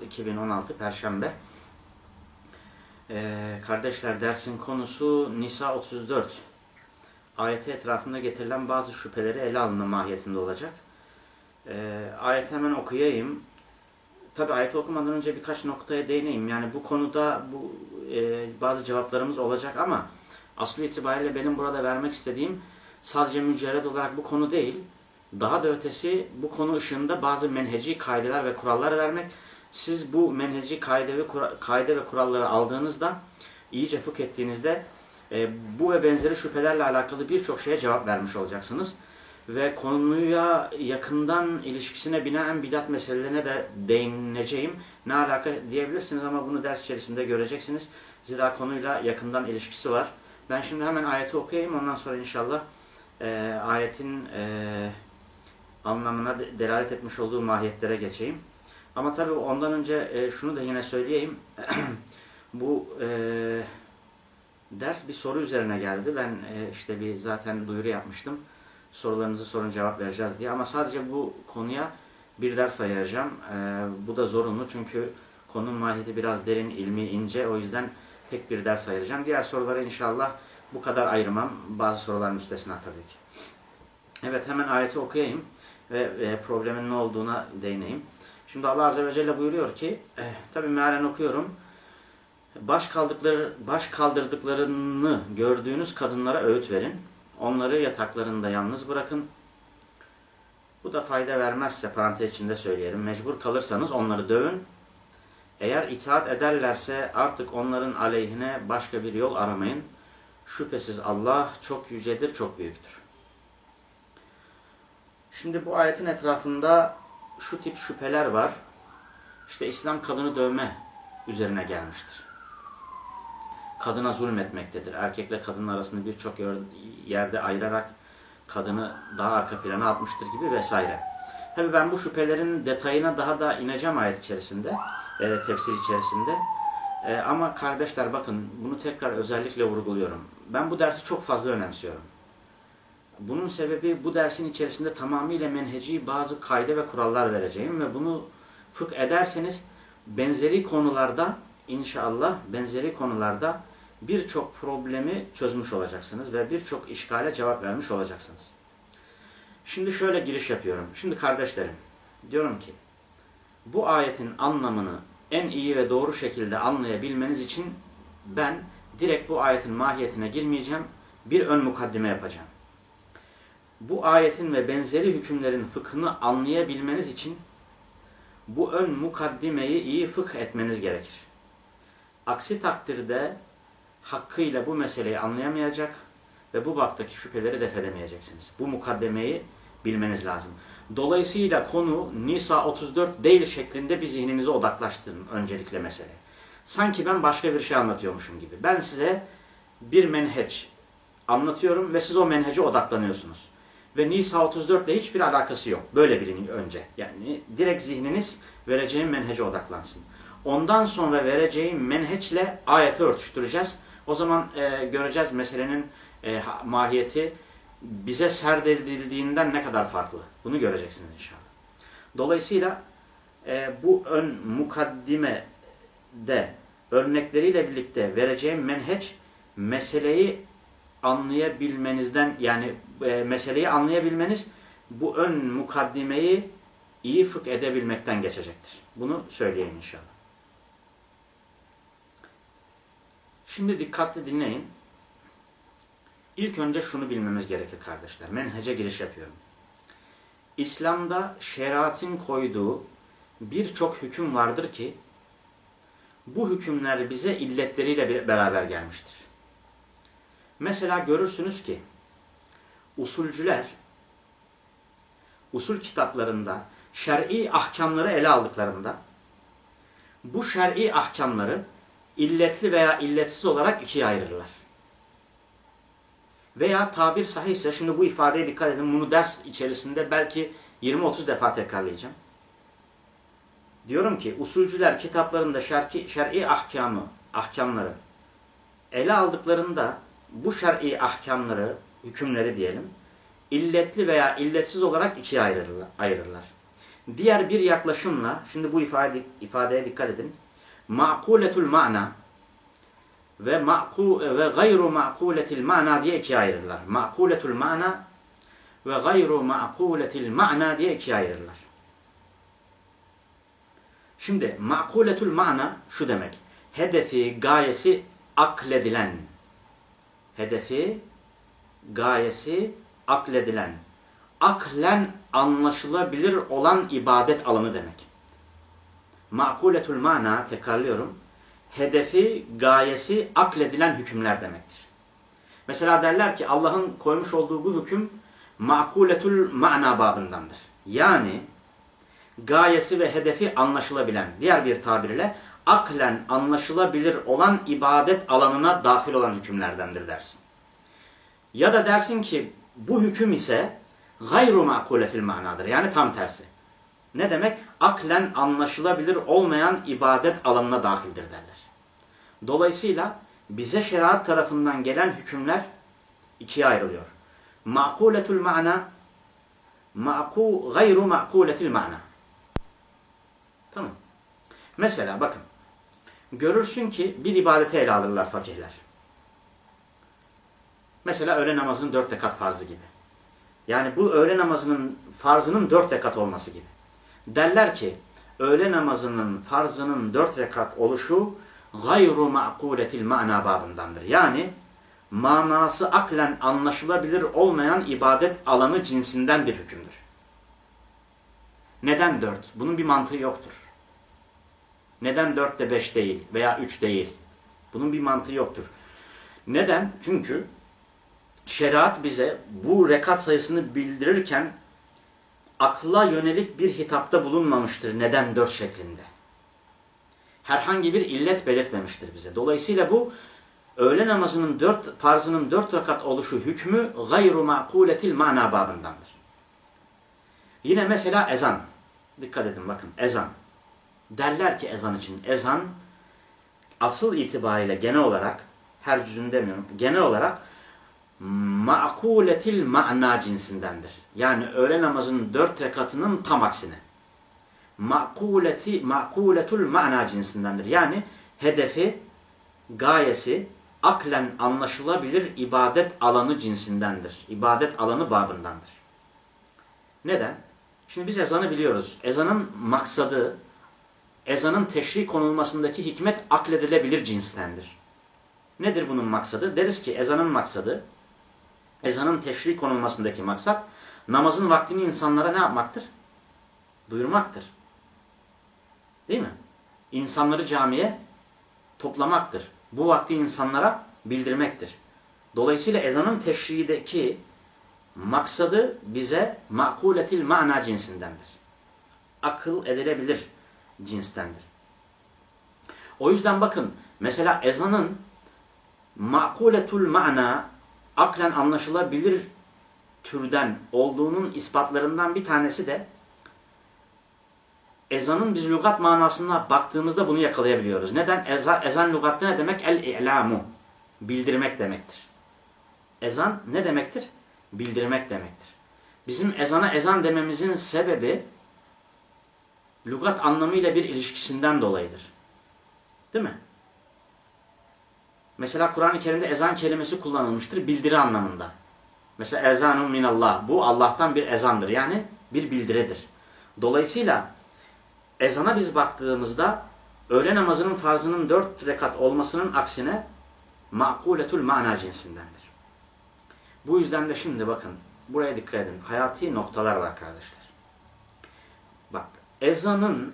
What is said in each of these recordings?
Mart 2016 Perşembe. Ee, kardeşler dersin konusu Nisa 34. Ayeti etrafında getirilen bazı şüpheleri ele alma mahiyetinde olacak. Ee, ayeti hemen okuyayım. Tabi ayeti okumadan önce birkaç noktaya değineyim. Yani bu konuda bu e, bazı cevaplarımız olacak ama aslı itibariyle benim burada vermek istediğim sadece mücerred olarak bu konu değil, daha da ötesi bu konu ışığında bazı menheci kaideler ve kurallar vermek. Siz bu menheci kaide ve, kaide ve kuralları aldığınızda, iyice fıkh ettiğinizde e, bu ve benzeri şüphelerle alakalı birçok şeye cevap vermiş olacaksınız. Ve konuya yakından ilişkisine binaen bidat meselelerine de değineceğim. Ne alaka diyebilirsiniz ama bunu ders içerisinde göreceksiniz. Zira konuyla yakından ilişkisi var. Ben şimdi hemen ayeti okuyayım. Ondan sonra inşallah e, ayetin e, anlamına delalet etmiş olduğu mahiyetlere geçeyim. Ama tabii ondan önce e, şunu da yine söyleyeyim. Bu e, ders bir soru üzerine geldi. Ben e, işte bir zaten duyuru yapmıştım. Sorularınızı sorun cevap vereceğiz diye. Ama sadece bu konuya bir ders ayıracağım. E, bu da zorunlu çünkü konunun mahiyeti biraz derin, ilmi, ince. O yüzden tek bir ders ayıracağım. Diğer soruları inşallah bu kadar ayırmam. Bazı soruların müstesna tabii ki. Evet hemen ayeti okuyayım ve e, problemin ne olduğuna değineyim. Şimdi Allah Azze ve Celle buyuruyor ki, e, tabi mealen okuyorum. Baş, kaldıkları, baş kaldırdıklarını gördüğünüz kadınlara öğüt verin. Onları yataklarında yalnız bırakın. Bu da fayda vermezse parantez içinde söyleyelim. Mecbur kalırsanız onları dövün. Eğer itaat ederlerse artık onların aleyhine başka bir yol aramayın. Şüphesiz Allah çok yücedir, çok büyüktür. Şimdi bu ayetin etrafında şu tip şüpheler var. İşte İslam kadını dövme üzerine gelmiştir. Kadına zulmetmektedir. Erkekle kadın arasında birçok yerde ayırarak kadını daha arka plana atmıştır gibi vesaire. Tabi ben bu şüphelerin detayına daha da ineceğim ayet içerisinde, e, tefsir içerisinde. E, ama kardeşler bakın bunu tekrar özellikle vurguluyorum. Ben bu dersi çok fazla önemsiyorum. Bunun sebebi bu dersin içerisinde tamamıyla menheci bazı kayde ve kurallar vereceğim ve bunu fıkh ederseniz benzeri konularda inşallah benzeri konularda birçok problemi çözmüş olacaksınız ve birçok işgale cevap vermiş olacaksınız. Şimdi şöyle giriş yapıyorum. Şimdi kardeşlerim diyorum ki bu ayetin anlamını en iyi ve doğru şekilde anlayabilmeniz için ben direkt bu ayetin mahiyetine girmeyeceğim. Bir ön mukaddime yapacağım bu ayetin ve benzeri hükümlerin fıkhını anlayabilmeniz için bu ön mukaddimeyi iyi fıkh etmeniz gerekir. Aksi takdirde hakkıyla bu meseleyi anlayamayacak ve bu baktaki şüpheleri def edemeyeceksiniz. Bu mukaddemeyi bilmeniz lazım. Dolayısıyla konu Nisa 34 değil şeklinde bir zihninize odaklaştırın öncelikle mesele. Sanki ben başka bir şey anlatıyormuşum gibi. Ben size bir menheç anlatıyorum ve siz o menhece odaklanıyorsunuz ve Nisa 34 ile hiçbir alakası yok. Böyle bilin önce. Yani direkt zihniniz vereceğim menhece odaklansın. Ondan sonra vereceğim menheçle ayeti örtüştüreceğiz. O zaman e, göreceğiz meselenin e, mahiyeti bize serdedildiğinden ne kadar farklı. Bunu göreceksiniz inşallah. Dolayısıyla e, bu ön mukaddime de örnekleriyle birlikte vereceğim menheç meseleyi anlayabilmenizden yani e, meseleyi anlayabilmeniz bu ön mukaddimeyi iyi fıkh edebilmekten geçecektir. Bunu söyleyeyim inşallah. Şimdi dikkatli dinleyin. İlk önce şunu bilmemiz gerekir kardeşler. Menhece giriş yapıyorum. İslam'da şeriatın koyduğu birçok hüküm vardır ki bu hükümler bize illetleriyle beraber gelmiştir. Mesela görürsünüz ki usulcüler usul kitaplarında şer'i ahkamları ele aldıklarında bu şer'i ahkamları illetli veya illetsiz olarak ikiye ayırırlar. Veya tabir sahihse şimdi bu ifadeye dikkat edin. Bunu ders içerisinde belki 20-30 defa tekrarlayacağım. Diyorum ki usulcüler kitaplarında şer'i, şer'i ahkamı, ahkamları ele aldıklarında bu şer'i ahkamları, hükümleri diyelim, illetli veya illetsiz olarak ikiye ayırırlar. Diğer bir yaklaşımla, şimdi bu ifade, ifadeye dikkat edin. Ma'kuletul ma'na ve ma'ku ve gayru ma'kuletil ma'na diye ikiye ayırırlar. Ma'kuletul ma'na ve gayru ma'kuletil ma'na diye ikiye ayırırlar. Şimdi ma'kuletul ma'na şu demek. Hedefi, gayesi akledilen. Hedefi, gayesi akledilen. Aklen anlaşılabilir olan ibadet alanı demek. Ma'kuletul mana, tekrarlıyorum. Hedefi, gayesi akledilen hükümler demektir. Mesela derler ki Allah'ın koymuş olduğu bu hüküm ma'kuletul ma'na babındandır. Yani gayesi ve hedefi anlaşılabilen, diğer bir tabirle aklen anlaşılabilir olan ibadet alanına dahil olan hükümlerdendir dersin. Ya da dersin ki bu hüküm ise gayru makuletil manadır. Yani tam tersi. Ne demek? Aklen anlaşılabilir olmayan ibadet alanına dahildir derler. Dolayısıyla bize şeriat tarafından gelen hükümler ikiye ayrılıyor. Makuletul mana, maku, gayru makuletil mana. Tamam. Mesela bakın. Görürsün ki bir ibadete ele alırlar fakihler. Mesela öğle namazının dört rekat farzı gibi. Yani bu öğle namazının farzının dört rekat olması gibi. Derler ki öğle namazının farzının dört rekat oluşu gayru ma'kuletil ma'na babındandır. Yani manası aklen anlaşılabilir olmayan ibadet alanı cinsinden bir hükümdür. Neden dört? Bunun bir mantığı yoktur. Neden dört de beş değil veya üç değil? Bunun bir mantığı yoktur. Neden? Çünkü şeriat bize bu rekat sayısını bildirirken akla yönelik bir hitapta bulunmamıştır. Neden dört şeklinde? Herhangi bir illet belirtmemiştir bize. Dolayısıyla bu öğle namazının dört farzının dört rekat oluşu hükmü gayru makuletil mana babındandır. Yine mesela ezan. Dikkat edin bakın ezan. Derler ki ezan için ezan asıl itibariyle genel olarak her cüzün demiyorum. Genel olarak ma'kuletil ma'na cinsindendir. Yani öğle namazının dört rekatının tam aksine. Ma'kuleti, ma'kuletul ma'na cinsindendir. Yani hedefi, gayesi, aklen anlaşılabilir ibadet alanı cinsindendir. İbadet alanı babındandır. Neden? Şimdi biz ezanı biliyoruz. Ezanın maksadı, ezanın teşri konulmasındaki hikmet akledilebilir cinstendir. Nedir bunun maksadı? Deriz ki ezanın maksadı, ezanın teşri konulmasındaki maksat, namazın vaktini insanlara ne yapmaktır? Duyurmaktır. Değil mi? İnsanları camiye toplamaktır. Bu vakti insanlara bildirmektir. Dolayısıyla ezanın teşrideki maksadı bize makuletil mana cinsindendir. Akıl edilebilir cinstendir. O yüzden bakın mesela ezanın makuletul mana aklen anlaşılabilir türden olduğunun ispatlarından bir tanesi de ezanın biz lügat manasına baktığımızda bunu yakalayabiliyoruz. Neden? Ezan, ezan lügatta ne demek? El-i'lamu. Bildirmek demektir. Ezan ne demektir? Bildirmek demektir. Bizim ezana ezan dememizin sebebi lügat anlamıyla bir ilişkisinden dolayıdır. Değil mi? Mesela Kur'an-ı Kerim'de ezan kelimesi kullanılmıştır bildiri anlamında. Mesela ezanun minallah. Bu Allah'tan bir ezandır. Yani bir bildiridir. Dolayısıyla ezana biz baktığımızda öğle namazının farzının dört rekat olmasının aksine makuletul mana cinsindendir. Bu yüzden de şimdi bakın buraya dikkat edin. Hayati noktalar var kardeşler. Ezanın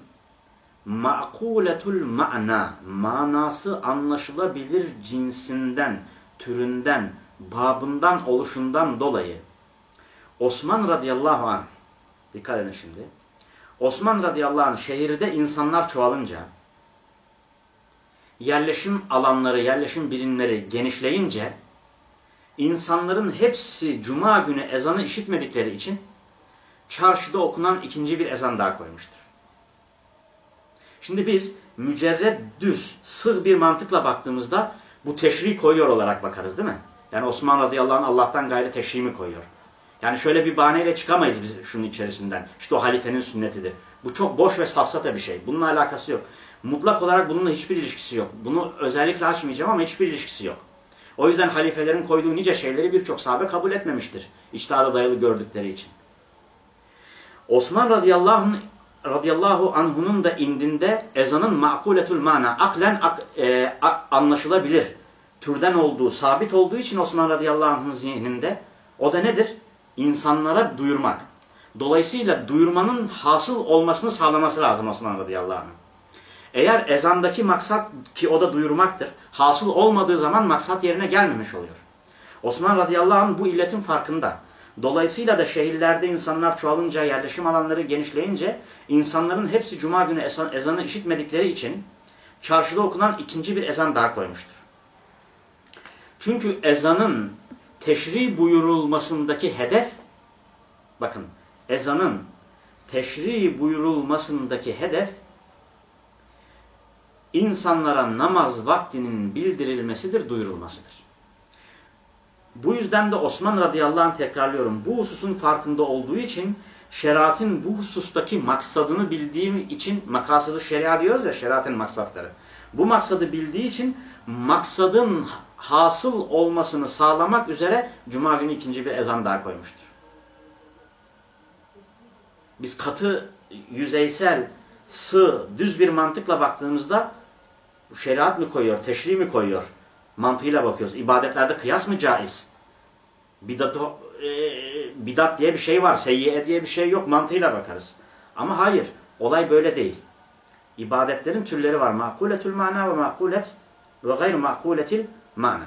makuletul ma'na manası anlaşılabilir cinsinden, türünden, babından, oluşundan dolayı Osman radıyallahu anh dikkat edin şimdi. Osman radıyallahu anh şehirde insanlar çoğalınca yerleşim alanları, yerleşim birimleri genişleyince insanların hepsi cuma günü ezanı işitmedikleri için çarşıda okunan ikinci bir ezan daha koymuştur. Şimdi biz mücerred düz, sığ bir mantıkla baktığımızda bu teşri koyuyor olarak bakarız değil mi? Yani Osman radıyallahu anh Allah'tan gayrı teşri mi koyuyor? Yani şöyle bir bahaneyle çıkamayız biz şunun içerisinden. İşte o halifenin sünnetidir. Bu çok boş ve safsata bir şey. Bununla alakası yok. Mutlak olarak bununla hiçbir ilişkisi yok. Bunu özellikle açmayacağım ama hiçbir ilişkisi yok. O yüzden halifelerin koyduğu nice şeyleri birçok sahabe kabul etmemiştir. İçtihada dayalı gördükleri için. Osman radıyallahu, radıyallahu anhunun da indinde ezanın makuletul mana, aklen ak, e, anlaşılabilir türden olduğu, sabit olduğu için Osman radıyallahu anh'ın zihninde o da nedir? İnsanlara duyurmak. Dolayısıyla duyurmanın hasıl olmasını sağlaması lazım Osman radıyallahu anh. Eğer ezandaki maksat ki o da duyurmaktır, hasıl olmadığı zaman maksat yerine gelmemiş oluyor. Osman radıyallahu anh bu illetin farkında. Dolayısıyla da şehirlerde insanlar çoğalınca, yerleşim alanları genişleyince insanların hepsi cuma günü ezan, ezanı işitmedikleri için çarşıda okunan ikinci bir ezan daha koymuştur. Çünkü ezanın teşri buyurulmasındaki hedef, bakın ezanın teşri buyurulmasındaki hedef, insanlara namaz vaktinin bildirilmesidir, duyurulmasıdır. Bu yüzden de Osman radıyallahu anh tekrarlıyorum. Bu hususun farkında olduğu için şeriatın bu husustaki maksadını bildiğim için makasıdı şeria diyoruz ya şeriatın maksatları. Bu maksadı bildiği için maksadın hasıl olmasını sağlamak üzere Cuma günü ikinci bir ezan daha koymuştur. Biz katı, yüzeysel, sığ, düz bir mantıkla baktığımızda şeriat mı koyuyor, teşri mi koyuyor mantığıyla bakıyoruz. İbadetlerde kıyas mı caiz? Bidat, e, bidat diye bir şey var, seyyiye diye bir şey yok mantığıyla bakarız. Ama hayır, olay böyle değil. İbadetlerin türleri var. Makuletül mana ve makulet ve gayr makuletil mana.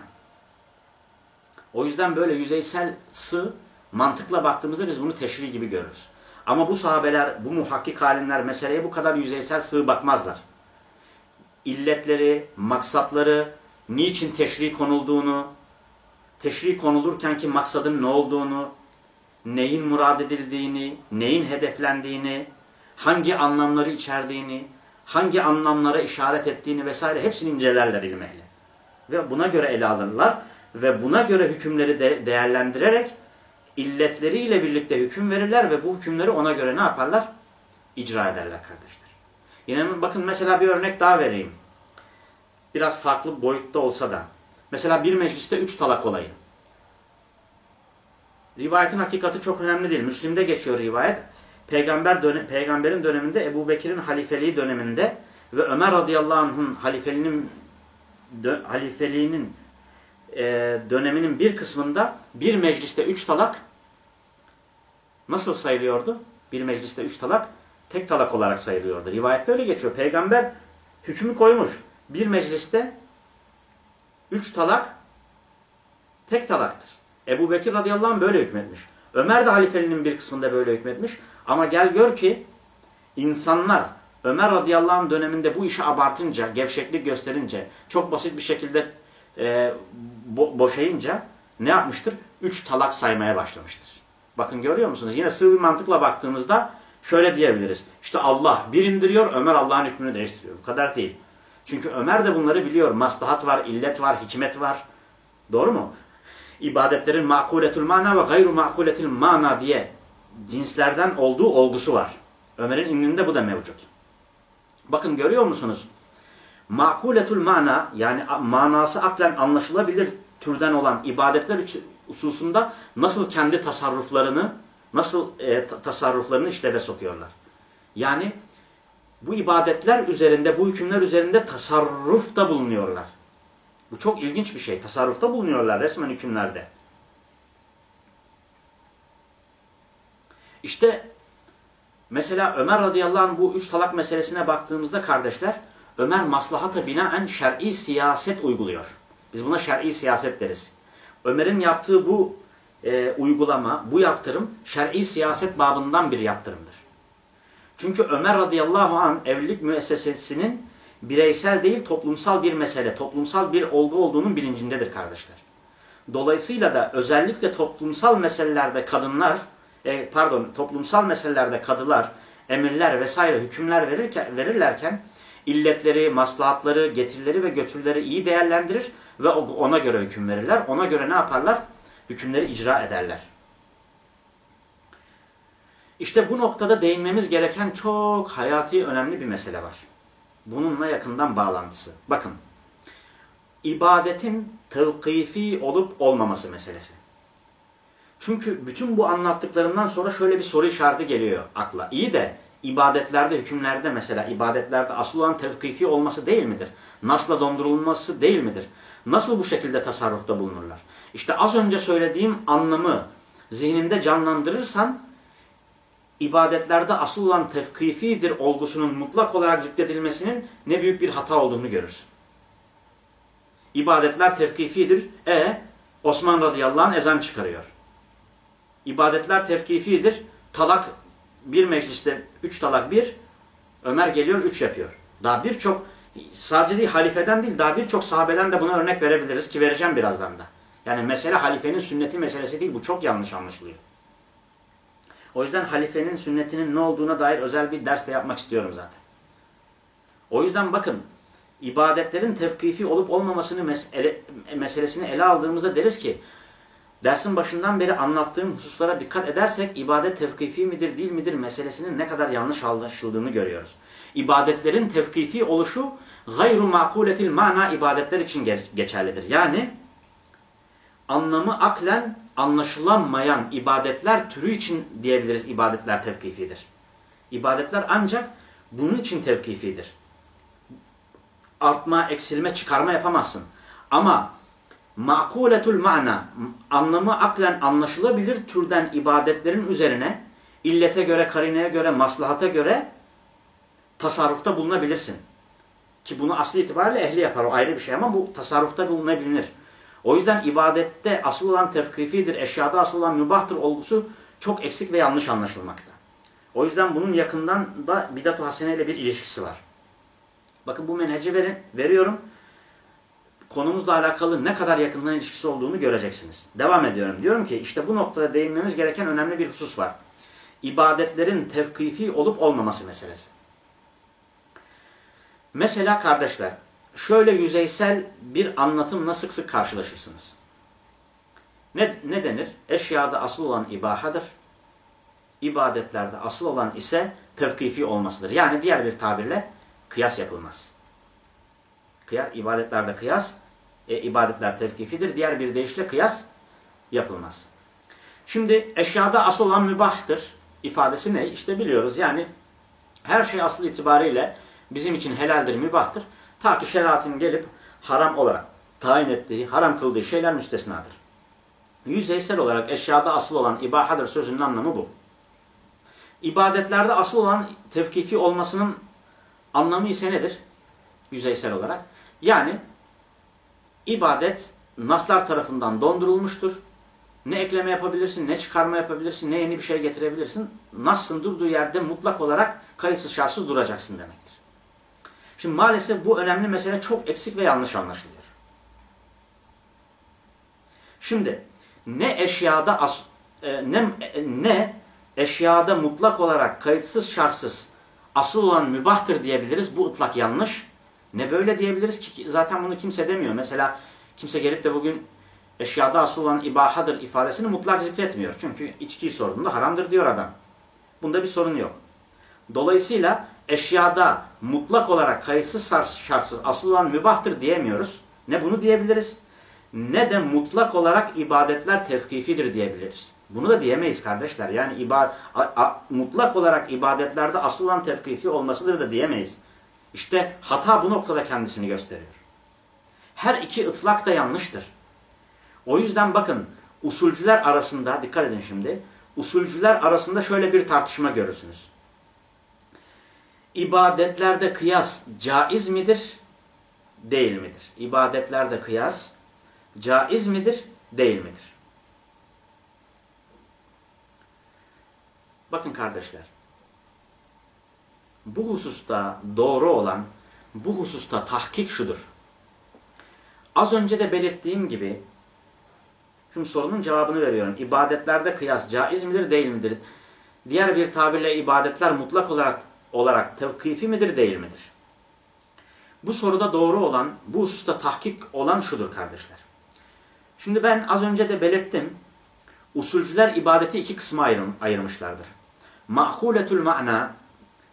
O yüzden böyle yüzeysel sığ mantıkla baktığımızda biz bunu teşri gibi görürüz. Ama bu sahabeler, bu muhakkik alimler meseleye bu kadar yüzeysel sığ bakmazlar. İlletleri, maksatları, niçin teşri konulduğunu, teşri konulurken ki maksadın ne olduğunu, neyin murad edildiğini, neyin hedeflendiğini, hangi anlamları içerdiğini, hangi anlamlara işaret ettiğini vesaire hepsini incelerler ilim ehli. Ve buna göre ele alırlar ve buna göre hükümleri de değerlendirerek illetleriyle birlikte hüküm verirler ve bu hükümleri ona göre ne yaparlar? İcra ederler kardeşler. Yine bakın mesela bir örnek daha vereyim. Biraz farklı boyutta olsa da. Mesela bir mecliste üç talak olayı. Rivayetin hakikati çok önemli değil. Müslim'de geçiyor rivayet. Peygamber dönem, peygamberin döneminde Ebu Bekir'in halifeliği döneminde ve Ömer radıyallahu anh'ın halifeliğinin dö, halifeliğinin e, döneminin bir kısmında bir mecliste üç talak nasıl sayılıyordu? Bir mecliste üç talak tek talak olarak sayılıyordu. Rivayette öyle geçiyor. Peygamber hükmü koymuş. Bir mecliste üç talak tek talaktır. Ebu Bekir radıyallahu anh böyle hükmetmiş. Ömer de halifeliğinin bir kısmında böyle hükmetmiş. Ama gel gör ki insanlar Ömer radıyallahu anh döneminde bu işi abartınca, gevşeklik gösterince, çok basit bir şekilde e, bo boşayınca ne yapmıştır? Üç talak saymaya başlamıştır. Bakın görüyor musunuz? Yine sığ bir mantıkla baktığımızda şöyle diyebiliriz. İşte Allah bir indiriyor, Ömer Allah'ın hükmünü değiştiriyor. Bu kadar değil. Çünkü Ömer de bunları biliyor. Maslahat var, illet var, hikmet var. Doğru mu? İbadetlerin makuletul mana ve gayru makuletil mana diye cinslerden olduğu olgusu var. Ömer'in indinde bu da mevcut. Bakın görüyor musunuz? Makuletul mana yani manası aklen anlaşılabilir türden olan ibadetler hususunda nasıl kendi tasarruflarını nasıl e, tasarruflarını işleve sokuyorlar. Yani bu ibadetler üzerinde, bu hükümler üzerinde tasarrufta bulunuyorlar. Bu çok ilginç bir şey. Tasarrufta bulunuyorlar resmen hükümlerde. İşte mesela Ömer radıyallahu anh bu üç talak meselesine baktığımızda kardeşler Ömer maslahata binaen şer'i siyaset uyguluyor. Biz buna şer'i siyaset deriz. Ömer'in yaptığı bu e, uygulama, bu yaptırım şer'i siyaset babından bir yaptırımdır. Çünkü Ömer radıyallahu anh evlilik müessesesinin bireysel değil toplumsal bir mesele, toplumsal bir olgu olduğunun bilincindedir kardeşler. Dolayısıyla da özellikle toplumsal meselelerde kadınlar, e, pardon toplumsal meselelerde kadılar, emirler vesaire hükümler verirken, verirlerken illetleri, maslahatları, getirileri ve götürleri iyi değerlendirir ve ona göre hüküm verirler. Ona göre ne yaparlar? Hükümleri icra ederler. İşte bu noktada değinmemiz gereken çok hayati önemli bir mesele var. Bununla yakından bağlantısı. Bakın, ibadetin tevkifi olup olmaması meselesi. Çünkü bütün bu anlattıklarımdan sonra şöyle bir soru işareti geliyor akla. İyi de ibadetlerde, hükümlerde mesela ibadetlerde asıl olan tevkifi olması değil midir? Nasla dondurulması değil midir? Nasıl bu şekilde tasarrufta bulunurlar? İşte az önce söylediğim anlamı zihninde canlandırırsan ibadetlerde asıl olan tevkifidir olgusunun mutlak olarak zikredilmesinin ne büyük bir hata olduğunu görürsün. İbadetler tevkifidir. E Osman radıyallahu anh ezan çıkarıyor. İbadetler tevkifidir. Talak bir mecliste üç talak bir, Ömer geliyor üç yapıyor. Daha birçok sadece değil halifeden değil daha birçok sahabeden de buna örnek verebiliriz ki vereceğim birazdan da. Yani mesele halifenin sünneti meselesi değil bu çok yanlış anlaşılıyor. O yüzden halifenin sünnetinin ne olduğuna dair özel bir ders de yapmak istiyorum zaten. O yüzden bakın ibadetlerin tevkifi olup olmamasını mesele, meselesini ele aldığımızda deriz ki dersin başından beri anlattığım hususlara dikkat edersek ibadet tevkifi midir değil midir meselesinin ne kadar yanlış anlaşıldığını görüyoruz. İbadetlerin tevkifi oluşu gayru makuletil mana ibadetler için geçerlidir. Yani anlamı aklen anlaşılamayan ibadetler türü için diyebiliriz ibadetler tevkifidir. İbadetler ancak bunun için tevkifidir. Artma, eksilme, çıkarma yapamazsın. Ama makuletul mana anlamı aklen anlaşılabilir türden ibadetlerin üzerine illete göre, karineye göre, maslahata göre tasarrufta bulunabilirsin. Ki bunu asli itibariyle ehli yapar o ayrı bir şey ama bu tasarrufta bulunabilir. O yüzden ibadette asıl olan tevkifidir, eşyada asıl olan mübahtır olgusu çok eksik ve yanlış anlaşılmakta. O yüzden bunun yakından da bidat-ı hasene ile bir ilişkisi var. Bakın bu menheci verin, veriyorum. Konumuzla alakalı ne kadar yakından ilişkisi olduğunu göreceksiniz. Devam ediyorum. Diyorum ki işte bu noktada değinmemiz gereken önemli bir husus var. İbadetlerin tevkifi olup olmaması meselesi. Mesela kardeşler, şöyle yüzeysel bir anlatımla sık sık karşılaşırsınız. Ne, ne denir? Eşyada asıl olan ibahadır. İbadetlerde asıl olan ise tevkifi olmasıdır. Yani diğer bir tabirle kıyas yapılmaz. Kıyas, ibadetlerde kıyas, e, ibadetler tevkifidir. Diğer bir deyişle kıyas yapılmaz. Şimdi eşyada asıl olan mübahtır ifadesi ne? İşte biliyoruz yani her şey asıl itibariyle bizim için helaldir, mübahtır. Ta ki şeriatın gelip haram olarak tayin ettiği, haram kıldığı şeyler müstesnadır. Yüzeysel olarak eşyada asıl olan ibahadır sözünün anlamı bu. İbadetlerde asıl olan tevkifi olmasının anlamı ise nedir? Yüzeysel olarak. Yani ibadet naslar tarafından dondurulmuştur. Ne ekleme yapabilirsin, ne çıkarma yapabilirsin, ne yeni bir şey getirebilirsin. Nas'ın durduğu yerde mutlak olarak kayıtsız şartsız duracaksın demek. Şimdi maalesef bu önemli mesele çok eksik ve yanlış anlaşılıyor. Şimdi ne eşyada as, e, ne, ne eşyada mutlak olarak kayıtsız şartsız asıl olan mübahtır diyebiliriz. Bu ıtlak yanlış. Ne böyle diyebiliriz ki zaten bunu kimse demiyor. Mesela kimse gelip de bugün eşyada asıl olan ibahadır ifadesini mutlak zikretmiyor. Çünkü içkiyi sorduğunda haramdır diyor adam. Bunda bir sorun yok. Dolayısıyla eşyada mutlak olarak kayıtsız şartsız asıl olan mübahtır diyemiyoruz. Ne bunu diyebiliriz ne de mutlak olarak ibadetler tevkifidir diyebiliriz. Bunu da diyemeyiz kardeşler. Yani mutlak olarak ibadetlerde asıl olan tevkifi olmasıdır da diyemeyiz. İşte hata bu noktada kendisini gösteriyor. Her iki ıtlak da yanlıştır. O yüzden bakın usulcüler arasında dikkat edin şimdi. Usulcüler arasında şöyle bir tartışma görürsünüz ibadetlerde kıyas caiz midir? Değil midir? İbadetlerde kıyas caiz midir? Değil midir? Bakın kardeşler. Bu hususta doğru olan, bu hususta tahkik şudur. Az önce de belirttiğim gibi, şimdi sorunun cevabını veriyorum. İbadetlerde kıyas caiz midir, değil midir? Diğer bir tabirle ibadetler mutlak olarak olarak tevkifi midir değil midir? Bu soruda doğru olan, bu hususta tahkik olan şudur kardeşler. Şimdi ben az önce de belirttim. Usulcüler ibadeti iki kısma ayrım, ayırmışlardır. Ma'kuletul ma'na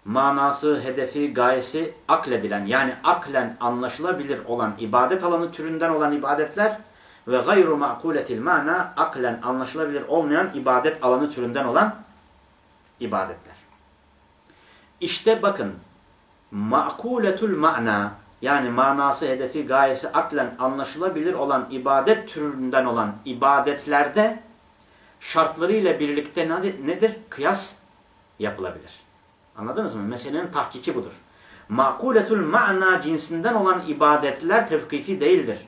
manası, hedefi, gayesi akledilen yani aklen anlaşılabilir olan ibadet alanı türünden olan ibadetler ve gayru ma'kuletil mana aklen anlaşılabilir olmayan ibadet alanı türünden olan ibadetler. İşte bakın ma'kuletul ma'na yani manası, hedefi, gayesi aklen anlaşılabilir olan ibadet türünden olan ibadetlerde şartlarıyla birlikte nedir? Kıyas yapılabilir. Anladınız mı? Meselenin tahkiki budur. Makuletul ma'na cinsinden olan ibadetler tevkifi değildir.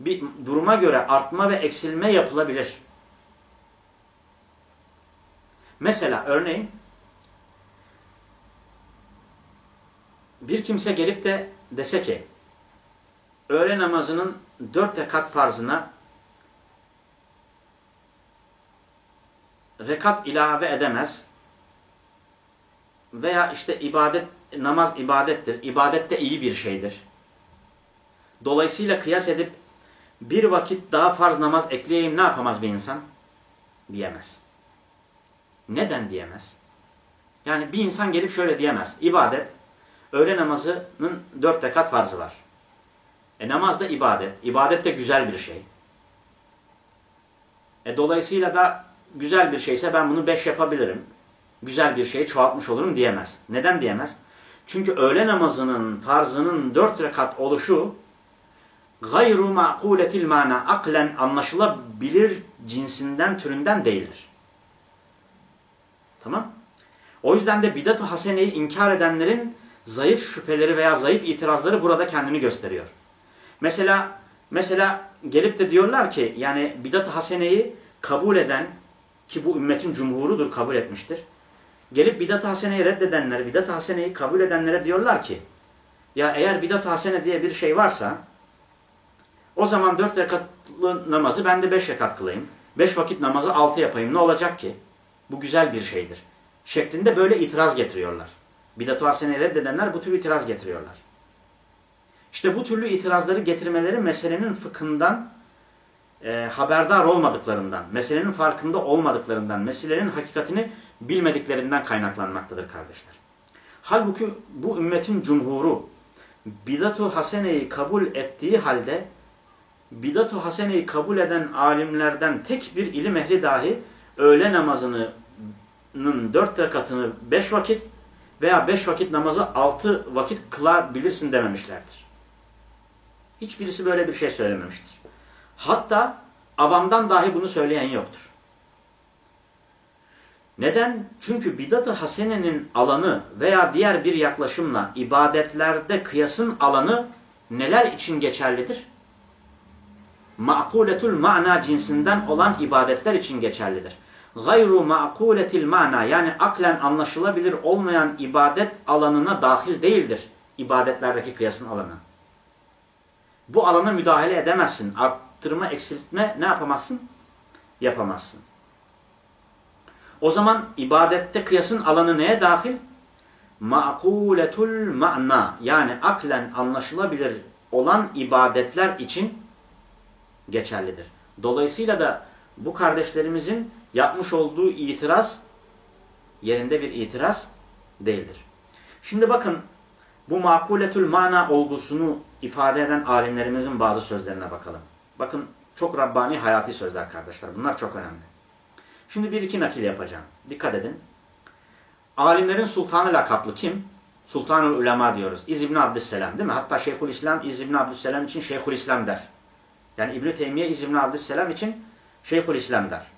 Bir duruma göre artma ve eksilme yapılabilir. Mesela örneğin bir kimse gelip de dese ki öğle namazının dört rekat farzına rekat ilave edemez veya işte ibadet namaz ibadettir. İbadet de iyi bir şeydir. Dolayısıyla kıyas edip bir vakit daha farz namaz ekleyeyim ne yapamaz bir insan? Diyemez. Neden diyemez? Yani bir insan gelip şöyle diyemez. İbadet, öğle namazının dört rekat farzı var. E namaz da ibadet. İbadet de güzel bir şey. E dolayısıyla da güzel bir şeyse ben bunu beş yapabilirim. Güzel bir şeyi çoğaltmış olurum diyemez. Neden diyemez? Çünkü öğle namazının farzının dört rekat oluşu gayru ma'kuletil mana aklen anlaşılabilir cinsinden türünden değildir. Tamam? O yüzden de bidat-ı haseneyi inkar edenlerin zayıf şüpheleri veya zayıf itirazları burada kendini gösteriyor. Mesela mesela gelip de diyorlar ki yani bidat-ı haseneyi kabul eden ki bu ümmetin cumhurudur kabul etmiştir. Gelip bidat-ı haseneyi reddedenler, bidat-ı haseneyi kabul edenlere diyorlar ki ya eğer bidat-ı hasene diye bir şey varsa o zaman dört rekatlı namazı ben de beş rekat kılayım. Beş vakit namazı altı yapayım. Ne olacak ki? Bu güzel bir şeydir. Şeklinde böyle itiraz getiriyorlar. Bidat-ı haseneyi reddedenler bu tür itiraz getiriyorlar. İşte bu türlü itirazları getirmeleri meselenin fıkhından e, haberdar olmadıklarından, meselenin farkında olmadıklarından, meselenin hakikatini bilmediklerinden kaynaklanmaktadır kardeşler. Halbuki bu ümmetin cumhuru bidat-ı haseneyi kabul ettiği halde bidat-ı haseneyi kabul eden alimlerden tek bir ilim ehli dahi öğle namazının dört rekatını beş vakit veya beş vakit namazı altı vakit kılabilirsin dememişlerdir. Hiçbirisi böyle bir şey söylememiştir. Hatta avamdan dahi bunu söyleyen yoktur. Neden? Çünkü bidat-ı hasenenin alanı veya diğer bir yaklaşımla ibadetlerde kıyasın alanı neler için geçerlidir? Ma'kuletul ma'na cinsinden olan ibadetler için geçerlidir. Gayru ma'kuletil ma'na yani aklen anlaşılabilir olmayan ibadet alanına dahil değildir. ibadetlerdeki kıyasın alanı. Bu alana müdahale edemezsin. Arttırma, eksiltme ne yapamazsın? Yapamazsın. O zaman ibadette kıyasın alanı neye dahil? Ma'kuletul ma'na yani aklen anlaşılabilir olan ibadetler için geçerlidir. Dolayısıyla da bu kardeşlerimizin yapmış olduğu itiraz yerinde bir itiraz değildir. Şimdi bakın bu makuletül mana olgusunu ifade eden alimlerimizin bazı sözlerine bakalım. Bakın çok Rabbani hayati sözler kardeşler. Bunlar çok önemli. Şimdi bir iki nakil yapacağım. Dikkat edin. Alimlerin sultanı lakaplı kim? Sultanul Ulema diyoruz. İz İbni Abdüsselam değil mi? Hatta Şeyhül İslam İz İbni Abdüsselam için Şeyhül İslam der. Yani İbni Teymiye İz İbni Abdüsselam için Şeyhül İslam der.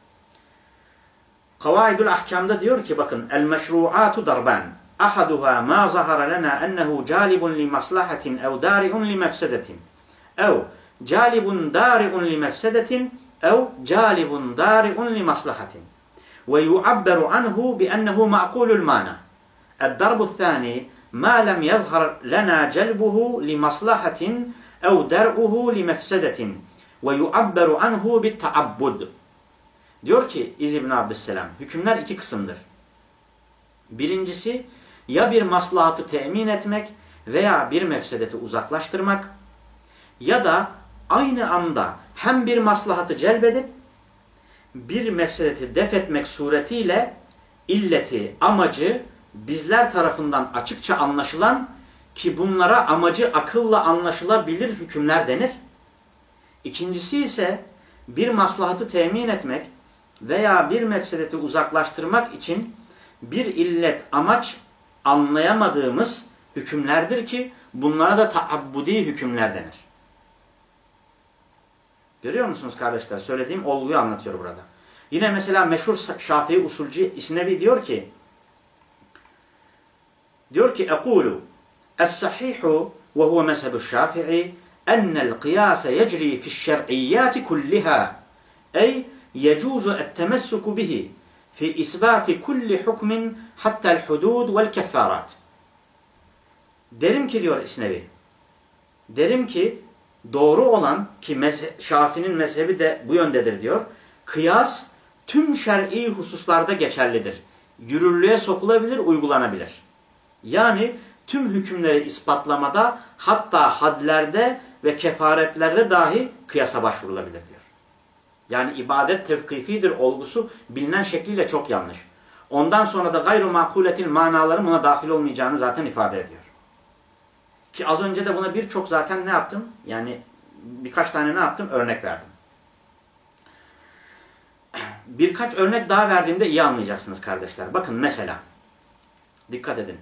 Kavaidul Ahkam'da diyor ki bakın el meşruatu darban. Ahaduha ma zahara lena ennehu calibun li maslahatin ev dari'un li mefsedetin. Ev calibun dari'un li mefsedetin ev calibun dari'un li maslahatin. Ve yu'abberu anhu bi ennehu ma'kulul mana. الضرب الثاني ما لم يظهر لنا جلبه لمصلحة أو درءه لمفسدة ويعبر عنه بالتعبد Diyor ki İz İbn Abdüsselam, hükümler iki kısımdır. Birincisi ya bir maslahatı temin etmek veya bir mefsedeti uzaklaştırmak ya da aynı anda hem bir maslahatı celbedip bir mefsedeti def etmek suretiyle illeti, amacı bizler tarafından açıkça anlaşılan ki bunlara amacı akılla anlaşılabilir hükümler denir. İkincisi ise bir maslahatı temin etmek veya bir mefsedeti uzaklaştırmak için bir illet, amaç anlayamadığımız hükümlerdir ki bunlara da taabbudi hükümler denir. Görüyor musunuz kardeşler? Söylediğim olguyu anlatıyor burada. Yine mesela meşhur Şafii usulcu İsnevi diyor ki diyor ki ekulu es-sahihu ve huve mezhebu şafii ennel kıyase yecri fi'ş-şer'iyyati kulliha ey yecuzu et-temessuku bihi fi isbati kulli hukmin hattal hudud vel keffarat. Derim ki diyor İsnevi. Derim ki doğru olan ki mezhe Şafi'nin mezhebi de bu yöndedir diyor. Kıyas tüm şer'i hususlarda geçerlidir. Yürürlüğe sokulabilir, uygulanabilir. Yani tüm hükümleri ispatlamada hatta hadlerde ve kefaretlerde dahi kıyasa başvurulabilir diyor. Yani ibadet tevkifidir olgusu bilinen şekliyle çok yanlış. Ondan sonra da gayru makuletin manaların buna dahil olmayacağını zaten ifade ediyor. Ki az önce de buna birçok zaten ne yaptım? Yani birkaç tane ne yaptım? Örnek verdim. Birkaç örnek daha verdiğimde iyi anlayacaksınız kardeşler. Bakın mesela, dikkat edin.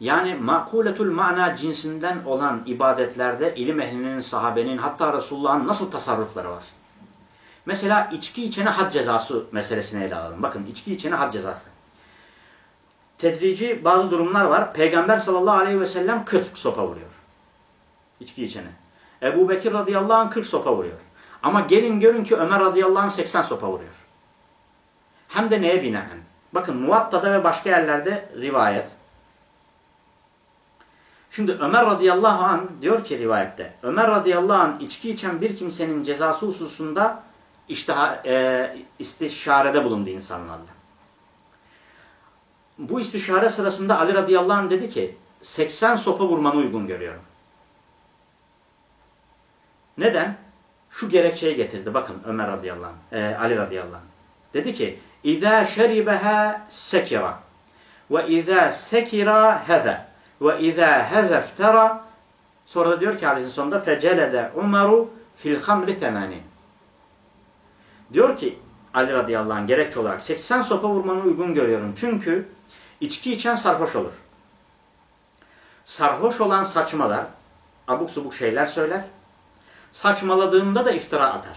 Yani makuletul mana cinsinden olan ibadetlerde ilim ehlinin, sahabenin hatta Resulullah'ın nasıl tasarrufları var? Mesela içki içene had cezası meselesini ele alalım. Bakın içki içene had cezası. Tedrici bazı durumlar var. Peygamber sallallahu aleyhi ve sellem 40 sopa vuruyor. İçki içene. Ebu Bekir radıyallahu anh 40 sopa vuruyor. Ama gelin görün ki Ömer radıyallahu anh 80 sopa vuruyor. Hem de neye binaen? Bakın Muvatta'da ve başka yerlerde rivayet. Şimdi Ömer radıyallahu anh diyor ki rivayette. Ömer radıyallahu anh içki içen bir kimsenin cezası hususunda iştiha, e, istişarede bulundu insanlarla. Bu istişare sırasında Ali radıyallahu anh dedi ki 80 sopa vurmanı uygun görüyorum. Neden? Şu gerekçeyi getirdi. Bakın Ömer radıyallahu anh, e, Ali radıyallahu anh. Dedi ki İzâ şeribeha sekira ve izâ sekira heze ve izâ hezeftera sonra da diyor ki hadisin sonunda fecelede Umaru fil hamri temani diyor ki Ali radıyallahu anh gerekçe olarak 80 sopa vurmanı uygun görüyorum. Çünkü içki içen sarhoş olur. Sarhoş olan saçmalar, abuk subuk şeyler söyler. Saçmaladığında da iftira atar.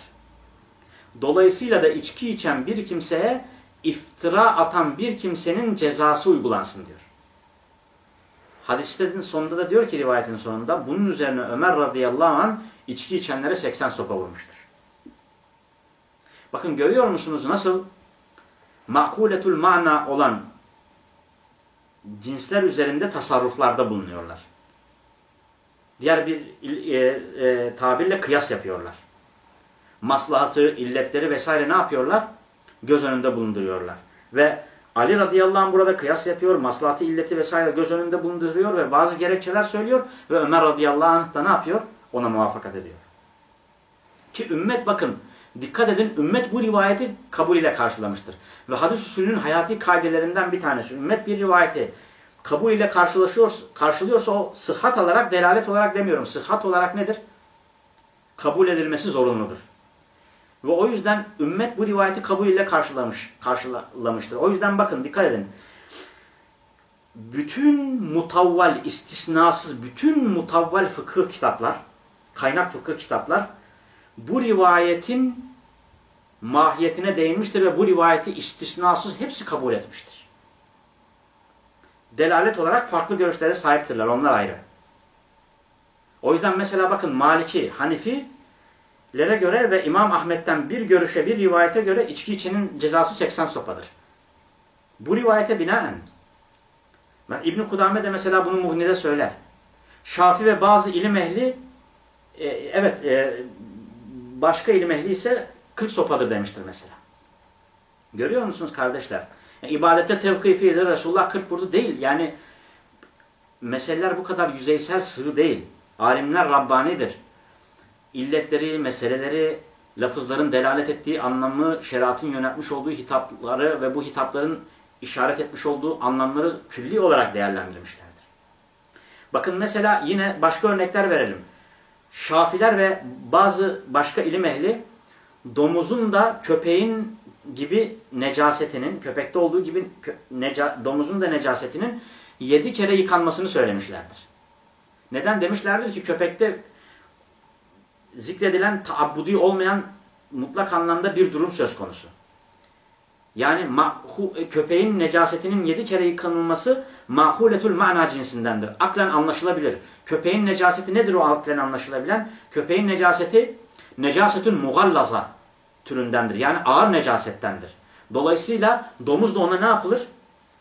Dolayısıyla da içki içen bir kimseye iftira atan bir kimsenin cezası uygulansın diyor. Hadislerin sonunda da diyor ki rivayetin sonunda bunun üzerine Ömer radıyallahu an içki içenlere 80 sopa vurmuştur. Bakın görüyor musunuz nasıl makuletul mana olan cinsler üzerinde tasarruflarda bulunuyorlar. Diğer bir e, e, tabirle kıyas yapıyorlar. Maslahatı, illetleri vesaire ne yapıyorlar? Göz önünde bulunduruyorlar. Ve Ali radıyallahu anh burada kıyas yapıyor, maslahatı, illeti vesaire göz önünde bulunduruyor ve bazı gerekçeler söylüyor ve Ömer radıyallahu anh da ne yapıyor? Ona muvaffakat ediyor. Ki ümmet bakın Dikkat edin ümmet bu rivayeti kabul ile karşılamıştır. Ve hadis usulünün hayati kaidelerinden bir tanesi. Ümmet bir rivayeti kabul ile karşılıyorsa o sıhhat olarak, delalet olarak demiyorum. Sıhhat olarak nedir? Kabul edilmesi zorunludur. Ve o yüzden ümmet bu rivayeti kabul ile karşılamış, karşılamıştır. O yüzden bakın dikkat edin. Bütün mutavval, istisnasız, bütün mutavval fıkıh kitaplar, kaynak fıkıh kitaplar bu rivayetin mahiyetine değinmiştir ve bu rivayeti istisnasız hepsi kabul etmiştir. Delalet olarak farklı görüşlere sahiptirler. Onlar ayrı. O yüzden mesela bakın Maliki, Hanifilere göre ve İmam Ahmet'ten bir görüşe, bir rivayete göre içki içinin cezası 80 sopadır. Bu rivayete binaen İbn-i Kudame de mesela bunu Muhni'de söyler. Şafi ve bazı ilim ehli e, evet e, başka ilim ehli ise 40 sopadır demiştir mesela. Görüyor musunuz kardeşler? Yani ibadete tevkifidir. Resulullah 40 vurdu değil. Yani meseleler bu kadar yüzeysel sığ değil. Alimler Rabbanidir. İlletleri, meseleleri, lafızların delalet ettiği anlamı, şeriatın yönetmiş olduğu hitapları ve bu hitapların işaret etmiş olduğu anlamları külli olarak değerlendirmişlerdir. Bakın mesela yine başka örnekler verelim. Şafiler ve bazı başka ilim ehli domuzun da köpeğin gibi necasetinin, köpekte olduğu gibi neca, domuzun da necasetinin yedi kere yıkanmasını söylemişlerdir. Neden? Demişlerdir ki köpekte zikredilen taabbudi olmayan mutlak anlamda bir durum söz konusu. Yani mahu, köpeğin necasetinin yedi kere yıkanılması mahuletul ma'na cinsindendir. Aklen anlaşılabilir. Köpeğin necaseti nedir o aklen anlaşılabilen? Köpeğin necaseti necasetün mugallaza türündendir. Yani ağır necasettendir. Dolayısıyla domuz da ona ne yapılır?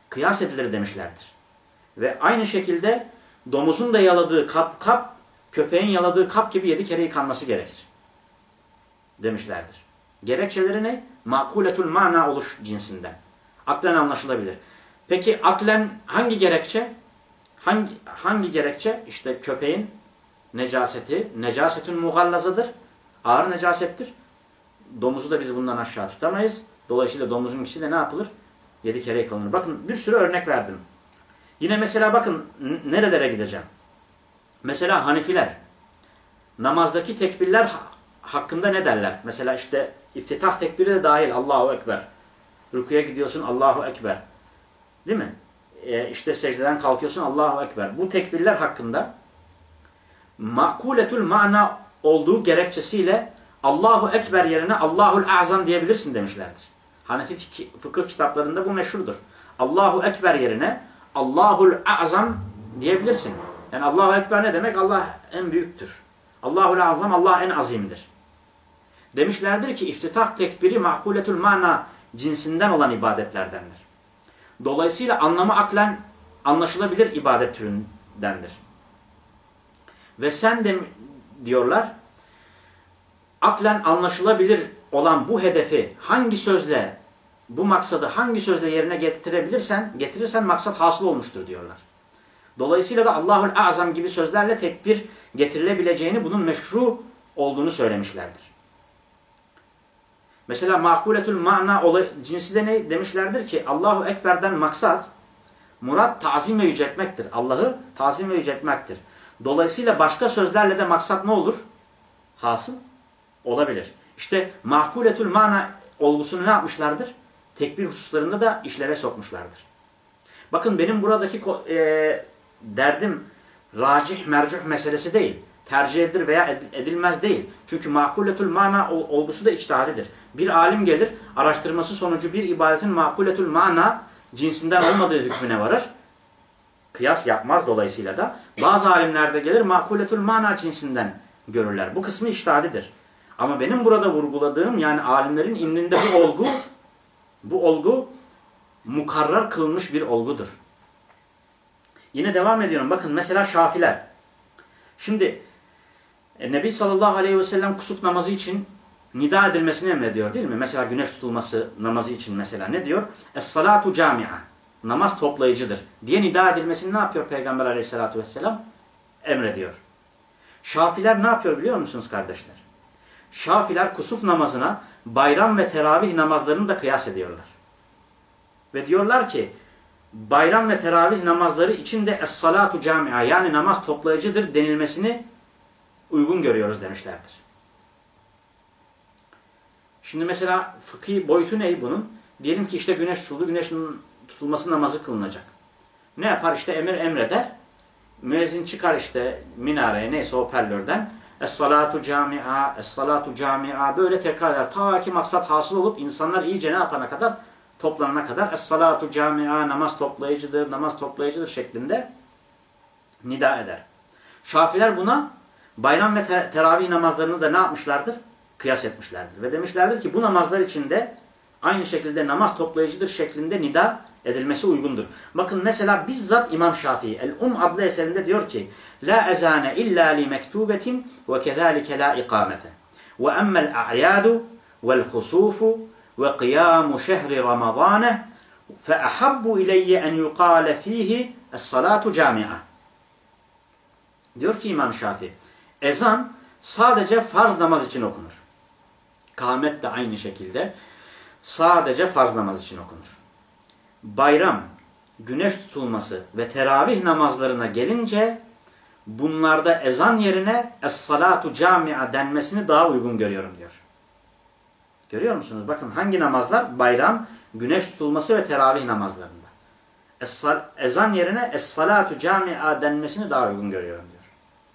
Kıyas edilir demişlerdir. Ve aynı şekilde domuzun da yaladığı kap, kap köpeğin yaladığı kap gibi yedi kere yıkanması gerekir. Demişlerdir. Gerekçeleri ne? Makuletul mana oluş cinsinden. Aklen anlaşılabilir. Peki aklen hangi gerekçe? Hangi, hangi gerekçe? İşte köpeğin necaseti, necasetün muhallazadır. Ağır necasettir. Domuzu da biz bundan aşağı tutamayız. Dolayısıyla domuzun ikisi de ne yapılır? Yedi kere yıkanır. Bakın bir sürü örnek verdim. Yine mesela bakın nerelere gideceğim. Mesela Hanifiler namazdaki tekbirler hakkında ne derler? Mesela işte iftitah tekbiri de dahil Allahu Ekber. Rükuya gidiyorsun Allahu Ekber. Değil mi? Ee, işte secdeden kalkıyorsun Allahu Ekber. Bu tekbirler hakkında makuletul mana olduğu gerekçesiyle Allahu Ekber yerine Allahul Azam diyebilirsin demişlerdir. Hanefi fıkıh kitaplarında bu meşhurdur. Allahu Ekber yerine Allahul Azam diyebilirsin. Yani Allahu Ekber ne demek? Allah en büyüktür. Allahul Azam Allah en azimdir. Demişlerdir ki iftitah tekbiri makuletul mana cinsinden olan ibadetlerdendir. Dolayısıyla anlamı aklen anlaşılabilir ibadet türündendir. Ve sen de diyorlar aklen anlaşılabilir olan bu hedefi hangi sözle bu maksadı hangi sözle yerine getirebilirsen getirirsen maksat hasıl olmuştur diyorlar. Dolayısıyla da Allahül Azam gibi sözlerle tekbir getirilebileceğini bunun meşru olduğunu söylemişlerdir. Mesela makuletul mana olay, cinsi de ne demişlerdir ki Allahu Ekber'den maksat murat tazim ve yüceltmektir. Allah'ı tazim ve yüceltmektir. Dolayısıyla başka sözlerle de maksat ne olur? Hasıl olabilir. İşte makuletul mana olgusunu ne yapmışlardır? Tekbir hususlarında da işleve sokmuşlardır. Bakın benim buradaki e, derdim racih mercuh meselesi değil. Tercih edilir veya edilmez değil. Çünkü makuletul mana olgusu da içtihadidir. Bir alim gelir, araştırması sonucu bir ibadetin makuletul mana cinsinden olmadığı hükmüne varır. Kıyas yapmaz dolayısıyla da. Bazı alimlerde gelir makuletul mana cinsinden görürler. Bu kısmı içtihadidir. Ama benim burada vurguladığım yani alimlerin imrinde bu olgu bu olgu mukarrar kılınmış bir olgudur. Yine devam ediyorum. Bakın mesela Şafiler. Şimdi e, Nebi sallallahu aleyhi ve sellem kusuf namazı için nida edilmesini emrediyor değil mi? Mesela güneş tutulması namazı için mesela ne diyor? Es-salatu cami'a. Namaz toplayıcıdır. Diye nida edilmesini ne yapıyor Peygamber aleyhissalatu vesselam? Emrediyor. Şafiler ne yapıyor biliyor musunuz kardeşler? Şafiler kusuf namazına bayram ve teravih namazlarını da kıyas ediyorlar. Ve diyorlar ki bayram ve teravih namazları içinde es-salatu camia yani namaz toplayıcıdır denilmesini uygun görüyoruz demişlerdir. Şimdi mesela fıkhi boyutu ne bunun? Diyelim ki işte güneş tutuldu, güneşin tutulması namazı kılınacak. Ne yapar? İşte emir emreder. Müezzin çıkar işte minareye neyse hoparlörden. Es-salatu cami'a, es-salatu cami'a böyle tekrar eder. Ta ki maksat hasıl olup insanlar iyice ne yapana kadar? Toplanana kadar es-salatu cami'a, namaz toplayıcıdır, namaz toplayıcıdır şeklinde nida eder. Şafiler buna bayram ve teravih namazlarını da ne yapmışlardır? Kıyas etmişlerdir. Ve demişlerdir ki bu namazlar içinde aynı şekilde namaz toplayıcıdır şeklinde nida edilmesi uygundur. Bakın mesela bizzat İmam Şafii El-Um adlı eserinde diyor ki La ezane illa li mektubetin ve kezalike la ikamete ve emmel a'yadu vel husufu ve kıyamu şehri ramadane fe ahabbu ileyye en yukale fihi es-salatu cami'a Diyor ki İmam Şafii ezan sadece farz namaz için okunur. Kâmet de aynı şekilde sadece farz namaz için okunur. Bayram, güneş tutulması ve teravih namazlarına gelince bunlarda ezan yerine es-salatu camia denmesini daha uygun görüyorum diyor. Görüyor musunuz? Bakın hangi namazlar? Bayram, güneş tutulması ve teravih namazlarında. ezan yerine es-salatu camia denmesini daha uygun görüyorum diyor.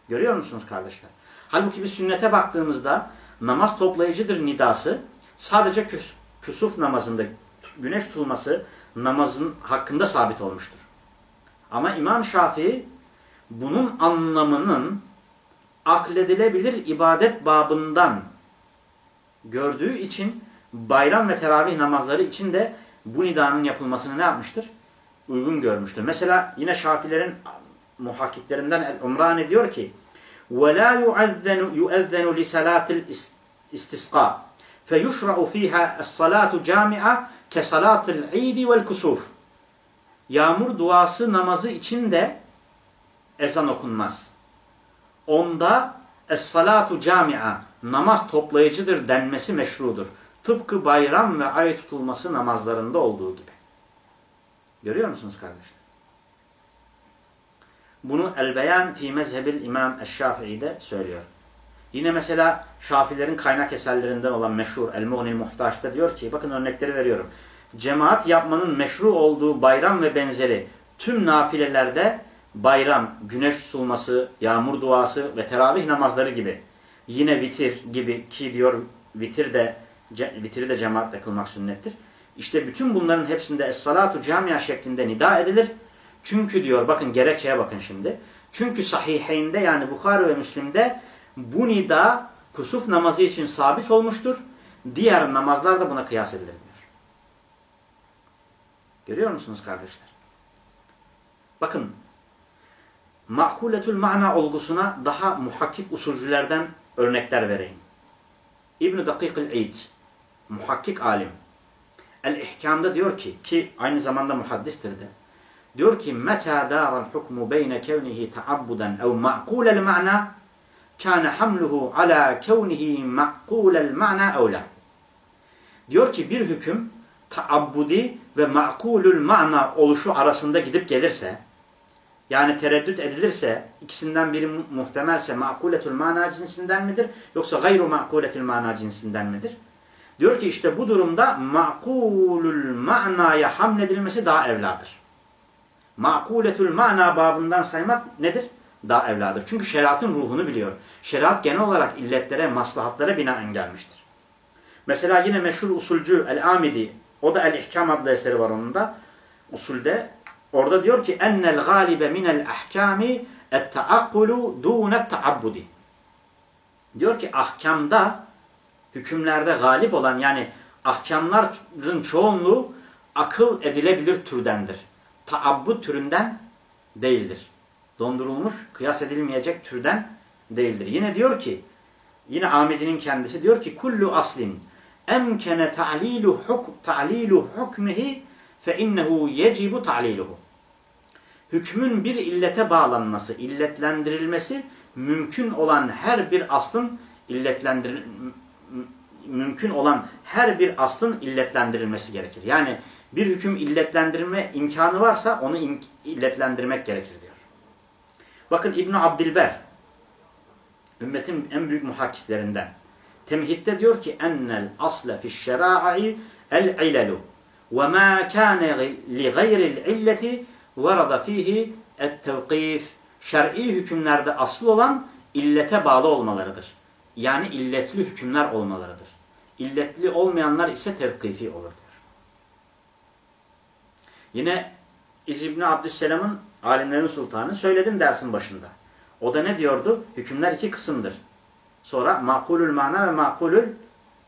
Görüyor musunuz kardeşler? Halbuki bir sünnete baktığımızda namaz toplayıcıdır nidası sadece küs, küsuf namazında güneş tutulması namazın hakkında sabit olmuştur. Ama İmam Şafii bunun anlamının akledilebilir ibadet babından gördüğü için bayram ve teravih namazları için de bu nidanın yapılmasını ne yapmıştır? Uygun görmüştür. Mesela yine Şafilerin muhakkiklerinden El-Umrani diyor ki وَلَا يُؤَذَّنُ لِسَلَاتِ الْاِسْتِسْقَى feyuşra'u fiha es-salatu cami'a ke salatil idi vel kusuf. Yağmur duası namazı için de ezan okunmaz. Onda es-salatu cami'a namaz toplayıcıdır denmesi meşrudur. Tıpkı bayram ve ay tutulması namazlarında olduğu gibi. Görüyor musunuz kardeşler? Bunu El-Beyan fi mezhebil İmam Eş-Şafii'de söylüyor. Yine mesela Şafilerin kaynak eserlerinden olan meşhur El-Muğnil Muhtaç'ta diyor ki, bakın örnekleri veriyorum. Cemaat yapmanın meşru olduğu bayram ve benzeri tüm nafilelerde bayram, güneş tutulması, yağmur duası ve teravih namazları gibi yine vitir gibi ki diyor vitir de vitiri de cemaatle kılmak sünnettir. İşte bütün bunların hepsinde es-salatu camia şeklinde nida edilir. Çünkü diyor bakın gerekçeye bakın şimdi. Çünkü sahiheyinde yani Bukhari ve Müslim'de bu nida kusuf namazı için sabit olmuştur. Diğer namazlar da buna kıyas edilir diyor. Görüyor musunuz kardeşler? Bakın makuletül mana olgusuna daha muhakkik usulcülerden örnekler vereyim. İbn-i Dakik-ül-İd, muhakkik alim. El-İhkam'da diyor ki, ki aynı zamanda muhaddistir de, diyor ki, مَتَى دَارَ الْحُكْمُ بَيْنَ كَوْنِهِ تَعَبُّدًا اَوْ مَعْقُولَ الْمَعْنَى kâne hamluhu ala kevnihi ma'kulel ma'na evlâ. Diyor ki bir hüküm taabbudi ve ma'kulül ma'na oluşu arasında gidip gelirse, yani tereddüt edilirse, ikisinden biri muhtemelse ma'kuletül mana cinsinden midir yoksa gayru ma'kuletül mana cinsinden midir? Diyor ki işte bu durumda ma'kulül manaya hamledilmesi daha evladır. Ma'kuletül mana babından saymak nedir? Daha evladır. Çünkü şeriatın ruhunu biliyor. Şeriat genel olarak illetlere, maslahatlara binaen gelmiştir. Mesela yine meşhur usulcü El-Amidi, o da El-İhkam adlı eseri var onun da. Usulde Orada diyor ki ennel galibe minel ahkami et-taakkulu dûne taabbudi. Diyor ki ahkamda hükümlerde galip olan yani ahkamların çoğunluğu akıl edilebilir türdendir. Taabbud türünden değildir. Dondurulmuş, kıyas edilmeyecek türden değildir. Yine diyor ki, yine Ahmet'in kendisi diyor ki kullu aslin emkene ta'lilu huk ta'lilu hukmihi fe innehu yecibu ta'liluhu hükmün bir illete bağlanması, illetlendirilmesi mümkün olan her bir aslın illetlendir mümkün olan her bir aslın illetlendirilmesi gerekir. Yani bir hüküm illetlendirme imkanı varsa onu illetlendirmek gerekir diyor. Bakın İbn Abdilber ümmetin en büyük muhakkiklerinden. Temhitte diyor ki ennel asle fiş şera'i el ilelu ve ma kâne li gayril illeti varada fihi et tevkif şer'i hükümlerde asıl olan illete bağlı olmalarıdır. Yani illetli hükümler olmalarıdır. İlletli olmayanlar ise tevkifi olur diyor. Yine İz İbni Abdüsselam'ın alimlerin sultanı söyledim dersin başında. O da ne diyordu? Hükümler iki kısımdır. Sonra makulül mana ve makulül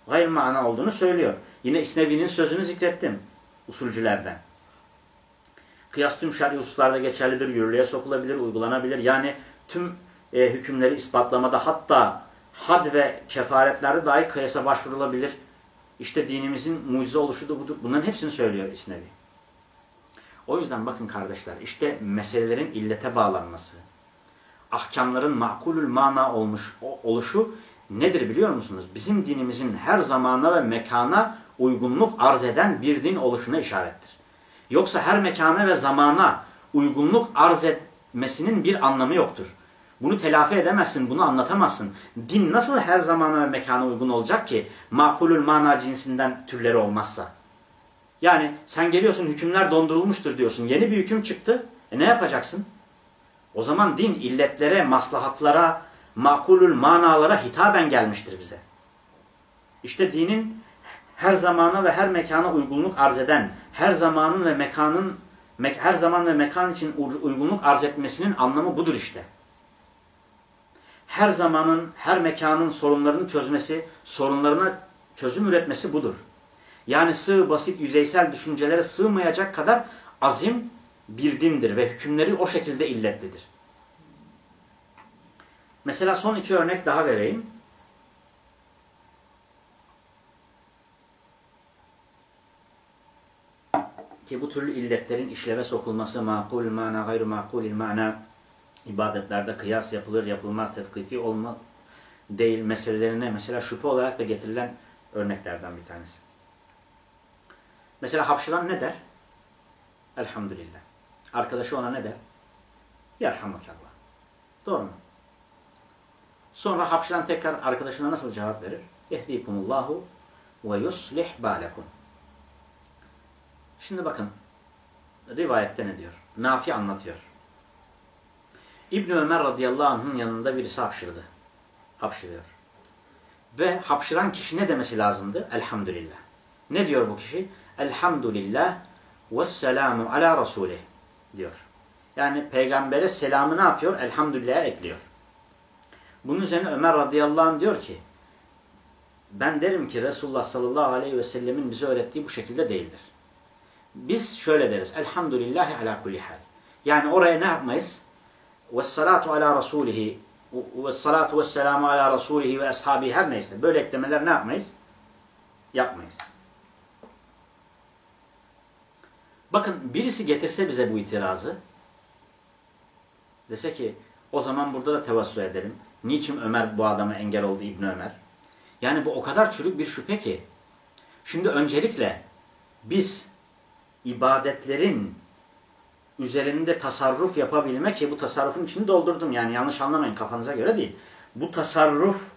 gayr mana olduğunu söylüyor. Yine İsnevi'nin sözünü zikrettim usulcülerden. Kıyas tüm şer'i hususlarda geçerlidir, yürürlüğe sokulabilir, uygulanabilir. Yani tüm e, hükümleri ispatlamada hatta had ve kefaretlerde dahi kıyasa başvurulabilir. İşte dinimizin mucize oluşu da budur. Bunların hepsini söylüyor İsnevi. O yüzden bakın kardeşler işte meselelerin illete bağlanması, ahkamların makulül mana olmuş oluşu nedir biliyor musunuz? Bizim dinimizin her zamana ve mekana uygunluk arz eden bir din oluşuna işarettir. Yoksa her mekana ve zamana uygunluk arz etmesinin bir anlamı yoktur. Bunu telafi edemezsin, bunu anlatamazsın. Din nasıl her zamana ve mekana uygun olacak ki makulül mana cinsinden türleri olmazsa? Yani sen geliyorsun hükümler dondurulmuştur diyorsun. Yeni bir hüküm çıktı. E ne yapacaksın? O zaman din illetlere, maslahatlara, makulül manalara hitaben gelmiştir bize. İşte dinin her zamana ve her mekana uygunluk arz eden, her zamanın ve mekanın her zaman ve mekan için uygunluk arz etmesinin anlamı budur işte. Her zamanın, her mekanın sorunlarını çözmesi, sorunlarına çözüm üretmesi budur. Yani sığ, basit, yüzeysel düşüncelere sığmayacak kadar azim bir dindir ve hükümleri o şekilde illetlidir. Mesela son iki örnek daha vereyim. Ki bu türlü illetlerin işleve sokulması makul mana gayru makul mana ibadetlerde kıyas yapılır yapılmaz tefkifi olma değil meselelerine mesela şüphe olarak da getirilen örneklerden bir tanesi. Mesela hapşıran ne der? Elhamdülillah. Arkadaşı ona ne der? Yerhamukallah. Doğru mu? Sonra hapşıran tekrar arkadaşına nasıl cevap verir? Yehdikumullahu ve yuslih balekum. Şimdi bakın rivayette ne diyor? Nafi anlatıyor. İbn Ömer radıyallahu anh'ın yanında birisi hapşırdı. Hapşırıyor. Ve hapşıran kişi ne demesi lazımdı? Elhamdülillah. Ne diyor bu kişi? Elhamdülillah ve selamu ala rasulih diyor. Yani peygambere selamı ne yapıyor? Elhamdülillah ekliyor. Bunun üzerine Ömer radıyallahu anh diyor ki ben derim ki Resulullah sallallahu aleyhi ve sellemin bize öğrettiği bu şekilde değildir. Biz şöyle deriz. Elhamdülillahi ala kulli hal. Yani oraya ne yapmayız? Ve salatu ala rasulihi ve salatu ve selamu ala rasulihi ve ashabi her neyse. Böyle eklemeler ne yapmayız? Yapmayız. Bakın birisi getirse bize bu itirazı dese ki o zaman burada da tevassü edelim. Niçin Ömer bu adama engel oldu İbni Ömer? Yani bu o kadar çürük bir şüphe ki. Şimdi öncelikle biz ibadetlerin üzerinde tasarruf yapabilmek ki bu tasarrufun içini doldurdum. Yani yanlış anlamayın kafanıza göre değil. Bu tasarruf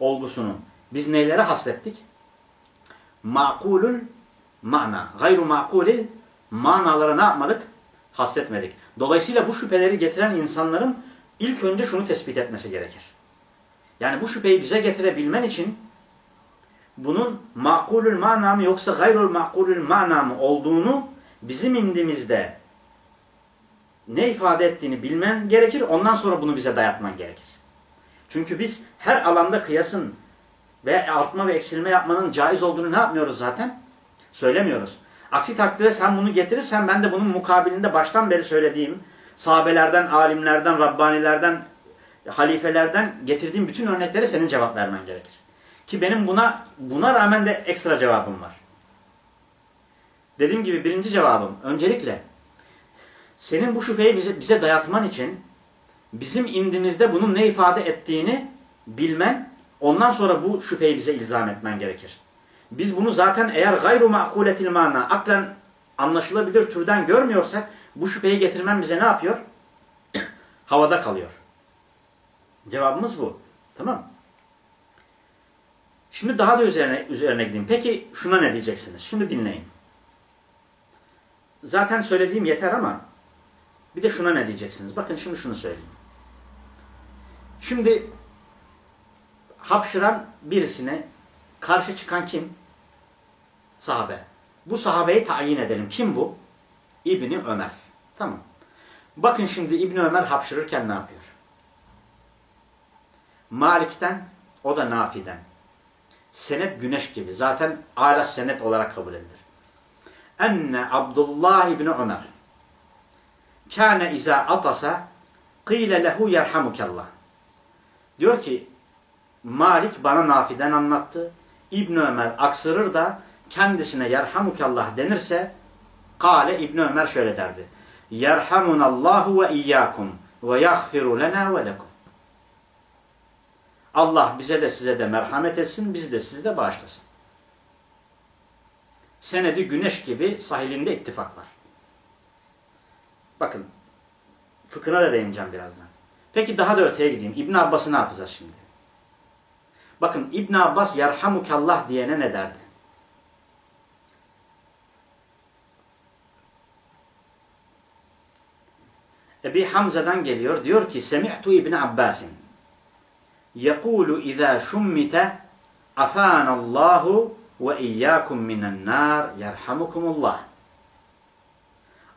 olgusunu biz neylere haslettik? Makulül mana. Gayru makulil manalara ne yapmadık? Hasletmedik. Dolayısıyla bu şüpheleri getiren insanların ilk önce şunu tespit etmesi gerekir. Yani bu şüpheyi bize getirebilmen için bunun makulül mana yoksa gayrul makulül mana olduğunu bizim indimizde ne ifade ettiğini bilmen gerekir. Ondan sonra bunu bize dayatman gerekir. Çünkü biz her alanda kıyasın ve artma ve eksilme yapmanın caiz olduğunu ne yapmıyoruz zaten? Söylemiyoruz. Aksi takdirde sen bunu getirirsen ben de bunun mukabilinde baştan beri söylediğim sahabelerden, alimlerden, rabbanilerden, halifelerden getirdiğim bütün örnekleri senin cevap vermen gerekir. Ki benim buna buna rağmen de ekstra cevabım var. Dediğim gibi birinci cevabım öncelikle senin bu şüpheyi bize, bize dayatman için bizim indimizde bunun ne ifade ettiğini bilmen, ondan sonra bu şüpheyi bize ilzam etmen gerekir. Biz bunu zaten eğer gayru makuletil mana, aklen anlaşılabilir türden görmüyorsak bu şüpheyi getirmen bize ne yapıyor? Havada kalıyor. Cevabımız bu. Tamam Şimdi daha da üzerine, üzerine gideyim. Peki şuna ne diyeceksiniz? Şimdi dinleyin. Zaten söylediğim yeter ama bir de şuna ne diyeceksiniz? Bakın şimdi şunu söyleyeyim. Şimdi hapşıran birisine karşı çıkan kim? Sahabe. Bu sahabeyi tayin edelim. Kim bu? İbni Ömer. Tamam. Bakın şimdi İbni Ömer hapşırırken ne yapıyor? Malik'ten, o da Nafi'den. Senet güneş gibi. Zaten ala senet olarak kabul edilir. Enne Abdullah İbni Ömer kâne izâ atasa kîle lehu yerhamukallah. Diyor ki Malik bana Nafi'den anlattı. İbn Ömer aksırır da kendisine yerhamukallah denirse kâle İbn Ömer şöyle derdi. Yerhamunallahu ve iyyakum ve yaghfiru lena ve lekum. Allah bize de size de merhamet etsin, bizi de sizi de bağışlasın. Senedi güneş gibi sahilinde ittifak var. Bakın fıkhına da değineceğim birazdan. Peki daha da öteye gideyim. İbn Abbas'ı ne yapacağız şimdi? Bakın İbn Abbas yerhamukallah diyene ne derdi? Ebi Hamza'dan geliyor. Diyor ki Semi'tu İbn Abbas'in yekulu izâ şummite afanallahu ve iyyakum minen nar yerhamukumullah.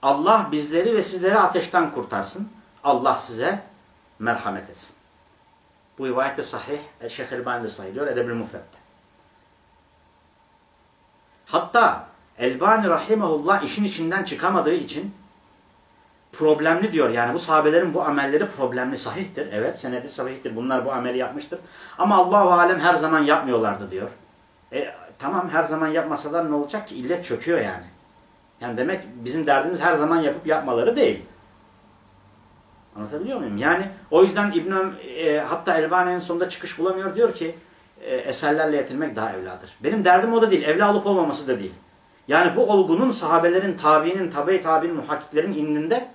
Allah bizleri ve sizleri ateşten kurtarsın. Allah size merhamet etsin. Bu rivayet de sahih. Şeyh Elbani de sayılıyor. Edeb-ül Mufret'te. Hatta Elbani Rahimahullah işin içinden çıkamadığı için problemli diyor. Yani bu sahabelerin bu amelleri problemli. Sahihtir. Evet senedi sahihtir. Bunlar bu ameli yapmıştır. Ama Allah-u Alem her zaman yapmıyorlardı diyor. E, tamam her zaman yapmasalar ne olacak ki? İllet çöküyor yani. Yani demek bizim derdimiz her zaman yapıp yapmaları değil. Anlatabiliyor muyum? Yani o yüzden İbn e, hatta Elbani'nin sonunda çıkış bulamıyor. Diyor ki e, eserlerle yetinmek daha evladır. Benim derdim o da değil. Evla olup olmaması da değil. Yani bu olgunun sahabelerin, tabiinin, tabi tabiinin, muhakkiklerin indinde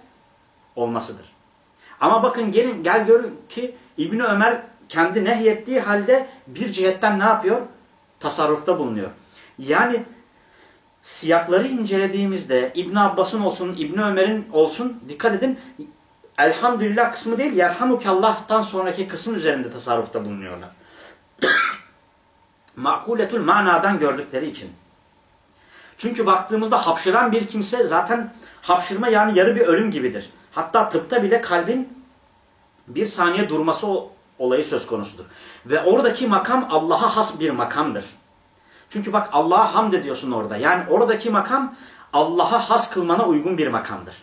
olmasıdır. Ama bakın gelin gel görün ki İbni Ömer kendi nehyettiği halde bir cihetten ne yapıyor? Tasarrufta bulunuyor. Yani siyakları incelediğimizde İbn Abbas'ın olsun, İbn Ömer'in olsun dikkat edin elhamdülillah kısmı değil yerhamukallah'tan sonraki kısım üzerinde tasarrufta bulunuyorlar. Makuletül manadan gördükleri için. Çünkü baktığımızda hapşıran bir kimse zaten hapşırma yani yarı bir ölüm gibidir. Hatta tıpta bile kalbin bir saniye durması olayı söz konusudur. Ve oradaki makam Allah'a has bir makamdır. Çünkü bak Allah'a hamd ediyorsun orada. Yani oradaki makam Allah'a has kılmana uygun bir makamdır.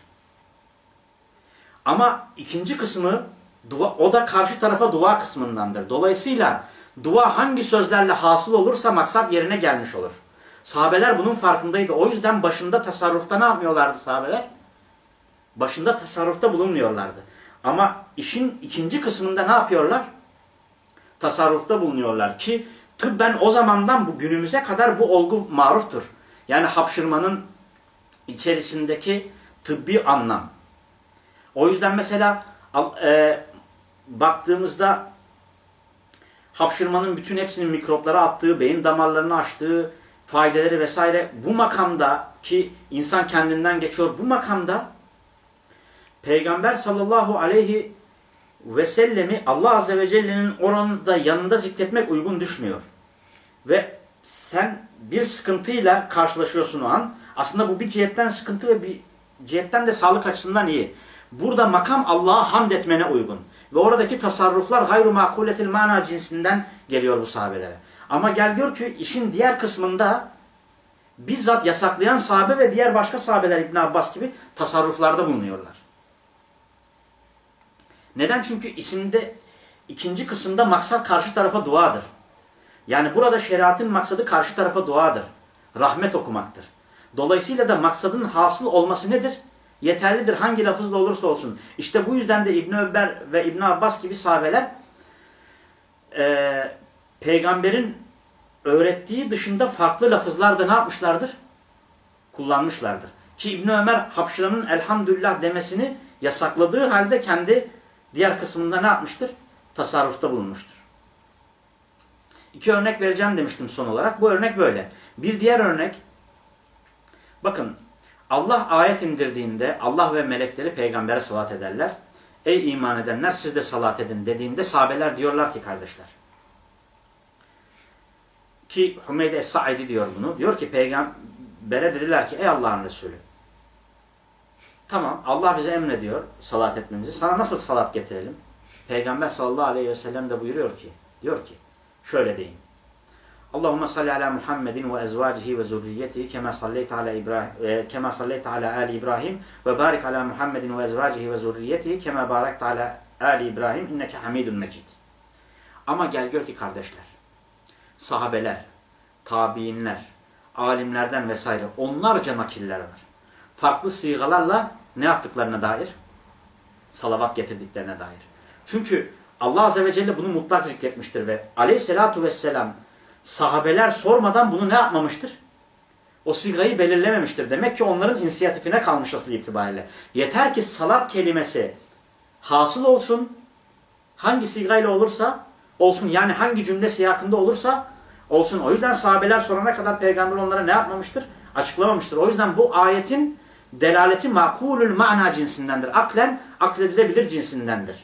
Ama ikinci kısmı dua, o da karşı tarafa dua kısmındandır. Dolayısıyla dua hangi sözlerle hasıl olursa maksat yerine gelmiş olur. Sahabeler bunun farkındaydı. O yüzden başında tasarrufta ne yapmıyorlardı sahabeler? Başında tasarrufta bulunmuyorlardı. Ama işin ikinci kısmında ne yapıyorlar? Tasarrufta bulunuyorlar ki tıbben o zamandan bu günümüze kadar bu olgu maruftur. Yani hapşırmanın içerisindeki tıbbi anlam. O yüzden mesela e, baktığımızda hapşırmanın bütün hepsinin mikroplara attığı, beyin damarlarını açtığı faydeleri vesaire bu makamda ki insan kendinden geçiyor bu makamda Peygamber sallallahu aleyhi ve sellemi Allah azze ve celle'nin oranında yanında zikretmek uygun düşmüyor. Ve sen bir sıkıntıyla karşılaşıyorsun o an. Aslında bu bir cihetten sıkıntı ve bir cihetten de sağlık açısından iyi. Burada makam Allah'a hamd etmene uygun. Ve oradaki tasarruflar hayru makuletil mana cinsinden geliyor bu sahabelere. Ama gel gör ki işin diğer kısmında bizzat yasaklayan sahabe ve diğer başka sahabeler İbn Abbas gibi tasarruflarda bulunuyorlar. Neden? Çünkü isimde ikinci kısımda maksat karşı tarafa duadır. Yani burada şeriatın maksadı karşı tarafa duadır. Rahmet okumaktır. Dolayısıyla da maksadın hasıl olması nedir? Yeterlidir hangi lafızla olursa olsun. İşte bu yüzden de İbn Ömer ve İbn Abbas gibi sahabeler e, peygamberin öğrettiği dışında farklı lafızlar da ne yapmışlardır? Kullanmışlardır. Ki İbn Ömer hapşıranın elhamdülillah demesini yasakladığı halde kendi diğer kısmında ne yapmıştır? Tasarrufta bulunmuştur. İki örnek vereceğim demiştim son olarak. Bu örnek böyle. Bir diğer örnek, bakın Allah ayet indirdiğinde Allah ve melekleri peygambere salat ederler. Ey iman edenler siz de salat edin dediğinde sahabeler diyorlar ki kardeşler. Ki Hümeyde Es-Sa'idi diyor bunu. Diyor ki peygambere dediler ki ey Allah'ın Resulü. Tamam Allah bize emrediyor salat etmemizi. Sana nasıl salat getirelim? Peygamber sallallahu aleyhi ve sellem de buyuruyor ki, diyor ki şöyle deyin. Allahumme salli ala Muhammedin ve ezvacihi ve zurriyetihi kema salleyte ala İbrahim e, kema salleyte ala ali İbrahim ve barik ala Muhammedin ve ezvacihi ve zurriyetihi kema barakte ala ali İbrahim inneke Hamidun Mecid. Ama gel gör ki kardeşler, sahabeler, tabiinler, alimlerden vesaire onlarca nakiller var. Farklı sigalarla ne yaptıklarına dair? Salavat getirdiklerine dair. Çünkü Allah Azze ve Celle bunu mutlak zikretmiştir ve aleyhissalatu vesselam sahabeler sormadan bunu ne yapmamıştır? O sigayı belirlememiştir. Demek ki onların inisiyatifine kalmış asıl itibariyle. Yeter ki salat kelimesi hasıl olsun. Hangi sigayla olursa olsun. Yani hangi cümle siyakında olursa olsun. O yüzden sahabeler sorana kadar peygamber onlara ne yapmamıştır? Açıklamamıştır. O yüzden bu ayetin delaleti makulül mana cinsindendir. Aklen akledilebilir cinsindendir.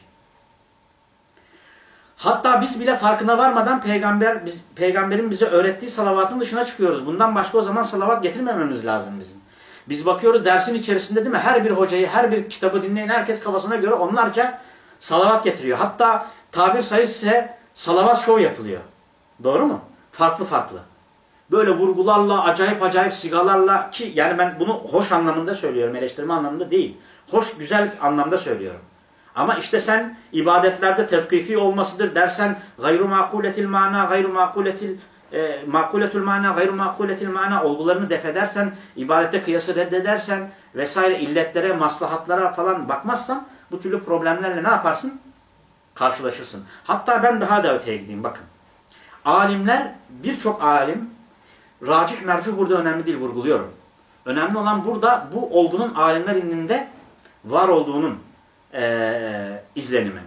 Hatta biz bile farkına varmadan peygamber biz, peygamberin bize öğrettiği salavatın dışına çıkıyoruz. Bundan başka o zaman salavat getirmememiz lazım bizim. Biz bakıyoruz dersin içerisinde değil mi? Her bir hocayı, her bir kitabı dinleyen herkes kafasına göre onlarca salavat getiriyor. Hatta tabir sayısı salavat şov yapılıyor. Doğru mu? Farklı farklı. Böyle vurgularla, acayip acayip sigalarla ki yani ben bunu hoş anlamında söylüyorum, eleştirme anlamında değil. Hoş, güzel anlamda söylüyorum. Ama işte sen ibadetlerde tevkifi olmasıdır dersen gayru makuletil mana, gayru makuletil e, makuletul mana, gayru makuletil mana olgularını def edersen, ibadete kıyası reddedersen vesaire illetlere, maslahatlara falan bakmazsan bu türlü problemlerle ne yaparsın? Karşılaşırsın. Hatta ben daha da öteye gideyim bakın. Alimler, birçok alim, racih mercuh burada önemli değil vurguluyorum. Önemli olan burada bu olgunun alimler indinde var olduğunun e, izlenimi.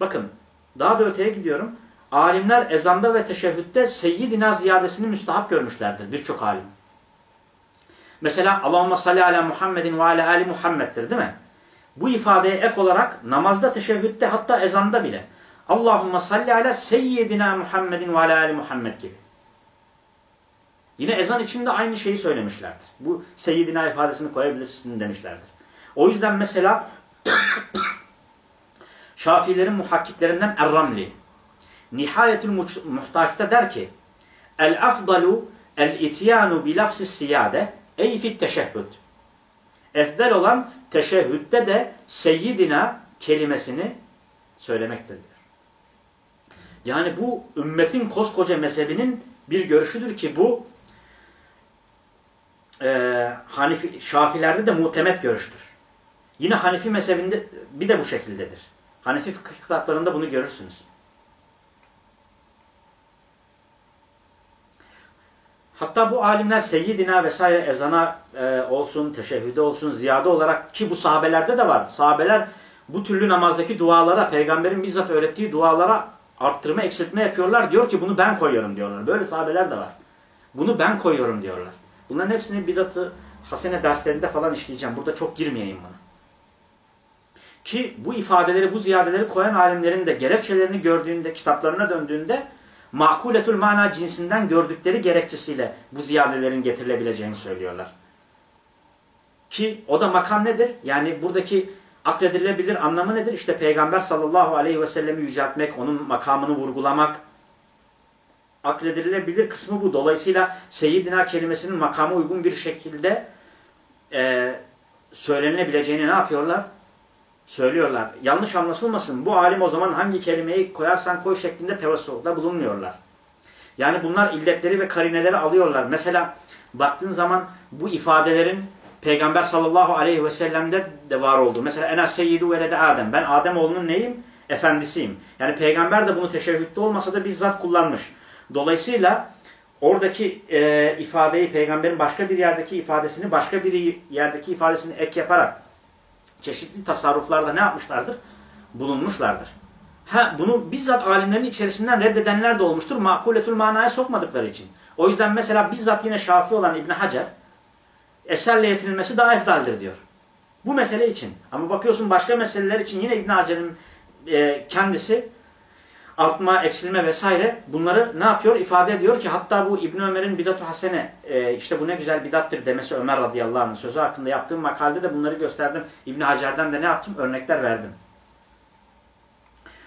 Bakın daha da öteye gidiyorum. Alimler ezanda ve teşehhütte seyyidina ziyadesini müstahap görmüşlerdir birçok alim. Mesela Allahümme salli ala Muhammedin ve ala ali Muhammed'dir değil mi? Bu ifadeye ek olarak namazda, teşehhütte hatta ezanda bile Allahümme salli ala seyyidina Muhammedin ve ala ali Muhammed gibi. Yine ezan içinde aynı şeyi söylemişlerdir. Bu seyyidina ifadesini koyabilirsin demişlerdir. O yüzden mesela Şafilerin muhakkiklerinden Er-Ramli Nihayetül Muhtaç'ta der ki El afdalu el ityanu bi lafzis siyade ey fit teşehhüd. Efdel olan teşehhütte de seyyidina kelimesini söylemektir. Yani bu ümmetin koskoca mezhebinin bir görüşüdür ki bu e, Hanifi, Şafilerde de muhtemet görüştür. Yine Hanefi mezhebinde bir de bu şekildedir. Hanefi fıkıh kitaplarında bunu görürsünüz. Hatta bu alimler seyyidina vesaire ezana e, olsun, teşehhüde olsun, ziyade olarak ki bu sahabelerde de var. Sahabeler bu türlü namazdaki dualara, peygamberin bizzat öğrettiği dualara arttırma, eksiltme yapıyorlar. Diyor ki bunu ben koyuyorum diyorlar. Böyle sahabeler de var. Bunu ben koyuyorum diyorlar. Bunların hepsini bidatı hasene derslerinde falan işleyeceğim. Burada çok girmeyeyim buna. Ki bu ifadeleri, bu ziyadeleri koyan alimlerin de gerekçelerini gördüğünde, kitaplarına döndüğünde makuletul mana cinsinden gördükleri gerekçesiyle bu ziyadelerin getirilebileceğini söylüyorlar. Ki o da makam nedir? Yani buradaki akledilebilir anlamı nedir? İşte Peygamber sallallahu aleyhi ve sellemi yüceltmek, onun makamını vurgulamak. Akledilebilir kısmı bu. Dolayısıyla Seyyidina kelimesinin makama uygun bir şekilde e, söylenilebileceğini ne yapıyorlar? Söylüyorlar. Yanlış anlaşılmasın. Bu alim o zaman hangi kelimeyi koyarsan koy şeklinde tevessülde bulunmuyorlar. Yani bunlar illetleri ve karineleri alıyorlar. Mesela baktığın zaman bu ifadelerin Peygamber sallallahu aleyhi ve sellem'de de var olduğu. Mesela ena seyyidu velede Adem. Ben Adem oğlunun neyim? Efendisiyim. Yani peygamber de bunu teşehhütte olmasa da bizzat kullanmış. Dolayısıyla oradaki e, ifadeyi peygamberin başka bir yerdeki ifadesini başka bir yerdeki ifadesini ek yaparak çeşitli tasarruflarda ne yapmışlardır? Bulunmuşlardır. Ha, bunu bizzat alimlerin içerisinden reddedenler de olmuştur. Makuletül manaya sokmadıkları için. O yüzden mesela bizzat yine şafi olan İbn Hacer eserle yetinilmesi daha eftaldir diyor. Bu mesele için. Ama bakıyorsun başka meseleler için yine İbn Hacer'in e, kendisi artma, eksilme vesaire bunları ne yapıyor? İfade ediyor ki hatta bu İbn Ömer'in bidat-ı hasene e, işte bu ne güzel bidattır demesi Ömer radıyallahu anh'ın sözü hakkında yaptığım makalede de bunları gösterdim. İbn Hacer'den de ne yaptım? Örnekler verdim.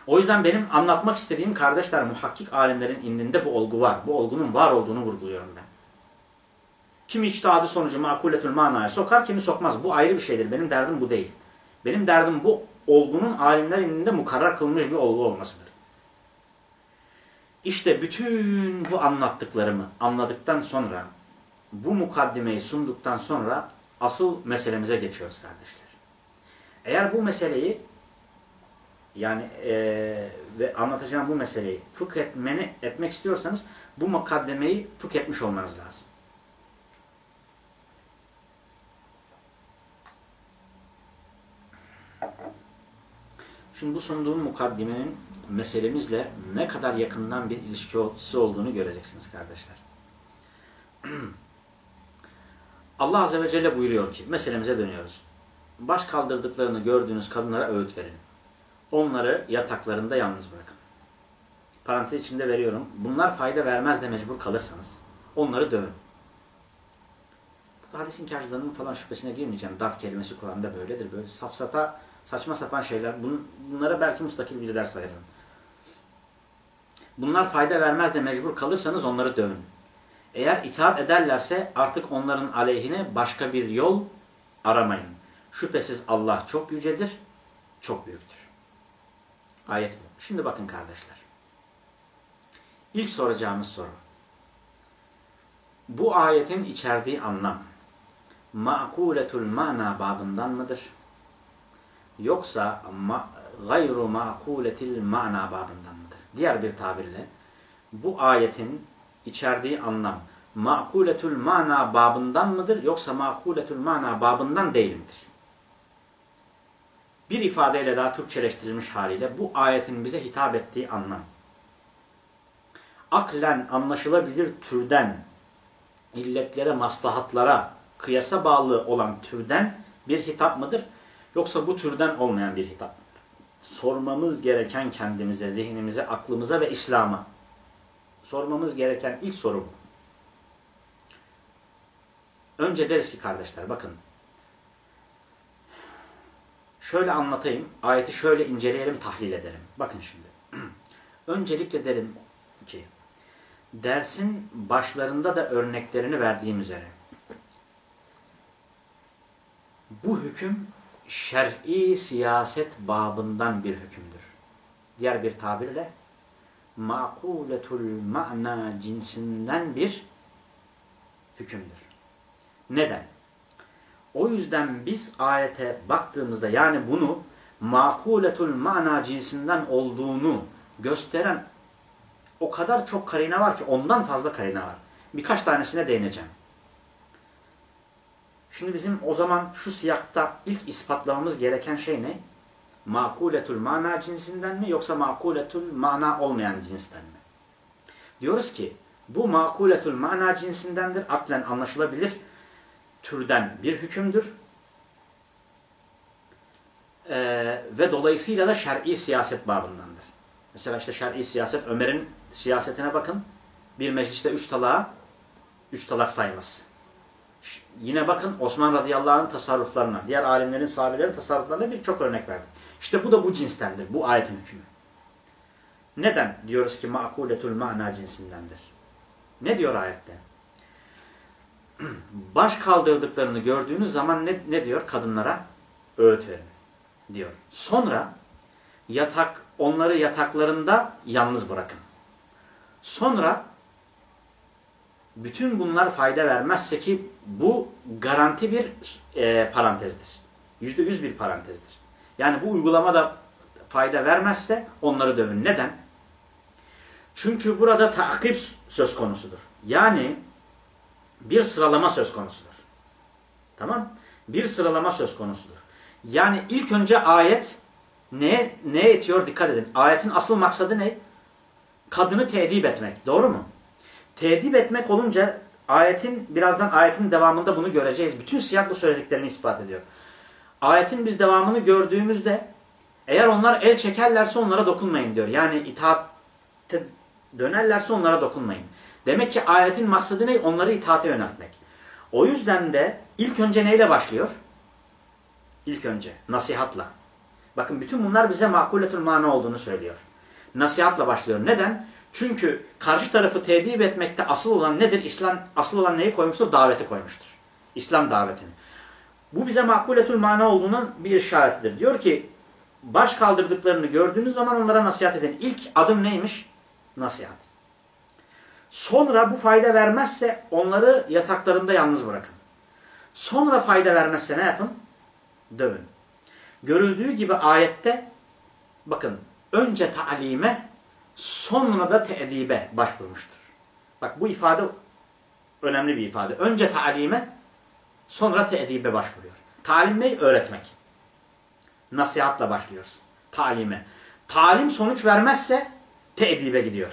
O yüzden benim anlatmak istediğim kardeşler muhakkik alimlerin indinde bu olgu var. Bu olgunun var olduğunu vurguluyorum ben. Kimi içtihadı sonucu makuletül manaya sokar, kimi sokmaz. Bu ayrı bir şeydir. Benim derdim bu değil. Benim derdim bu olgunun alimler indinde mukarrar kılmış bir olgu olmasıdır. İşte bütün bu anlattıklarımı anladıktan sonra, bu mukaddimeyi sunduktan sonra asıl meselemize geçiyoruz kardeşler. Eğer bu meseleyi yani e, ve anlatacağım bu meseleyi fıkh etmeni, etmek istiyorsanız bu mukaddemeyi fıkh etmiş olmanız lazım. Şimdi bu sunduğum mukaddimenin meselemizle ne kadar yakından bir ilişkisi olduğunu göreceksiniz kardeşler. Allah Azze ve Celle buyuruyor ki, meselemize dönüyoruz. Baş kaldırdıklarını gördüğünüz kadınlara öğüt verin. Onları yataklarında yalnız bırakın. Parantez içinde veriyorum. Bunlar fayda vermez de mecbur kalırsanız onları dövün. Hadisin inkarcılarının falan şüphesine girmeyeceğim. Darp kelimesi Kur'an'da böyledir. Böyle safsata, saçma sapan şeyler. Bunlara belki mustakil bir ders ayırırım. Bunlar fayda vermez de mecbur kalırsanız onları dövün. Eğer itaat ederlerse artık onların aleyhine başka bir yol aramayın. Şüphesiz Allah çok yücedir, çok büyüktür. Ayet bu. Şimdi bakın kardeşler. İlk soracağımız soru. Bu ayetin içerdiği anlam ma'kuletul mana babından mıdır? Yoksa ma gayru ma'kuletil mana babından? Diğer bir tabirle bu ayetin içerdiği anlam makuletul mana babından mıdır yoksa makuletul mana babından değil midir? Bir ifadeyle daha Türkçeleştirilmiş haliyle bu ayetin bize hitap ettiği anlam aklen anlaşılabilir türden illetlere, maslahatlara, kıyasa bağlı olan türden bir hitap mıdır? Yoksa bu türden olmayan bir hitap mıdır? Sormamız gereken kendimize, zihnimize, aklımıza ve İslam'a sormamız gereken ilk soru bu. Önce deriz ki kardeşler bakın. Şöyle anlatayım. Ayeti şöyle inceleyelim, tahlil edelim. Bakın şimdi. Öncelikle derim ki dersin başlarında da örneklerini verdiğim üzere bu hüküm şer'i siyaset babından bir hükümdür. Diğer bir tabirle makuletul ma'na cinsinden bir hükümdür. Neden? O yüzden biz ayete baktığımızda yani bunu makuletul ma'na cinsinden olduğunu gösteren o kadar çok karine var ki ondan fazla karine var. Birkaç tanesine değineceğim. Şimdi bizim o zaman şu siyakta ilk ispatlamamız gereken şey ne? makuletul mana cinsinden mi yoksa makuletul mana olmayan cinsten mi? Diyoruz ki bu makuletul mana cinsindendir. Aklen anlaşılabilir türden bir hükümdür. Ee, ve dolayısıyla da şer'i siyaset babındandır. Mesela işte şer'i siyaset Ömer'in siyasetine bakın. Bir mecliste üç talağa üç talak sayması. Yine bakın Osman radıyallahu anh'ın tasarruflarına, diğer alimlerin, sahabelerin tasarruflarına birçok örnek verdik. İşte bu da bu cinstendir. Bu ayetin hükmü. Neden diyoruz ki makuletul mana cinsindendir? Ne diyor ayette? Baş kaldırdıklarını gördüğünüz zaman ne, ne diyor? Kadınlara öğüt verin diyor. Sonra yatak onları yataklarında yalnız bırakın. Sonra bütün bunlar fayda vermezse ki bu garanti bir e, parantezdir. Yüzde yüz bir parantezdir. Yani bu uygulama da fayda vermezse onları dövün. Neden? Çünkü burada takip söz konusudur. Yani bir sıralama söz konusudur. Tamam? Bir sıralama söz konusudur. Yani ilk önce ayet ne ne etiyor dikkat edin. Ayetin asıl maksadı ne? Kadını tedip etmek. Doğru mu? Tedip etmek olunca ayetin birazdan ayetin devamında bunu göreceğiz. Bütün siyah bu söylediklerimi ispat ediyor. Ayetin biz devamını gördüğümüzde eğer onlar el çekerlerse onlara dokunmayın diyor. Yani itaatte dönerlerse onlara dokunmayın. Demek ki ayetin maksadı ne? Onları itaate yöneltmek. O yüzden de ilk önce neyle başlıyor? İlk önce nasihatla. Bakın bütün bunlar bize makuletül mana olduğunu söylüyor. Nasihatla başlıyor. Neden? Çünkü karşı tarafı tedip etmekte asıl olan nedir? İslam asıl olan neyi koymuştur? Daveti koymuştur. İslam davetini. Bu bize makuletül mana olduğunun bir işaretidir. Diyor ki baş kaldırdıklarını gördüğünüz zaman onlara nasihat edin. İlk adım neymiş? Nasihat. Sonra bu fayda vermezse onları yataklarında yalnız bırakın. Sonra fayda vermezse ne yapın? Dövün. Görüldüğü gibi ayette bakın önce talime sonra da teedibe başvurmuştur. Bak bu ifade önemli bir ifade. Önce talime sonra teedibe başvuruyor. Talim ne? Öğretmek. Nasihatla başlıyoruz. talime. Talim sonuç vermezse teedibe gidiyor.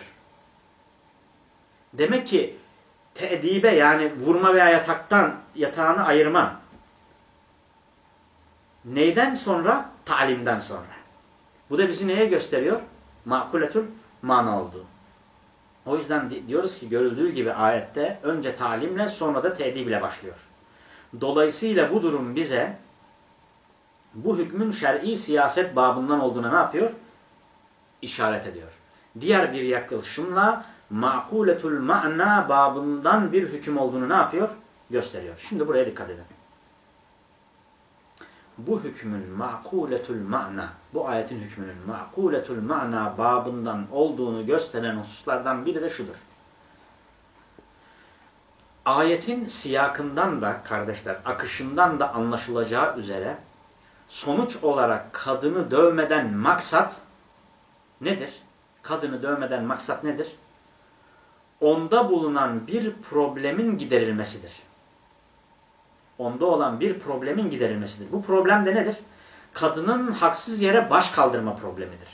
Demek ki teedibe yani vurma veya yataktan yatağını ayırma neyden sonra? Talimden sonra. Bu da bizi neye gösteriyor? Makuletül mana olduğu. O yüzden diyoruz ki görüldüğü gibi ayette önce talimle sonra da tedible başlıyor. Dolayısıyla bu durum bize bu hükmün şer'i siyaset babından olduğuna ne yapıyor? İşaret ediyor. Diğer bir yaklaşımla makuletul ma'na babından bir hüküm olduğunu ne yapıyor? Gösteriyor. Şimdi buraya dikkat edin. Bu hükmün makuletul ma'na, bu ayetin hükmünün makuletul ma'na babından olduğunu gösteren hususlardan biri de şudur. Ayetin siyakından da kardeşler, akışından da anlaşılacağı üzere sonuç olarak kadını dövmeden maksat nedir? Kadını dövmeden maksat nedir? Onda bulunan bir problemin giderilmesidir. Onda olan bir problemin giderilmesidir. Bu problem de nedir? Kadının haksız yere baş kaldırma problemidir.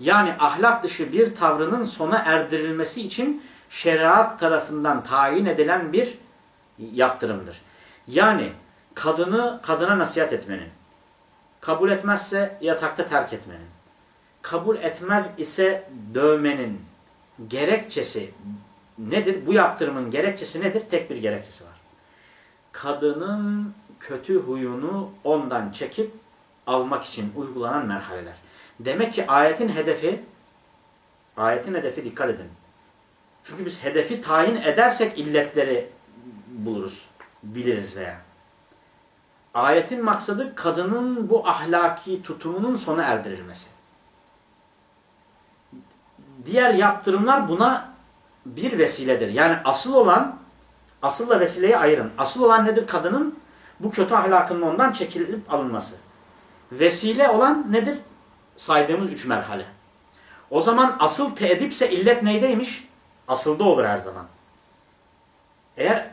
Yani ahlak dışı bir tavrının sona erdirilmesi için şeriat tarafından tayin edilen bir yaptırımdır. Yani kadını kadına nasihat etmenin, kabul etmezse yatakta terk etmenin, kabul etmez ise dövmenin gerekçesi nedir? Bu yaptırımın gerekçesi nedir? Tek bir gerekçesi var. Kadının kötü huyunu ondan çekip almak için uygulanan merhaleler. Demek ki ayetin hedefi ayetin hedefi dikkat edin. Çünkü biz hedefi tayin edersek illetleri buluruz, biliriz veya. Ayetin maksadı kadının bu ahlaki tutumunun sona erdirilmesi. Diğer yaptırımlar buna bir vesiledir. Yani asıl olan, asılla vesileyi ayırın. Asıl olan nedir? Kadının bu kötü ahlakının ondan çekilip alınması. Vesile olan nedir? Saydığımız üç merhale. O zaman asıl teedipse illet neydeymiş? Asılda olur her zaman. Eğer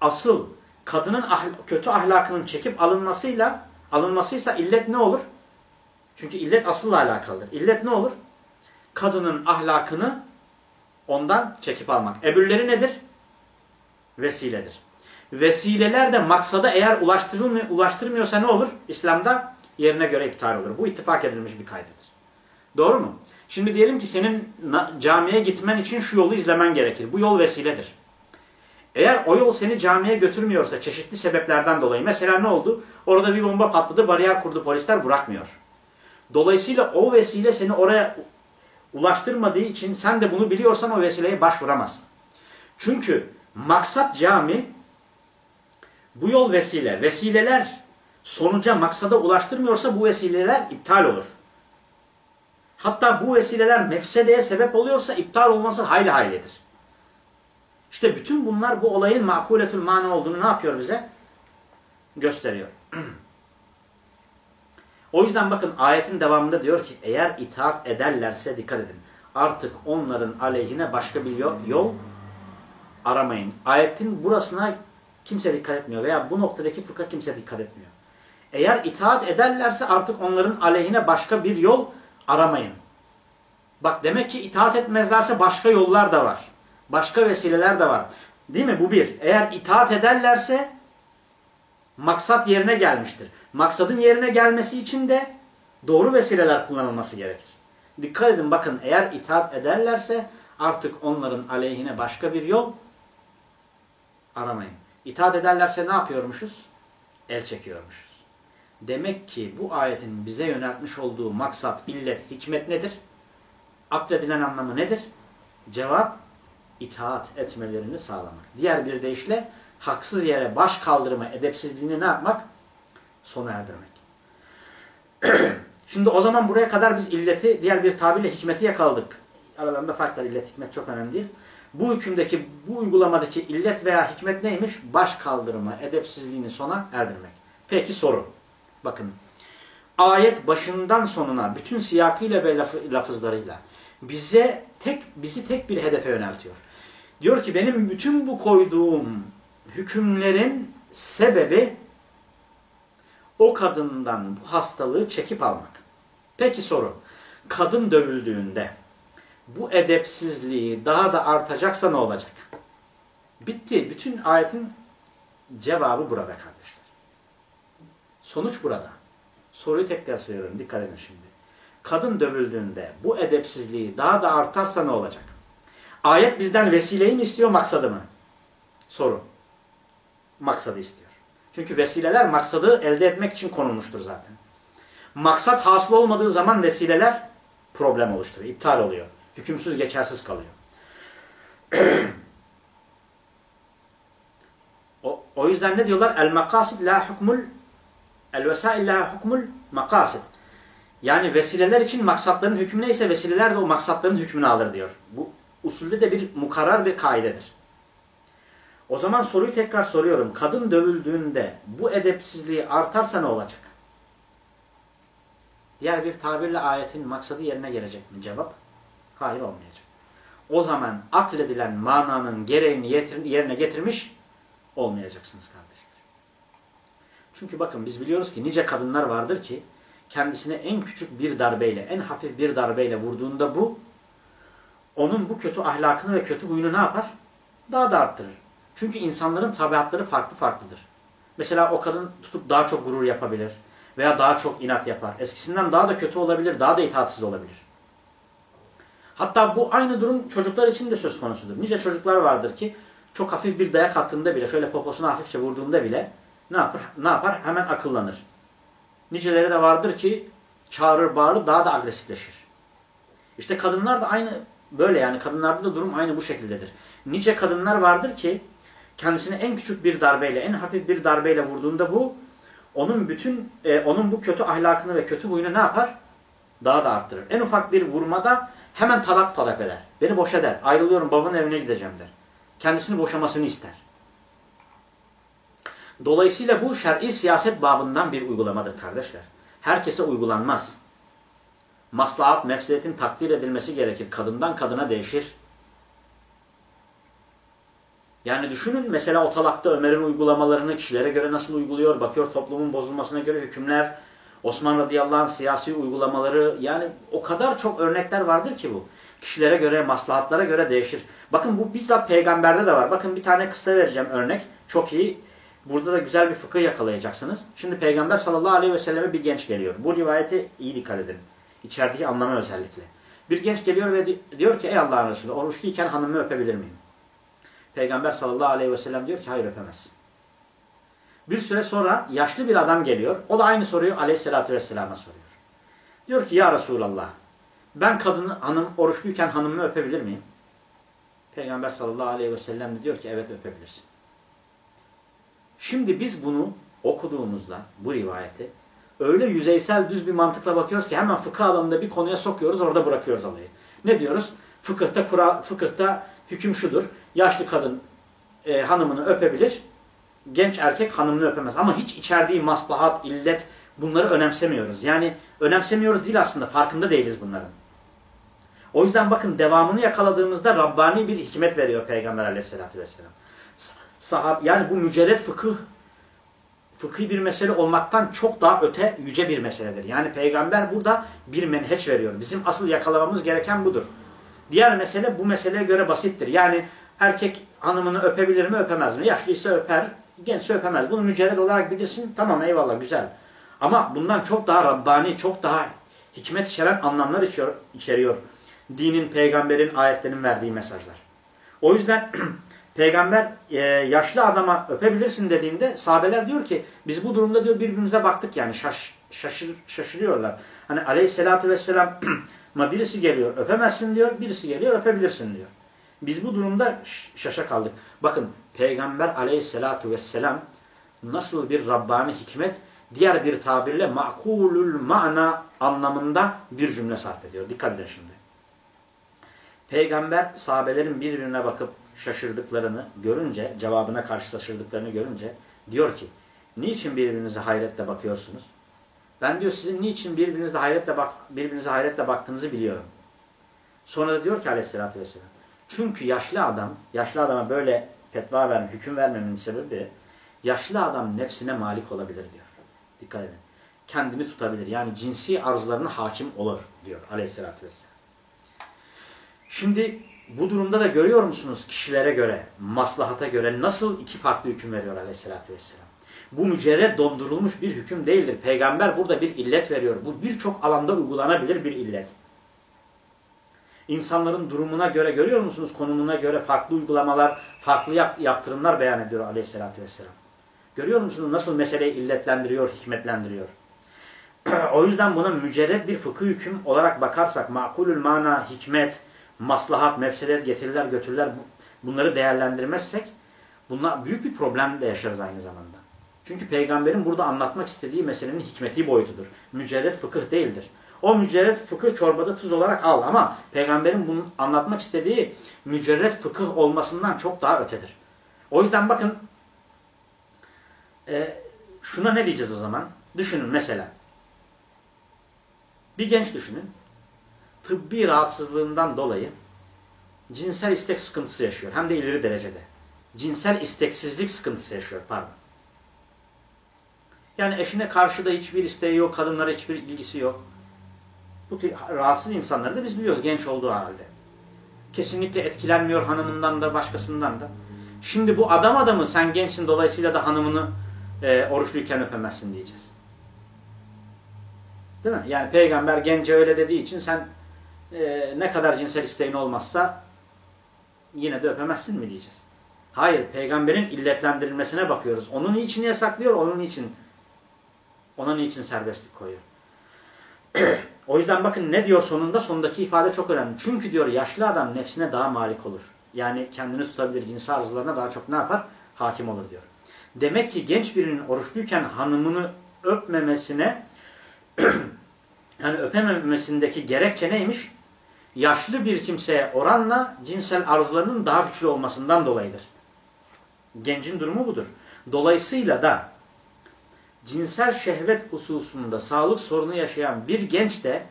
asıl kadının ahl kötü ahlakının çekip alınmasıyla alınmasıysa illet ne olur? Çünkü illet asılla alakalıdır. İllet ne olur? Kadının ahlakını ondan çekip almak. Ebürleri nedir? Vesiledir. Vesileler de maksada eğer ulaştırılmıyor, ulaştırmıyorsa ne olur? İslam'da yerine göre iptal olur. Bu ittifak edilmiş bir kaydedir. Doğru mu? Şimdi diyelim ki senin camiye gitmen için şu yolu izlemen gerekir. Bu yol vesiledir. Eğer o yol seni camiye götürmüyorsa çeşitli sebeplerden dolayı mesela ne oldu? Orada bir bomba patladı, bariyer kurdu polisler bırakmıyor. Dolayısıyla o vesile seni oraya ulaştırmadığı için sen de bunu biliyorsan o vesileye başvuramazsın. Çünkü maksat cami bu yol vesile. Vesileler sonuca maksada ulaştırmıyorsa bu vesileler iptal olur. Hatta bu vesileler mefsedeye sebep oluyorsa iptal olması hayli haylidir. İşte bütün bunlar bu olayın makuletül mana olduğunu ne yapıyor bize? Gösteriyor. o yüzden bakın ayetin devamında diyor ki eğer itaat ederlerse dikkat edin. Artık onların aleyhine başka bir yol aramayın. Ayetin burasına kimse dikkat etmiyor veya bu noktadaki fıkha kimse dikkat etmiyor. Eğer itaat ederlerse artık onların aleyhine başka bir yol aramayın. Bak demek ki itaat etmezlerse başka yollar da var. Başka vesileler de var. Değil mi? Bu bir. Eğer itaat ederlerse maksat yerine gelmiştir. Maksadın yerine gelmesi için de doğru vesileler kullanılması gerekir. Dikkat edin bakın eğer itaat ederlerse artık onların aleyhine başka bir yol aramayın. İtaat ederlerse ne yapıyormuşuz? El çekiyormuşuz. Demek ki bu ayetin bize yöneltmiş olduğu maksat, illet, hikmet nedir? Akledilen anlamı nedir? Cevap, itaat etmelerini sağlamak. Diğer bir deyişle haksız yere baş kaldırma, edepsizliğini ne yapmak? Sona erdirmek. Şimdi o zaman buraya kadar biz illeti, diğer bir tabirle hikmeti yakaladık. Aralarında farklar, illet, hikmet çok önemli değil. Bu hükümdeki, bu uygulamadaki illet veya hikmet neymiş? Baş kaldırma, edepsizliğini sona erdirmek. Peki soru. Bakın. Ayet başından sonuna bütün siyakıyla ve laf lafızlarıyla bize tek bizi tek bir hedefe yöneltiyor. Diyor ki benim bütün bu koyduğum hükümlerin sebebi o kadından bu hastalığı çekip almak. Peki soru. Kadın dövüldüğünde bu edepsizliği daha da artacaksa ne olacak? Bitti. Bütün ayetin cevabı burada kardeşler. Sonuç burada. Soruyu tekrar söylüyorum. Dikkat edin şimdi. Kadın dövüldüğünde bu edepsizliği daha da artarsa ne olacak? Ayet bizden vesileyi mi istiyor, maksadı mı? Soru. Maksadı istiyor. Çünkü vesileler maksadı elde etmek için konulmuştur zaten. Maksat hasıl olmadığı zaman vesileler problem oluşturuyor, iptal oluyor. Hükümsüz, geçersiz kalıyor. o, o yüzden ne diyorlar? El makasid la hukmul el vesail la hukmul makasid. Yani vesileler için maksatların hükmü neyse vesileler de o maksatların hükmünü alır diyor. Bu usulde de bir mukarrar bir kaidedir. O zaman soruyu tekrar soruyorum. Kadın dövüldüğünde bu edepsizliği artarsa ne olacak? Diğer bir tabirle ayetin maksadı yerine gelecek mi? Cevap, hayır olmayacak. O zaman akledilen mananın gereğini yerine getirmiş olmayacaksınız kardeşler. Çünkü bakın biz biliyoruz ki nice kadınlar vardır ki kendisine en küçük bir darbeyle, en hafif bir darbeyle vurduğunda bu, onun bu kötü ahlakını ve kötü huyunu ne yapar? Daha da arttırır. Çünkü insanların tabiatları farklı farklıdır. Mesela o kadın tutup daha çok gurur yapabilir veya daha çok inat yapar. Eskisinden daha da kötü olabilir, daha da itaatsiz olabilir. Hatta bu aynı durum çocuklar için de söz konusudur. Nice çocuklar vardır ki çok hafif bir dayak attığında bile, şöyle poposuna hafifçe vurduğunda bile ne yapar? Ne yapar? Hemen akıllanır. Niceleri de vardır ki çağırır bağırır daha da agresifleşir. İşte kadınlar da aynı böyle yani kadınlarda da durum aynı bu şekildedir. Nice kadınlar vardır ki kendisine en küçük bir darbeyle, en hafif bir darbeyle vurduğunda bu onun bütün e, onun bu kötü ahlakını ve kötü huyunu ne yapar? Daha da arttırır. En ufak bir vurmada hemen talak talep eder. Beni boş eder. Ayrılıyorum babanın evine gideceğim der. Kendisini boşamasını ister. Dolayısıyla bu şer'i siyaset babından bir uygulamadır kardeşler. Herkese uygulanmaz. Maslahat, mefsedetin takdir edilmesi gerekir. Kadından kadına değişir. Yani düşünün mesela o talakta Ömer'in uygulamalarını kişilere göre nasıl uyguluyor, bakıyor toplumun bozulmasına göre hükümler, Osman radıyallahu anh siyasi uygulamaları yani o kadar çok örnekler vardır ki bu. Kişilere göre, maslahatlara göre değişir. Bakın bu bizzat peygamberde de var. Bakın bir tane kısa vereceğim örnek. Çok iyi. Burada da güzel bir fıkıh yakalayacaksınız. Şimdi peygamber sallallahu aleyhi ve selleme bir genç geliyor. Bu rivayete iyi dikkat edin. İçerdiği anlamı özellikle. Bir genç geliyor ve diyor ki ey Allah'ın Resulü oruçluyken hanımımı öpebilir miyim? Peygamber sallallahu aleyhi ve sellem diyor ki hayır öpemezsin. Bir süre sonra yaşlı bir adam geliyor. O da aynı soruyu aleyhissalatü vesselama soruyor. Diyor ki ya Resulallah ben kadını hanım oruçluyken hanımımı öpebilir miyim? Peygamber sallallahu aleyhi ve sellem diyor ki evet öpebilirsin. Şimdi biz bunu okuduğumuzda bu rivayeti öyle yüzeysel düz bir mantıkla bakıyoruz ki hemen fıkıh alanında bir konuya sokuyoruz orada bırakıyoruz olayı. Ne diyoruz? Fıkıhta, kura, fıkıhta hüküm şudur. Yaşlı kadın e, hanımını öpebilir. Genç erkek hanımını öpemez. Ama hiç içerdiği maslahat, illet bunları önemsemiyoruz. Yani önemsemiyoruz değil aslında. Farkında değiliz bunların. O yüzden bakın devamını yakaladığımızda Rabbani bir hikmet veriyor Peygamber aleyhissalatü vesselam. Sahab, yani bu mücerret fıkıh fıkhi bir mesele olmaktan çok daha öte yüce bir meseledir. Yani peygamber burada bir menheç veriyor. Bizim asıl yakalamamız gereken budur. Diğer mesele bu meseleye göre basittir. Yani erkek hanımını öpebilir mi öpemez mi? Yaşlıysa öper, gençse öpemez. Bunu mücerred olarak bilirsin. Tamam eyvallah güzel. Ama bundan çok daha Rabbani, çok daha hikmet içeren anlamlar içeriyor. Dinin, peygamberin, ayetlerin verdiği mesajlar. O yüzden peygamber e, yaşlı adama öpebilirsin dediğinde sahabeler diyor ki biz bu durumda diyor birbirimize baktık yani şaş, şaşır, şaşırıyorlar. Hani aleyhissalatü vesselam ama birisi geliyor öpemezsin diyor, birisi geliyor öpebilirsin diyor. Biz bu durumda şaşa kaldık. Bakın Peygamber aleyhissalatu vesselam nasıl bir Rabbani hikmet diğer bir tabirle makulul ma'na anlamında bir cümle sarf ediyor. Dikkat edin şimdi. Peygamber sahabelerin birbirine bakıp şaşırdıklarını görünce, cevabına karşı şaşırdıklarını görünce diyor ki niçin birbirinize hayretle bakıyorsunuz? Ben diyor sizin niçin birbirinize hayretle bak birbirinize hayretle baktığınızı biliyorum. Sonra da diyor ki aleyhissalatü vesselam. Çünkü yaşlı adam, yaşlı adama böyle fetva verme, hüküm vermemenin sebebi yaşlı adam nefsine malik olabilir diyor. Dikkat edin. kendini tutabilir. Yani cinsi arzularına hakim olur diyor aleyhissalatü vesselam. Şimdi bu durumda da görüyor musunuz kişilere göre, maslahata göre nasıl iki farklı hüküm veriyor aleyhissalatü vesselam. Bu mücerred dondurulmuş bir hüküm değildir. Peygamber burada bir illet veriyor. Bu birçok alanda uygulanabilir bir illet. İnsanların durumuna göre görüyor musunuz? Konumuna göre farklı uygulamalar, farklı yaptırımlar beyan ediyor aleyhissalatü vesselam. Görüyor musunuz nasıl meseleyi illetlendiriyor, hikmetlendiriyor? o yüzden buna mücerred bir fıkıh hüküm olarak bakarsak, makulül mana, hikmet, maslahat, mefsedet, getiriler, götürüler bunları değerlendirmezsek bunlar büyük bir problem de yaşarız aynı zamanda. Çünkü peygamberin burada anlatmak istediği meselenin hikmeti boyutudur. Mücerred fıkıh değildir. O mücerred fıkıh çorbada tuz olarak al ama peygamberin bunu anlatmak istediği mücerred fıkıh olmasından çok daha ötedir. O yüzden bakın e, şuna ne diyeceğiz o zaman? Düşünün mesela. Bir genç düşünün. Tıbbi rahatsızlığından dolayı cinsel istek sıkıntısı yaşıyor. Hem de ileri derecede. Cinsel isteksizlik sıkıntısı yaşıyor pardon. Yani eşine karşı da hiçbir isteği yok, kadınlara hiçbir ilgisi yok. Bu tür rahatsız insanları da biz biliyoruz genç olduğu halde. Kesinlikle etkilenmiyor hanımından da başkasından da. Şimdi bu adam adamı sen gençsin dolayısıyla da hanımını e, oruçluyken öpemezsin diyeceğiz. Değil mi? Yani peygamber gence öyle dediği için sen e, ne kadar cinsel isteğin olmazsa yine de öpemezsin mi diyeceğiz. Hayır, peygamberin illetlendirilmesine bakıyoruz. Onun için yasaklıyor, onun için onun için serbestlik koyuyor. o yüzden bakın ne diyor sonunda? Sonundaki ifade çok önemli. Çünkü diyor yaşlı adam nefsine daha malik olur. Yani kendini tutabilir, cinsel arzularına daha çok ne yapar? Hakim olur diyor. Demek ki genç birinin oruçluyken hanımını öpmemesine yani öpememesindeki gerekçe neymiş? Yaşlı bir kimseye oranla cinsel arzularının daha güçlü olmasından dolayıdır. Gencin durumu budur. Dolayısıyla da cinsel şehvet hususunda sağlık sorunu yaşayan bir genç de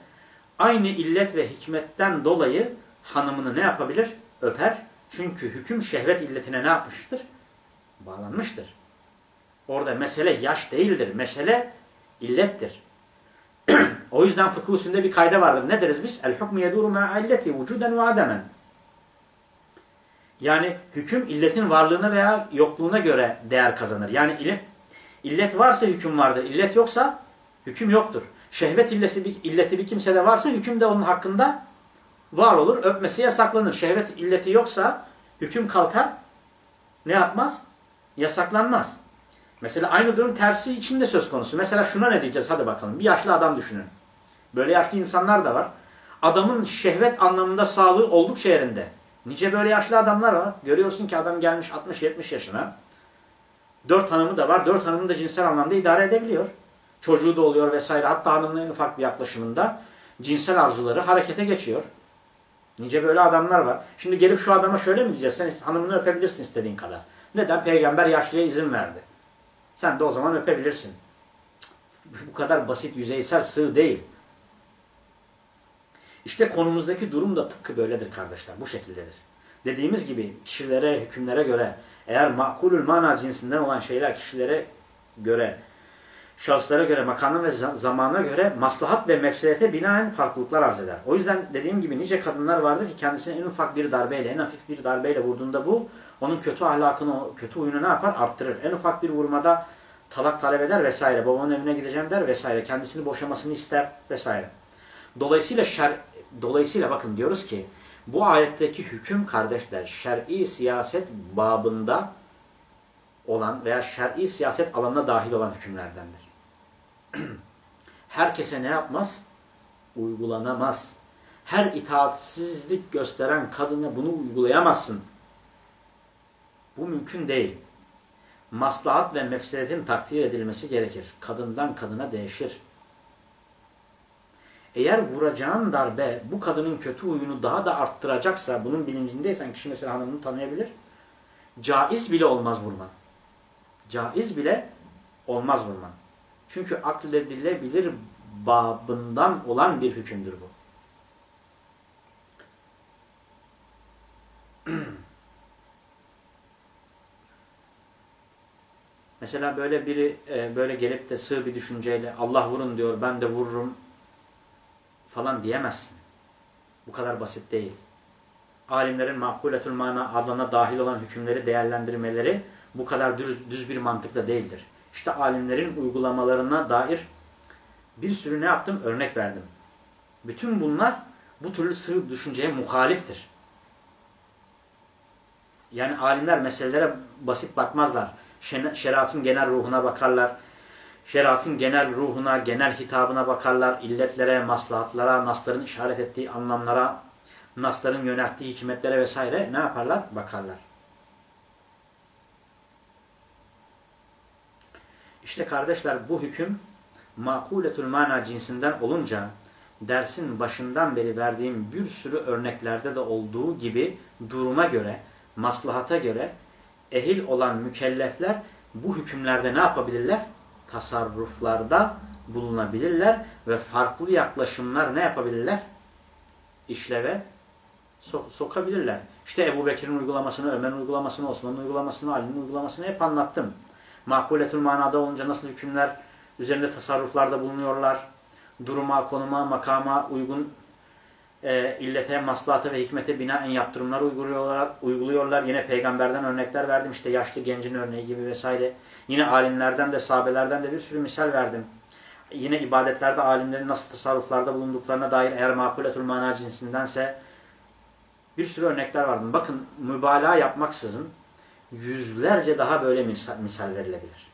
aynı illet ve hikmetten dolayı hanımını ne yapabilir? Öper. Çünkü hüküm şehvet illetine ne yapmıştır? Bağlanmıştır. Orada mesele yaş değildir. Mesele illettir. o yüzden fıkıh usulünde bir kayda vardır. Ne deriz biz? El hukmu yeduru ma illeti vücuden ve ademen. Yani hüküm illetin varlığına veya yokluğuna göre değer kazanır. Yani illet, illet varsa hüküm vardır. İllet yoksa hüküm yoktur. Şehvet illeti bir, illeti bir kimsede varsa hüküm de onun hakkında var olur. Öpmesi yasaklanır. Şehvet illeti yoksa hüküm kalkar. Ne yapmaz? Yasaklanmaz. Mesela aynı durum tersi için de söz konusu. Mesela şuna ne diyeceğiz? Hadi bakalım. Bir yaşlı adam düşünün. Böyle yaşlı insanlar da var. Adamın şehvet anlamında sağlığı oldukça yerinde. Nice böyle yaşlı adamlar var. Görüyorsun ki adam gelmiş 60-70 yaşına. Dört hanımı da var. Dört hanımı da cinsel anlamda idare edebiliyor. Çocuğu da oluyor vesaire. Hatta hanımın en ufak bir yaklaşımında cinsel arzuları harekete geçiyor. Nice böyle adamlar var. Şimdi gelip şu adama şöyle mi diyeceğiz? Sen hanımını öpebilirsin istediğin kadar. Neden? Peygamber yaşlıya izin verdi. Sen de o zaman öpebilirsin. Bu kadar basit, yüzeysel, sığ değil. İşte konumuzdaki durum da tıpkı böyledir kardeşler. Bu şekildedir. Dediğimiz gibi kişilere, hükümlere göre eğer makulül mana cinsinden olan şeyler kişilere göre, şahıslara göre, makamına ve zamana göre maslahat ve mefsedete binaen farklılıklar arz eder. O yüzden dediğim gibi nice kadınlar vardır ki kendisine en ufak bir darbeyle, en hafif bir darbeyle vurduğunda bu onun kötü ahlakını, kötü huyunu ne yapar? Arttırır. En ufak bir vurmada talak talep eder vesaire. Babamın evine gideceğim der vesaire. Kendisini boşamasını ister vesaire. Dolayısıyla şer, dolayısıyla bakın diyoruz ki bu ayetteki hüküm kardeşler şer'i siyaset babında olan veya şer'i siyaset alanına dahil olan hükümlerdendir. Herkese ne yapmaz? Uygulanamaz. Her itaatsizlik gösteren kadına bunu uygulayamazsın. Bu mümkün değil. Maslahat ve mefsedetin takdir edilmesi gerekir. Kadından kadına değişir. Eğer vuracağın darbe bu kadının kötü huyunu daha da arttıracaksa, bunun bilincindeysen kişi mesela hanımını tanıyabilir. Caiz bile olmaz vurman. Caiz bile olmaz vurman. Çünkü akledilebilir babından olan bir hükümdür bu. Mesela böyle biri e, böyle gelip de sığ bir düşünceyle Allah vurun diyor ben de vururum falan diyemezsin. Bu kadar basit değil. Alimlerin makuletül mana adına dahil olan hükümleri değerlendirmeleri bu kadar düz, düz bir mantıkla değildir. İşte alimlerin uygulamalarına dair bir sürü ne yaptım? Örnek verdim. Bütün bunlar bu türlü sığ düşünceye muhaliftir. Yani alimler meselelere basit bakmazlar. Şeriatın genel ruhuna bakarlar. Şeriatın genel ruhuna, genel hitabına bakarlar. illetlere, maslahatlara, nasların işaret ettiği anlamlara, nasların yönelttiği hikmetlere vesaire ne yaparlar? Bakarlar. İşte kardeşler bu hüküm makuletül mana cinsinden olunca dersin başından beri verdiğim bir sürü örneklerde de olduğu gibi duruma göre, maslahata göre ehil olan mükellefler bu hükümlerde ne yapabilirler? Tasarruflarda bulunabilirler ve farklı yaklaşımlar ne yapabilirler? İşleve so sokabilirler. İşte Ebu Bekir'in uygulamasını, Ömer'in uygulamasını, Osman'ın uygulamasını, Ali'nin uygulamasını hep anlattım. Makuletül manada olunca nasıl hükümler üzerinde tasarruflarda bulunuyorlar. Duruma, konuma, makama uygun e, illete, maslahata ve hikmete binaen yaptırımlar uyguluyorlar, uyguluyorlar. Yine peygamberden örnekler verdim. İşte yaşlı gencin örneği gibi vesaire. Yine alimlerden de, sahabelerden de bir sürü misal verdim. Yine ibadetlerde alimlerin nasıl tasarruflarda bulunduklarına dair eğer makuletül mana cinsindense bir sürü örnekler vardı. Bakın mübalağa yapmaksızın yüzlerce daha böyle misal, verilebilir.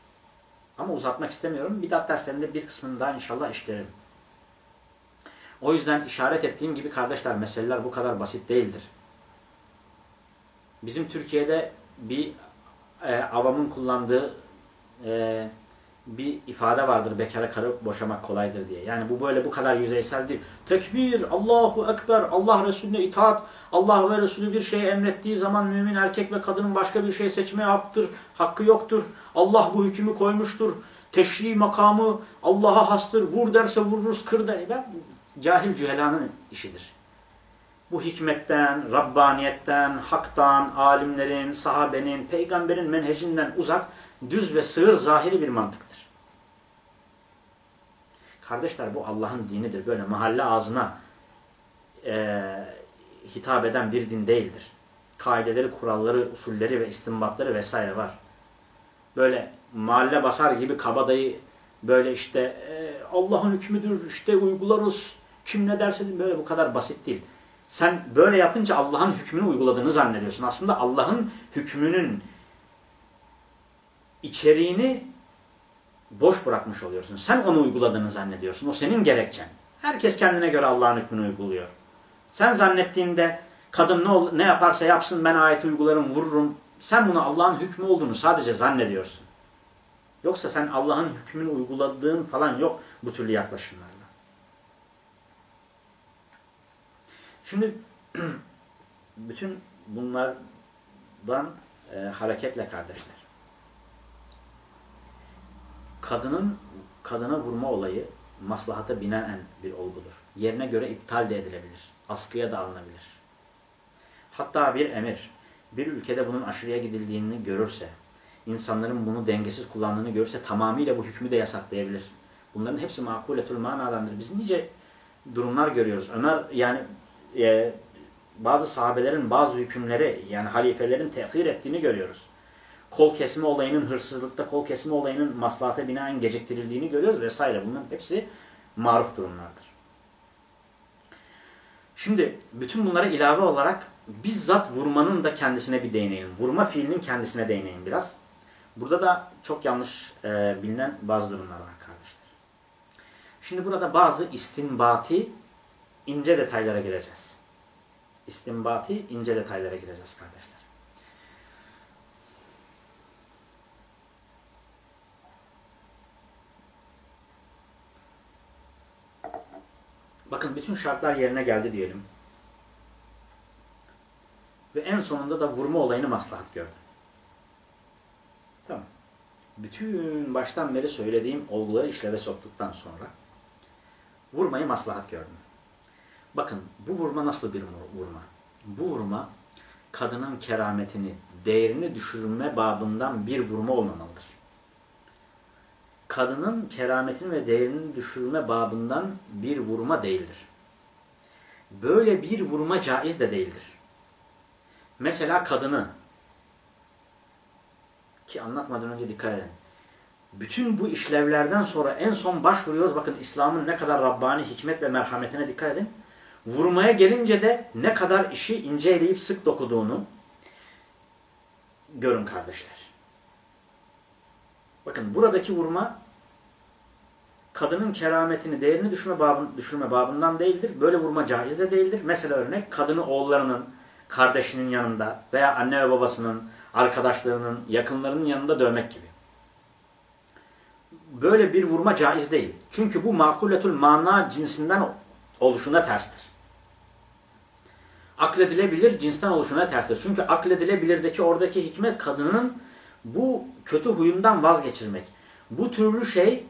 Ama uzatmak istemiyorum. Bidat derslerinde bir kısmını daha inşallah işlerim. O yüzden işaret ettiğim gibi kardeşler meseleler bu kadar basit değildir. Bizim Türkiye'de bir e, avamın kullandığı e, bir ifade vardır. Bekara karı boşamak kolaydır diye. Yani bu böyle bu kadar yüzeysel değil. Tekbir, Allahu Ekber, Allah Resulüne itaat, Allah ve Resulü bir şey emrettiği zaman mümin erkek ve kadının başka bir şey seçmeye haktır, hakkı yoktur. Allah bu hükmü koymuştur. Teşri makamı Allah'a hastır. Vur derse vururuz, kır der. Ben, cahil cühelanın işidir. Bu hikmetten, Rabbaniyetten, haktan, alimlerin, sahabenin, peygamberin menhecinden uzak, düz ve sığır zahiri bir mantıktır. Kardeşler bu Allah'ın dinidir. Böyle mahalle ağzına e, hitap eden bir din değildir. Kaideleri, kuralları, usulleri ve istinbatları vesaire var. Böyle mahalle basar gibi kabadayı böyle işte e, Allah'ın hükmüdür, işte uygularız, kim ne derse böyle bu kadar basit değil. Sen böyle yapınca Allah'ın hükmünü uyguladığını zannediyorsun. Aslında Allah'ın hükmünün içeriğini boş bırakmış oluyorsun. Sen onu uyguladığını zannediyorsun. O senin gerekçen. Herkes kendine göre Allah'ın hükmünü uyguluyor. Sen zannettiğinde kadın ne, ne yaparsa yapsın ben ayeti uygularım, vururum. Sen bunu Allah'ın hükmü olduğunu sadece zannediyorsun. Yoksa sen Allah'ın hükmünü uyguladığın falan yok bu türlü yaklaşımlarla. Şimdi bütün bunlardan e, hareketle kardeşler kadının kadına vurma olayı maslahata binaen bir olgudur. Yerine göre iptal de edilebilir. Askıya da alınabilir. Hatta bir emir bir ülkede bunun aşırıya gidildiğini görürse, insanların bunu dengesiz kullandığını görürse tamamıyla bu hükmü de yasaklayabilir. Bunların hepsi makuletül manadandır. Biz nice durumlar görüyoruz. Ömer yani e, bazı sahabelerin bazı hükümleri yani halifelerin tehir ettiğini görüyoruz kol kesme olayının hırsızlıkta kol kesme olayının maslahata binaen geciktirildiğini görüyoruz vesaire. Bunların hepsi maruf durumlardır. Şimdi bütün bunlara ilave olarak bizzat vurmanın da kendisine bir değinelim. Vurma fiilinin kendisine değinelim biraz. Burada da çok yanlış e, bilinen bazı durumlar var kardeşler. Şimdi burada bazı istinbati ince detaylara gireceğiz. İstinbati ince detaylara gireceğiz kardeşler. Bakın bütün şartlar yerine geldi diyelim. Ve en sonunda da vurma olayını maslahat gördü. Tamam. Bütün baştan beri söylediğim olguları işleve soktuktan sonra vurmayı maslahat gördüm. Bakın bu vurma nasıl bir vurma? Bu vurma kadının kerametini, değerini düşürme babından bir vurma olmamalıdır. Kadının kerametini ve değerini düşürme babından bir vurma değildir. Böyle bir vurma caiz de değildir. Mesela kadını ki anlatmadan önce dikkat edin. Bütün bu işlevlerden sonra en son başvuruyoruz. Bakın İslam'ın ne kadar Rabbani hikmet ve merhametine dikkat edin. Vurmaya gelince de ne kadar işi ince eleyip sık dokuduğunu görün kardeşler. Bakın buradaki vurma kadının kerametini, değerini düşürme, babın, düşürme babından değildir. Böyle vurma caiz de değildir. Mesela örnek kadını oğullarının, kardeşinin yanında veya anne ve babasının, arkadaşlarının, yakınlarının yanında dövmek gibi. Böyle bir vurma caiz değil. Çünkü bu makuletul mana cinsinden oluşuna terstir. Akledilebilir cinsten oluşuna terstir. Çünkü akledilebilirdeki oradaki hikmet kadının bu kötü huyundan vazgeçirmek. Bu türlü şey,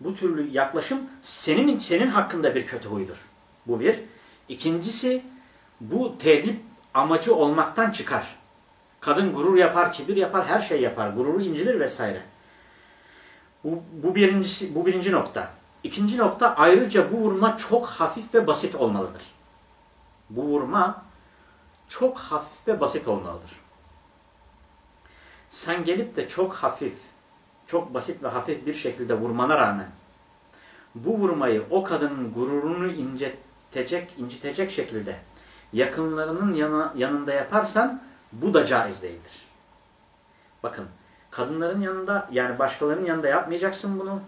bu türlü yaklaşım senin senin hakkında bir kötü huydur. Bu bir. İkincisi bu tedip amacı olmaktan çıkar. Kadın gurur yapar, kibir yapar, her şey yapar. Gururu incilir vesaire. Bu, bu, birincisi, bu birinci nokta. İkinci nokta ayrıca bu vurma çok hafif ve basit olmalıdır. Bu vurma çok hafif ve basit olmalıdır. Sen gelip de çok hafif, çok basit ve hafif bir şekilde vurmana rağmen bu vurmayı o kadının gururunu incitecek, incitecek şekilde yakınlarının yana, yanında yaparsan bu da caiz değildir. Bakın kadınların yanında yani başkalarının yanında yapmayacaksın bunu.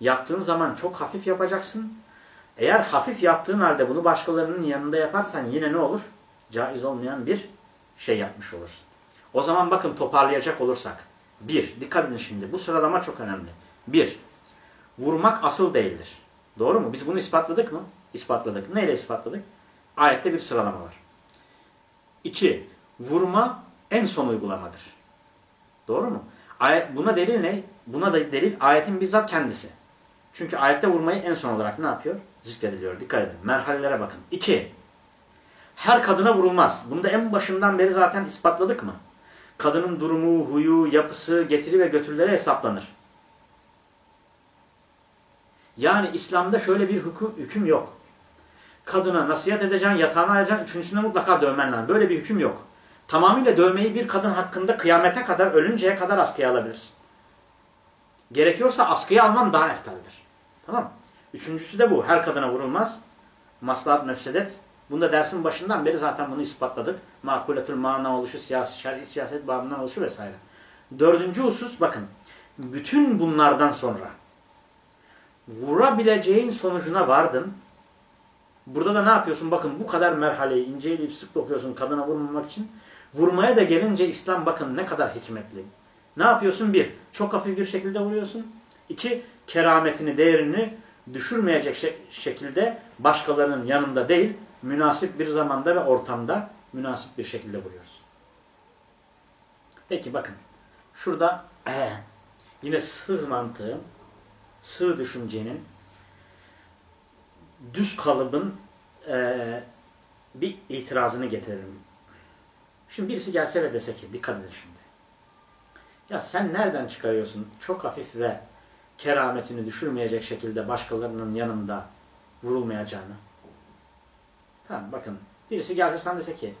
Yaptığın zaman çok hafif yapacaksın. Eğer hafif yaptığın halde bunu başkalarının yanında yaparsan yine ne olur? Caiz olmayan bir şey yapmış olursun. O zaman bakın toparlayacak olursak. Bir, dikkat edin şimdi bu sıralama çok önemli. Bir, vurmak asıl değildir. Doğru mu? Biz bunu ispatladık mı? İspatladık. Neyle ispatladık? Ayette bir sıralama var. İki, vurma en son uygulamadır. Doğru mu? Ayet, buna delil ne? Buna da delil ayetin bizzat kendisi. Çünkü ayette vurmayı en son olarak ne yapıyor? Zikrediliyor. Dikkat edin. Merhalelere bakın. İki, her kadına vurulmaz. Bunu da en başından beri zaten ispatladık mı? Kadının durumu, huyu, yapısı, getiri ve götürüleri hesaplanır. Yani İslam'da şöyle bir hüküm, hüküm yok. Kadına nasihat edeceksin, yatağına alacaksın, üçüncüsünde mutlaka dövmen lazım. Böyle bir hüküm yok. Tamamıyla dövmeyi bir kadın hakkında kıyamete kadar, ölünceye kadar askıya alabilirsin. Gerekiyorsa askıya alman daha eftaldir. Tamam Üçüncüsü de bu. Her kadına vurulmaz. Maslahat nefsedet. Bunda dersin başından beri zaten bunu ispatladık. Makuletül mana oluşu, siyasi, şer'i siyaset babından oluşu vesaire. Dördüncü husus bakın. Bütün bunlardan sonra vurabileceğin sonucuna vardın. Burada da ne yapıyorsun? Bakın bu kadar merhaleyi inceleyip sık dokuyorsun kadına vurmamak için. Vurmaya da gelince İslam bakın ne kadar hikmetli. Ne yapıyorsun? Bir, çok hafif bir şekilde vuruyorsun. İki, kerametini, değerini düşürmeyecek şekilde başkalarının yanında değil, münasip bir zamanda ve ortamda münasip bir şekilde vuruyoruz. Peki bakın. Şurada ee, yine sığ mantığı, sığ düşüncenin, düz kalıbın ee, bir itirazını getirelim. Şimdi birisi gelse ve dese ki, dikkat edin şimdi. Ya sen nereden çıkarıyorsun çok hafif ve kerametini düşürmeyecek şekilde başkalarının yanında vurulmayacağını? Tamam bakın. Birisi gelse sana dese ki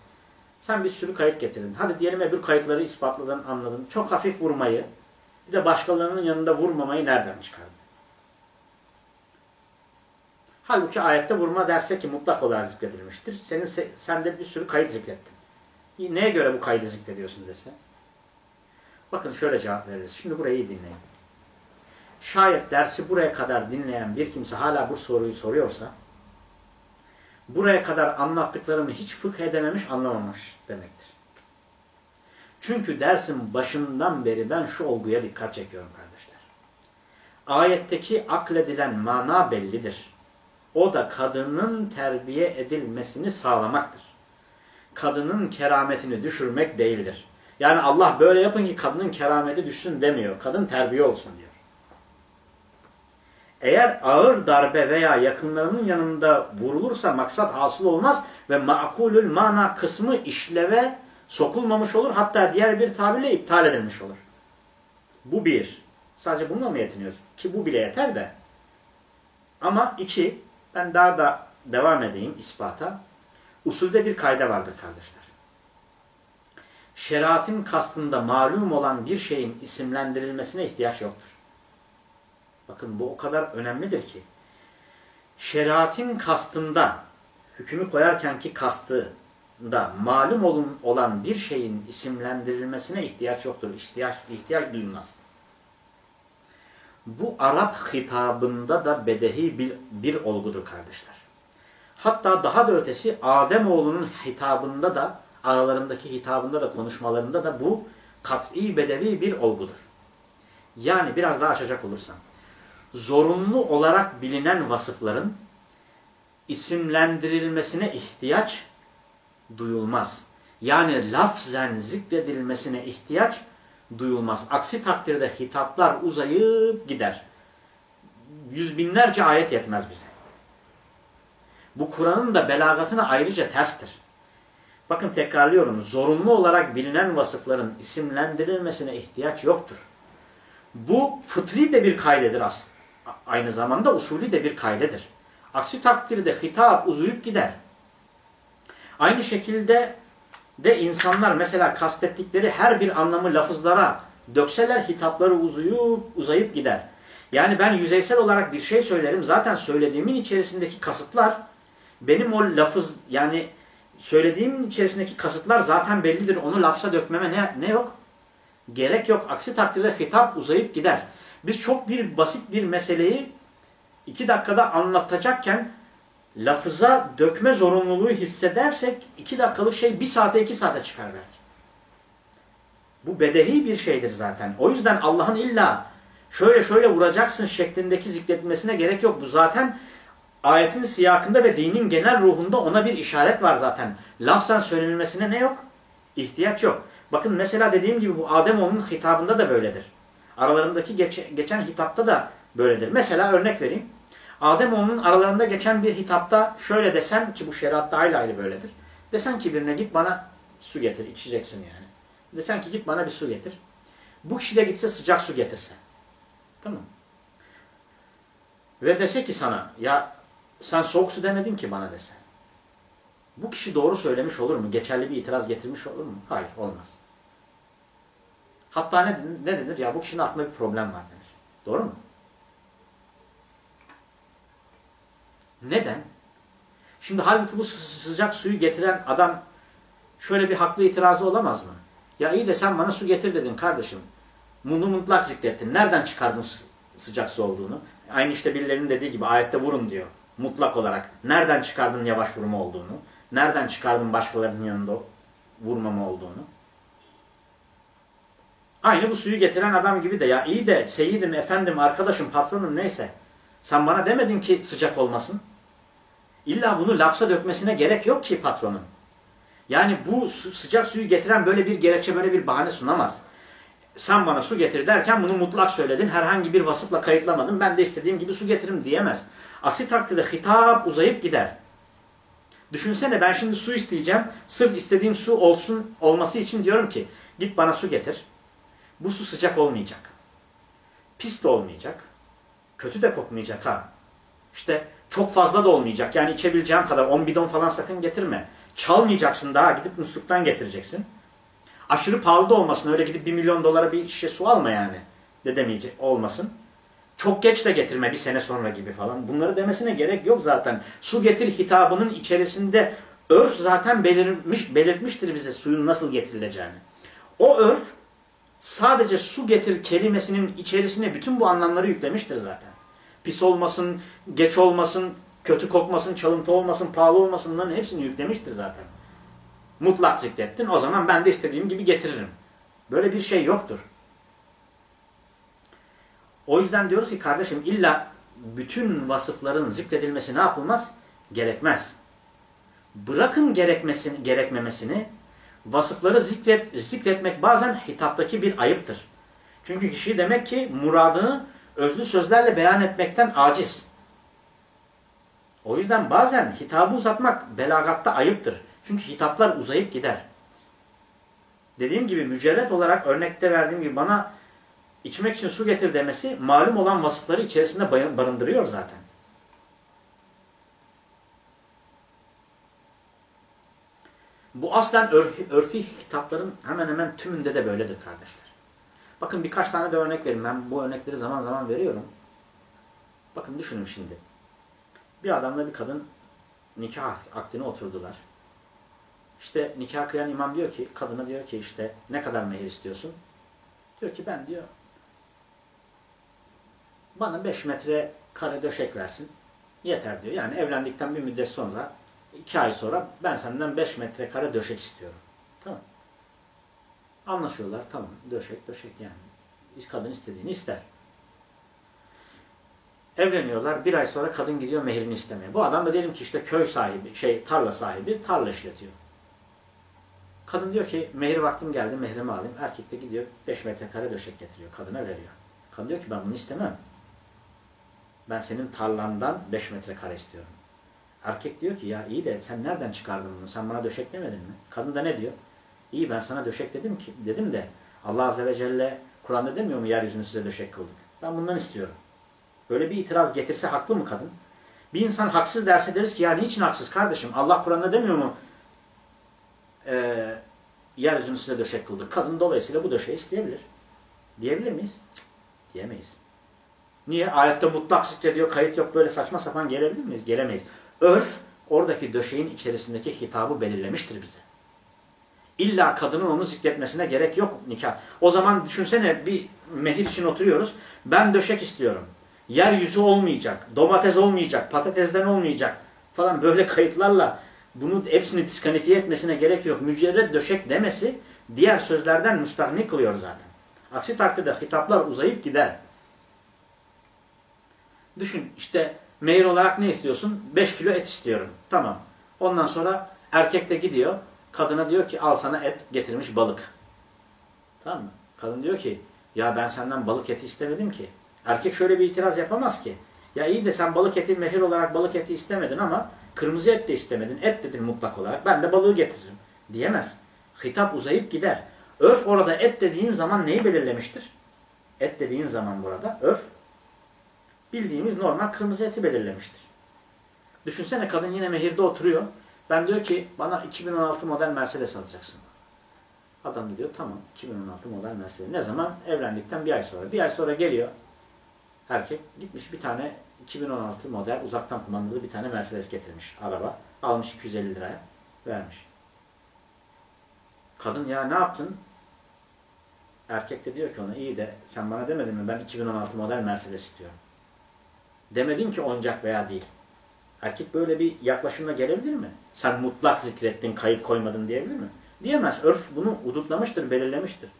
sen bir sürü kayıt getirdin. Hadi diyelim öbür kayıtları ispatladın, anladın. Çok hafif vurmayı, bir de başkalarının yanında vurmamayı nereden çıkardın? Halbuki ayette vurma derse ki mutlak olarak zikredilmiştir. Senin sen de bir sürü kayıt zikrettin. Neye göre bu kaydı zikrediyorsun dese? Bakın şöyle cevap veririz. Şimdi burayı iyi dinleyin. Şayet dersi buraya kadar dinleyen bir kimse hala bu soruyu soruyorsa buraya kadar anlattıklarımı hiç fıkh edememiş, anlamamış demektir. Çünkü dersin başından beri ben şu olguya dikkat çekiyorum kardeşler. Ayetteki akledilen mana bellidir. O da kadının terbiye edilmesini sağlamaktır. Kadının kerametini düşürmek değildir. Yani Allah böyle yapın ki kadının kerameti düşsün demiyor. Kadın terbiye olsun diyor. Eğer ağır darbe veya yakınlarının yanında vurulursa maksat hasıl olmaz ve makulül mana kısmı işleve sokulmamış olur. Hatta diğer bir tabirle iptal edilmiş olur. Bu bir. Sadece bununla mı yetiniyoruz? Ki bu bile yeter de. Ama iki, ben daha da devam edeyim ispata. Usulde bir kayda vardır kardeşler. Şeriatın kastında malum olan bir şeyin isimlendirilmesine ihtiyaç yoktur. Bakın bu o kadar önemlidir ki. Şeriatın kastında, hükmü koyarken ki kastında malum olun, olan bir şeyin isimlendirilmesine ihtiyaç yoktur. İhtiyaç, ihtiyaç duyulmaz. Bu Arap hitabında da bedehi bir, bir olgudur kardeşler. Hatta daha da ötesi Ademoğlunun hitabında da aralarındaki hitabında da konuşmalarında da bu kat'i bedevi bir olgudur. Yani biraz daha açacak olursam. Zorunlu olarak bilinen vasıfların isimlendirilmesine ihtiyaç duyulmaz. Yani lafzen zikredilmesine ihtiyaç duyulmaz. Aksi takdirde hitaplar uzayıp gider. Yüz binlerce ayet yetmez bize. Bu Kur'an'ın da belagatına ayrıca terstir. Bakın tekrarlıyorum. Zorunlu olarak bilinen vasıfların isimlendirilmesine ihtiyaç yoktur. Bu fıtri de bir kaydedir aslında. Aynı zamanda usulü de bir kaydedir. Aksi takdirde hitap uzayıp gider. Aynı şekilde de insanlar mesela kastettikleri her bir anlamı lafızlara dökseler hitapları uzayıp uzayıp gider. Yani ben yüzeysel olarak bir şey söylerim. Zaten söylediğimin içerisindeki kasıtlar benim o lafız yani söylediğim içerisindeki kasıtlar zaten bellidir. Onu lafza dökmeme ne, ne yok? Gerek yok. Aksi takdirde hitap uzayıp gider. Biz çok bir basit bir meseleyi iki dakikada anlatacakken lafıza dökme zorunluluğu hissedersek iki dakikalık şey bir saate iki saate çıkar belki. Bu bedehi bir şeydir zaten. O yüzden Allah'ın illa şöyle şöyle vuracaksın şeklindeki zikretmesine gerek yok. Bu zaten ayetin siyakında ve dinin genel ruhunda ona bir işaret var zaten. Lafzan söylenilmesine ne yok? İhtiyaç yok. Bakın mesela dediğim gibi bu Ademoğlu'nun hitabında da böyledir. Aralarındaki geç, geçen hitapta da böyledir. Mesela örnek vereyim. Ademoğlu'nun aralarında geçen bir hitapta şöyle desen ki bu şeriatta aile aile böyledir. Desen ki birine git bana su getir, içeceksin yani. Desen ki git bana bir su getir. Bu kişi de gitse sıcak su getirse. Tamam Ve dese ki sana ya sen soğuk su demedin ki bana dese. Bu kişi doğru söylemiş olur mu? Geçerli bir itiraz getirmiş olur mu? Hayır olmaz. Hatta ne, ne denir? Ya bu kişinin aklında bir problem var denir. Doğru mu? Neden? Şimdi halbuki bu sıcak suyu getiren adam şöyle bir haklı itirazı olamaz mı? Ya iyi de sen bana su getir dedin kardeşim. Bunu mutlak zikrettin. Nereden çıkardın sıcak su olduğunu? Aynı işte birilerinin dediği gibi ayette vurun diyor. Mutlak olarak. Nereden çıkardın yavaş vurma olduğunu? Nereden çıkardın başkalarının yanında vurmama olduğunu? Aynı bu suyu getiren adam gibi de ya iyi de seyidim, efendim, arkadaşım, patronum neyse. Sen bana demedin ki sıcak olmasın. İlla bunu lafza dökmesine gerek yok ki patronun. Yani bu su, sıcak suyu getiren böyle bir gerekçe, böyle bir bahane sunamaz. Sen bana su getir derken bunu mutlak söyledin. Herhangi bir vasıfla kayıtlamadın. Ben de istediğim gibi su getiririm diyemez. Aksi takdirde hitap uzayıp gider. Düşünsene ben şimdi su isteyeceğim. Sırf istediğim su olsun olması için diyorum ki git bana su getir. Bu su sıcak olmayacak. Pis de olmayacak. Kötü de kokmayacak ha. İşte çok fazla da olmayacak. Yani içebileceğim kadar 10 bidon falan sakın getirme. Çalmayacaksın daha gidip musluktan getireceksin. Aşırı pahalı da olmasın. Öyle gidip 1 milyon dolara bir şişe su alma yani. De demeyecek olmasın. Çok geç de getirme bir sene sonra gibi falan. Bunları demesine gerek yok zaten. Su getir hitabının içerisinde örf zaten belirmiş, belirtmiştir bize suyun nasıl getirileceğini. O örf sadece su getir kelimesinin içerisine bütün bu anlamları yüklemiştir zaten. Pis olmasın, geç olmasın, kötü kokmasın, çalıntı olmasın, pahalı olmasın bunların hepsini yüklemiştir zaten. Mutlak zikrettin o zaman ben de istediğim gibi getiririm. Böyle bir şey yoktur. O yüzden diyoruz ki kardeşim illa bütün vasıfların zikredilmesi ne yapılmaz? Gerekmez. Bırakın gerekmesini, gerekmemesini vasıfları zikret, zikretmek bazen hitaptaki bir ayıptır. Çünkü kişi demek ki muradını özlü sözlerle beyan etmekten aciz. O yüzden bazen hitabı uzatmak belagatta ayıptır. Çünkü hitaplar uzayıp gider. Dediğim gibi mücerret olarak örnekte verdiğim gibi bana içmek için su getir demesi malum olan vasıfları içerisinde barındırıyor zaten. Bu aslen örfi, örfi kitapların hemen hemen tümünde de böyledir kardeşler. Bakın birkaç tane de örnek vereyim. Ben bu örnekleri zaman zaman veriyorum. Bakın düşünün şimdi. Bir adamla bir kadın nikah akdine oturdular. İşte nikah kıyan imam diyor ki, kadına diyor ki işte ne kadar mehir istiyorsun? Diyor ki ben diyor bana 5 metre kare döşek versin. Yeter diyor. Yani evlendikten bir müddet sonra, iki ay sonra ben senden 5 metre kare döşek istiyorum. Tamam. Anlaşıyorlar. Tamam. Döşek döşek yani. Kadın istediğini ister. Evleniyorlar. Bir ay sonra kadın gidiyor mehirini istemeye. Bu adam da diyelim ki işte köy sahibi, şey tarla sahibi, tarla işletiyor. Kadın diyor ki mehir vaktim geldi, mehrimi alayım. Erkek de gidiyor 5 metrekare döşek getiriyor. Kadına veriyor. Kadın diyor ki ben bunu istemem. Ben senin tarlandan 5 metrekare istiyorum. Erkek diyor ki ya iyi de sen nereden çıkardın bunu? Sen bana döşek demedin mi? Kadın da ne diyor? İyi ben sana döşek dedim ki dedim de Allah Azze ve Celle Kur'an'da demiyor mu yeryüzünü size döşek kıldık. Ben bundan istiyorum. Böyle bir itiraz getirse haklı mı kadın? Bir insan haksız derse deriz ki ya niçin haksız kardeşim? Allah Kur'an'da demiyor mu? Ee, yeryüzünü size döşek kıldık. Kadın dolayısıyla bu döşeği isteyebilir. Diyebilir miyiz? Cık, diyemeyiz. Niye? Ayette mutlak zikrediyor, kayıt yok. Böyle saçma sapan gelebilir miyiz? Gelemeyiz. Örf oradaki döşeğin içerisindeki hitabı belirlemiştir bize. İlla kadının onu zikretmesine gerek yok nikah. O zaman düşünsene bir mehir için oturuyoruz. Ben döşek istiyorum. Yeryüzü olmayacak, domates olmayacak, patatesden olmayacak falan böyle kayıtlarla bunu hepsini diskalifiye etmesine gerek yok. Mücerred döşek demesi diğer sözlerden müstahni kılıyor zaten. Aksi takdirde hitaplar uzayıp gider. Düşün işte mehir olarak ne istiyorsun? 5 kilo et istiyorum. Tamam. Ondan sonra erkek de gidiyor. Kadına diyor ki al sana et getirmiş balık. Tamam mı? Kadın diyor ki ya ben senden balık eti istemedim ki. Erkek şöyle bir itiraz yapamaz ki. Ya iyi de sen balık eti mehir olarak balık eti istemedin ama kırmızı et de istemedin. Et dedin mutlak olarak. Ben de balığı getiririm. Diyemez. Hitap uzayıp gider. Örf orada et dediğin zaman neyi belirlemiştir? Et dediğin zaman burada örf bildiğimiz normal kırmızı eti belirlemiştir. Düşünsene kadın yine mehirde oturuyor. Ben diyor ki bana 2016 model Mercedes alacaksın. Adam da diyor tamam 2016 model Mercedes. Ne zaman? Evlendikten bir ay sonra. Bir ay sonra geliyor. Erkek gitmiş bir tane 2016 model uzaktan kumandalı bir tane Mercedes getirmiş. Araba. Almış 250 liraya. Vermiş. Kadın ya ne yaptın? Erkek de diyor ki ona iyi de sen bana demedin mi ben 2016 model Mercedes istiyorum. Demedin ki oncak veya değil. Erkek böyle bir yaklaşımla gelebilir mi? Sen mutlak zikrettin, kayıt koymadın diyebilir mi? Diyemez. Örf bunu udutlamıştır, belirlemiştir.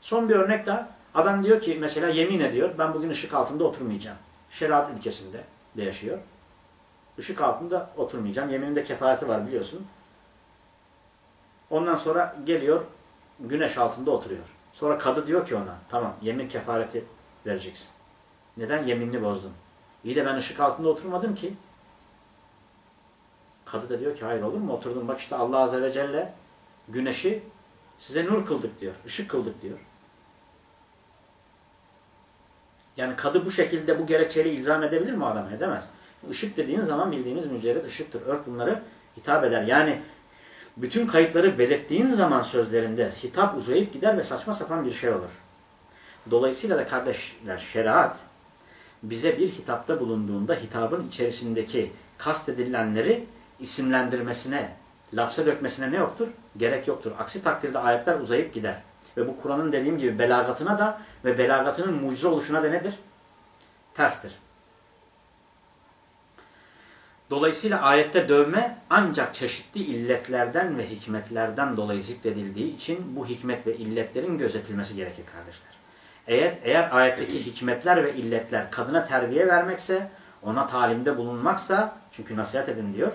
Son bir örnek daha. Adam diyor ki mesela yemin ediyor ben bugün ışık altında oturmayacağım. Şeriat ülkesinde de yaşıyor. Işık altında oturmayacağım. Yemininde kefareti var biliyorsun. Ondan sonra geliyor güneş altında oturuyor. Sonra kadı diyor ki ona tamam yemin kefareti vereceksin. Neden yeminini bozdun? İyi de ben ışık altında oturmadım ki. Kadı da diyor ki hayır olur mu? Oturdum bak işte Allah Azze ve Celle güneşi size nur kıldık diyor. ışık kıldık diyor. Yani kadı bu şekilde bu gerekçeyle ilzam edebilir mi adam? Edemez. Işık dediğin zaman bildiğimiz mücerred ışıktır. Örf bunları hitap eder. Yani bütün kayıtları belirttiğin zaman sözlerinde hitap uzayıp gider ve saçma sapan bir şey olur. Dolayısıyla da kardeşler şeriat bize bir hitapta bulunduğunda hitabın içerisindeki kastedilenleri isimlendirmesine, lafza dökmesine ne yoktur? Gerek yoktur. Aksi takdirde ayetler uzayıp gider. Ve bu Kur'an'ın dediğim gibi belagatına da ve belagatının mucize oluşuna da nedir? Terstir. Dolayısıyla ayette dövme ancak çeşitli illetlerden ve hikmetlerden dolayı zikredildiği için bu hikmet ve illetlerin gözetilmesi gerekir kardeşler. Eğer, eğer ayetteki hikmetler ve illetler kadına terbiye vermekse, ona talimde bulunmaksa, çünkü nasihat edin diyor,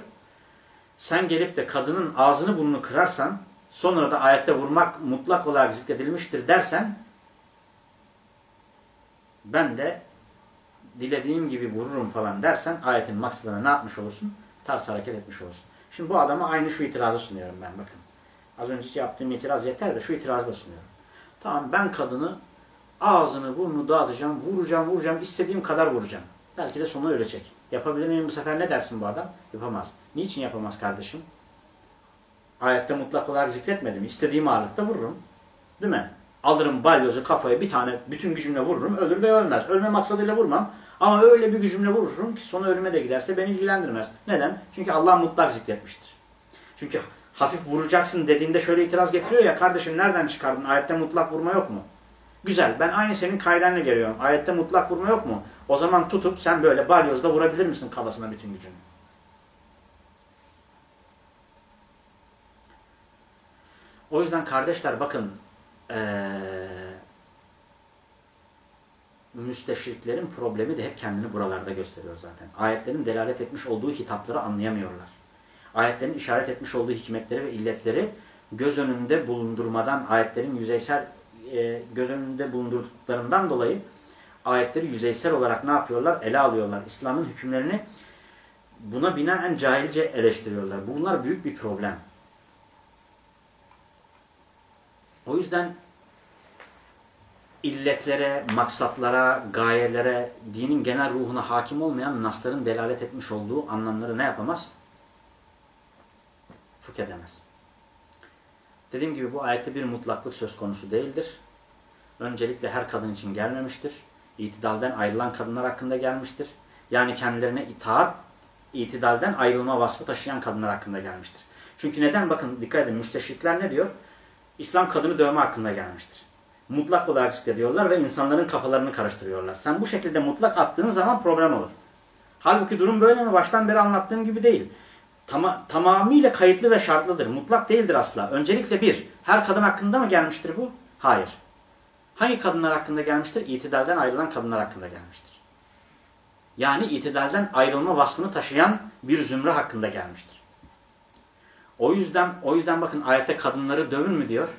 sen gelip de kadının ağzını burnunu kırarsan, sonra da ayette vurmak mutlak olarak zikredilmiştir dersen, ben de dilediğim gibi vururum falan dersen ayetin maksadına ne yapmış olursun? Ters hareket etmiş olursun. Şimdi bu adama aynı şu itirazı sunuyorum ben bakın. Az önceki yaptığım itiraz yeter de şu itirazı da sunuyorum. Tamam ben kadını Ağzını burnunu dağıtacağım, vuracağım, vuracağım, istediğim kadar vuracağım. Belki de sonra ölecek. Yapabilir miyim bu sefer ne dersin bu adam? Yapamaz. Niçin yapamaz kardeşim? Ayette mutlak olarak zikretmedim. İstediğim ağırlıkta vururum. Değil mi? Alırım balyozu kafaya bir tane bütün gücümle vururum. Ölür ve ölmez. Ölme maksadıyla vurmam. Ama öyle bir gücümle vururum ki sonu ölüme de giderse beni ilgilendirmez. Neden? Çünkü Allah mutlak zikretmiştir. Çünkü hafif vuracaksın dediğinde şöyle itiraz getiriyor ya kardeşim nereden çıkardın? Ayette mutlak vurma yok mu? Güzel. Ben aynı senin kaydenle geliyorum. Ayette mutlak vurma yok mu? O zaman tutup sen böyle balyozla vurabilir misin kafasına bütün gücünü? O yüzden kardeşler bakın ee, müsteşriklerin problemi de hep kendini buralarda gösteriyor zaten. Ayetlerin delalet etmiş olduğu hitapları anlayamıyorlar. Ayetlerin işaret etmiş olduğu hikmetleri ve illetleri göz önünde bulundurmadan, ayetlerin yüzeysel e, göz önünde bulundurduklarından dolayı ayetleri yüzeysel olarak ne yapıyorlar? Ele alıyorlar. İslam'ın hükümlerini buna binaen cahilce eleştiriyorlar. Bunlar büyük bir problem. O yüzden illetlere, maksatlara, gayelere, dinin genel ruhuna hakim olmayan nasların delalet etmiş olduğu anlamları ne yapamaz? Fıkh edemez. Dediğim gibi bu ayette bir mutlaklık söz konusu değildir. Öncelikle her kadın için gelmemiştir. İtidalden ayrılan kadınlar hakkında gelmiştir. Yani kendilerine itaat, itidalden ayrılma vasfı taşıyan kadınlar hakkında gelmiştir. Çünkü neden? Bakın dikkat edin müsteşrikler ne diyor? İslam kadını dövme hakkında gelmiştir. Mutlak olarak zikrediyorlar ve insanların kafalarını karıştırıyorlar. Sen bu şekilde mutlak attığın zaman problem olur. Halbuki durum böyle mi? Baştan beri anlattığım gibi değil. Tama tamamıyla kayıtlı ve şartlıdır. Mutlak değildir asla. Öncelikle bir, her kadın hakkında mı gelmiştir bu? Hayır. Hangi kadınlar hakkında gelmiştir? İtidalden ayrılan kadınlar hakkında gelmiştir. Yani itidalden ayrılma vasfını taşıyan bir zümre hakkında gelmiştir. O yüzden o yüzden bakın ayette kadınları dövün mü diyor?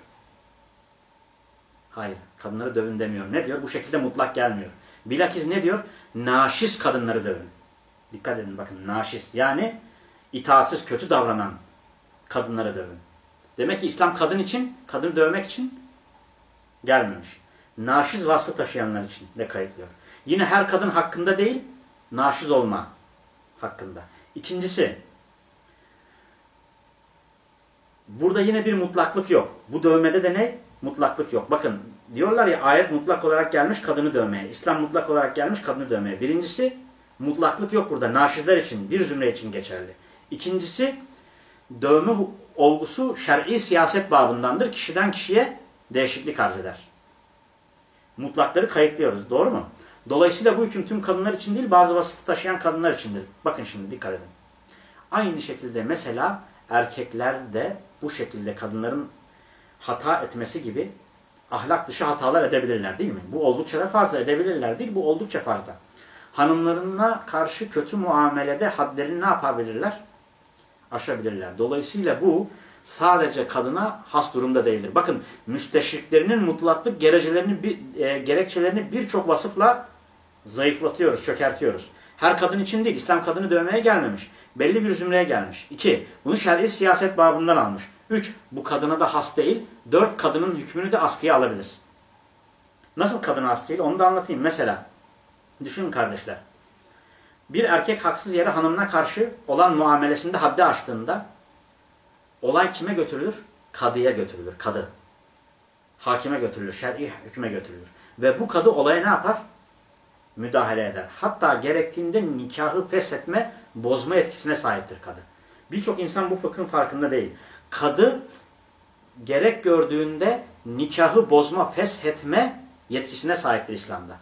Hayır. Kadınları dövün demiyor. Ne diyor? Bu şekilde mutlak gelmiyor. Bilakis ne diyor? Naşis kadınları dövün. Dikkat edin bakın naşis. Yani itaatsiz, kötü davranan kadınları dövün. Demek ki İslam kadın için, kadını dövmek için gelmemiş. Naşiz vasfı taşıyanlar için de kayıtlıyor. Yine her kadın hakkında değil, naşiz olma hakkında. İkincisi, burada yine bir mutlaklık yok. Bu dövmede de ne? Mutlaklık yok. Bakın diyorlar ya ayet mutlak olarak gelmiş kadını dövmeye. İslam mutlak olarak gelmiş kadını dövmeye. Birincisi mutlaklık yok burada. Naşizler için, bir zümre için geçerli. İkincisi dövme olgusu şer'i siyaset babındandır. Kişiden kişiye değişiklik arz eder. Mutlakları kayıtlıyoruz. Doğru mu? Dolayısıyla bu hüküm tüm kadınlar için değil bazı vasıfı taşıyan kadınlar içindir. Bakın şimdi dikkat edin. Aynı şekilde mesela erkekler de bu şekilde kadınların hata etmesi gibi ahlak dışı hatalar edebilirler değil mi? Bu oldukça da fazla edebilirler değil, bu oldukça fazla. Hanımlarına karşı kötü muamelede hadlerini ne yapabilirler? Aşabilirler. Dolayısıyla bu sadece kadına has durumda değildir. Bakın müsteşriklerinin mutlaklık gerekçelerini, bir, e, gerekçelerini birçok vasıfla zayıflatıyoruz, çökertiyoruz. Her kadın için değil, İslam kadını dövmeye gelmemiş. Belli bir zümreye gelmiş. İki, bunu şer'i siyaset babından almış. Üç, bu kadına da has değil. Dört, kadının hükmünü de askıya alabiliriz. Nasıl kadına has değil onu da anlatayım. Mesela, düşünün kardeşler. Bir erkek haksız yere hanımına karşı olan muamelesinde haddi aştığında olay kime götürülür? Kadıya götürülür. Kadı. Hakime götürülür. Şer'i hüküme götürülür. Ve bu kadı olaya ne yapar? Müdahale eder. Hatta gerektiğinde nikahı feshetme, bozma etkisine sahiptir kadı. Birçok insan bu fıkhın farkında değil. Kadı gerek gördüğünde nikahı bozma, feshetme yetkisine sahiptir İslam'da.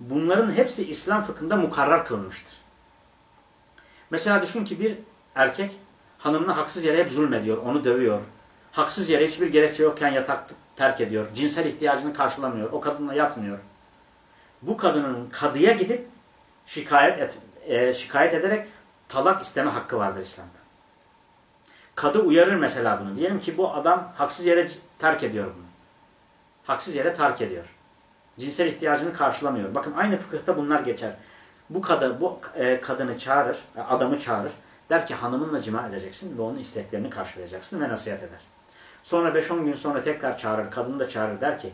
Bunların hepsi İslam fıkhında mukarrar kılınmıştır. Mesela düşün ki bir erkek hanımına haksız yere hep zulmediyor, onu dövüyor. Haksız yere hiçbir gerekçe yokken yatak terk ediyor. Cinsel ihtiyacını karşılamıyor. O kadınla yatmıyor. Bu kadının kadıya gidip şikayet et, e, şikayet ederek talak isteme hakkı vardır İslam'da. Kadı uyarır mesela bunu. Diyelim ki bu adam haksız yere terk ediyor bunu. Haksız yere terk ediyor. Cinsel ihtiyacını karşılamıyor. Bakın aynı fıkıhta bunlar geçer. Bu kadı bu e, kadını çağırır, adamı çağırır. Der ki hanımınla cima edeceksin ve onun isteklerini karşılayacaksın ve nasihat eder. Sonra 5-10 gün sonra tekrar çağırır, kadını da çağırır der ki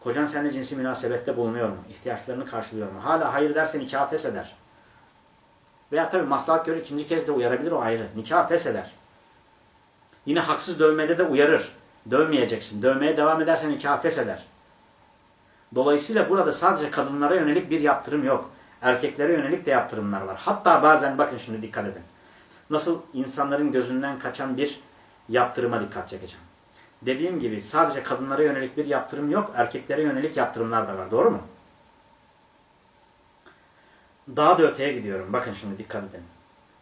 Kocan seninle cinsi münasebette bulunuyor mu? İhtiyaçlarını karşılıyor mu? Hala hayır derse nikah fesheder. Veya tabi maslahat göre ikinci kez de uyarabilir o ayrı. Nikah fesheder. Yine haksız dövmede de uyarır. Dövmeyeceksin. Dövmeye devam edersen nikah fesheder. Dolayısıyla burada sadece kadınlara yönelik bir yaptırım yok. Erkeklere yönelik de yaptırımlar var. Hatta bazen bakın şimdi dikkat edin. Nasıl insanların gözünden kaçan bir yaptırıma dikkat çekeceğim. Dediğim gibi sadece kadınlara yönelik bir yaptırım yok. Erkeklere yönelik yaptırımlar da var. Doğru mu? Daha da öteye gidiyorum. Bakın şimdi dikkat edin.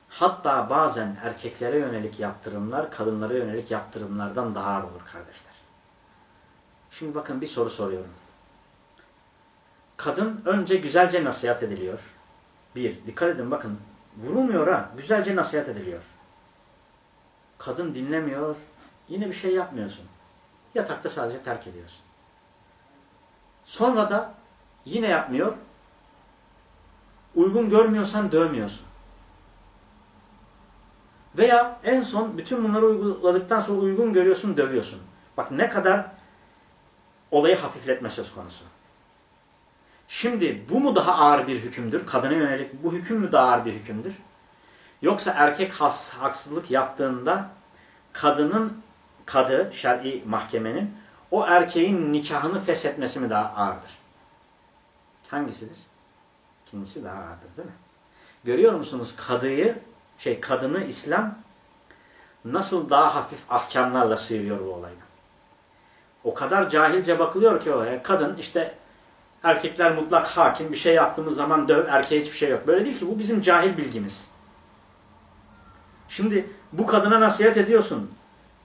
Hatta bazen erkeklere yönelik yaptırımlar kadınlara yönelik yaptırımlardan daha ağır olur kardeşler. Şimdi bakın bir soru soruyorum. Kadın önce güzelce nasihat ediliyor. Bir, dikkat edin bakın. Vurulmuyor ha. Güzelce nasihat ediliyor. Kadın dinlemiyor. Yine bir şey yapmıyorsun. Yatakta sadece terk ediyorsun. Sonra da yine yapmıyor. Uygun görmüyorsan dövmüyorsun. Veya en son bütün bunları uyguladıktan sonra uygun görüyorsun, dövüyorsun. Bak ne kadar olayı hafifletme söz konusu. Şimdi bu mu daha ağır bir hükümdür? Kadına yönelik bu hüküm mü daha ağır bir hükümdür? Yoksa erkek has, haksızlık yaptığında kadının, kadı, şer'i mahkemenin o erkeğin nikahını feshetmesi mi daha ağırdır? Hangisidir? İkincisi daha ağırdır değil mi? Görüyor musunuz kadıyı, şey kadını İslam nasıl daha hafif ahkamlarla sıyırıyor bu olaydan. O kadar cahilce bakılıyor ki olaya. Kadın işte erkekler mutlak hakim bir şey yaptığımız zaman döv erkeğe hiçbir şey yok. Böyle değil ki bu bizim cahil bilgimiz. Şimdi bu kadına nasihat ediyorsun.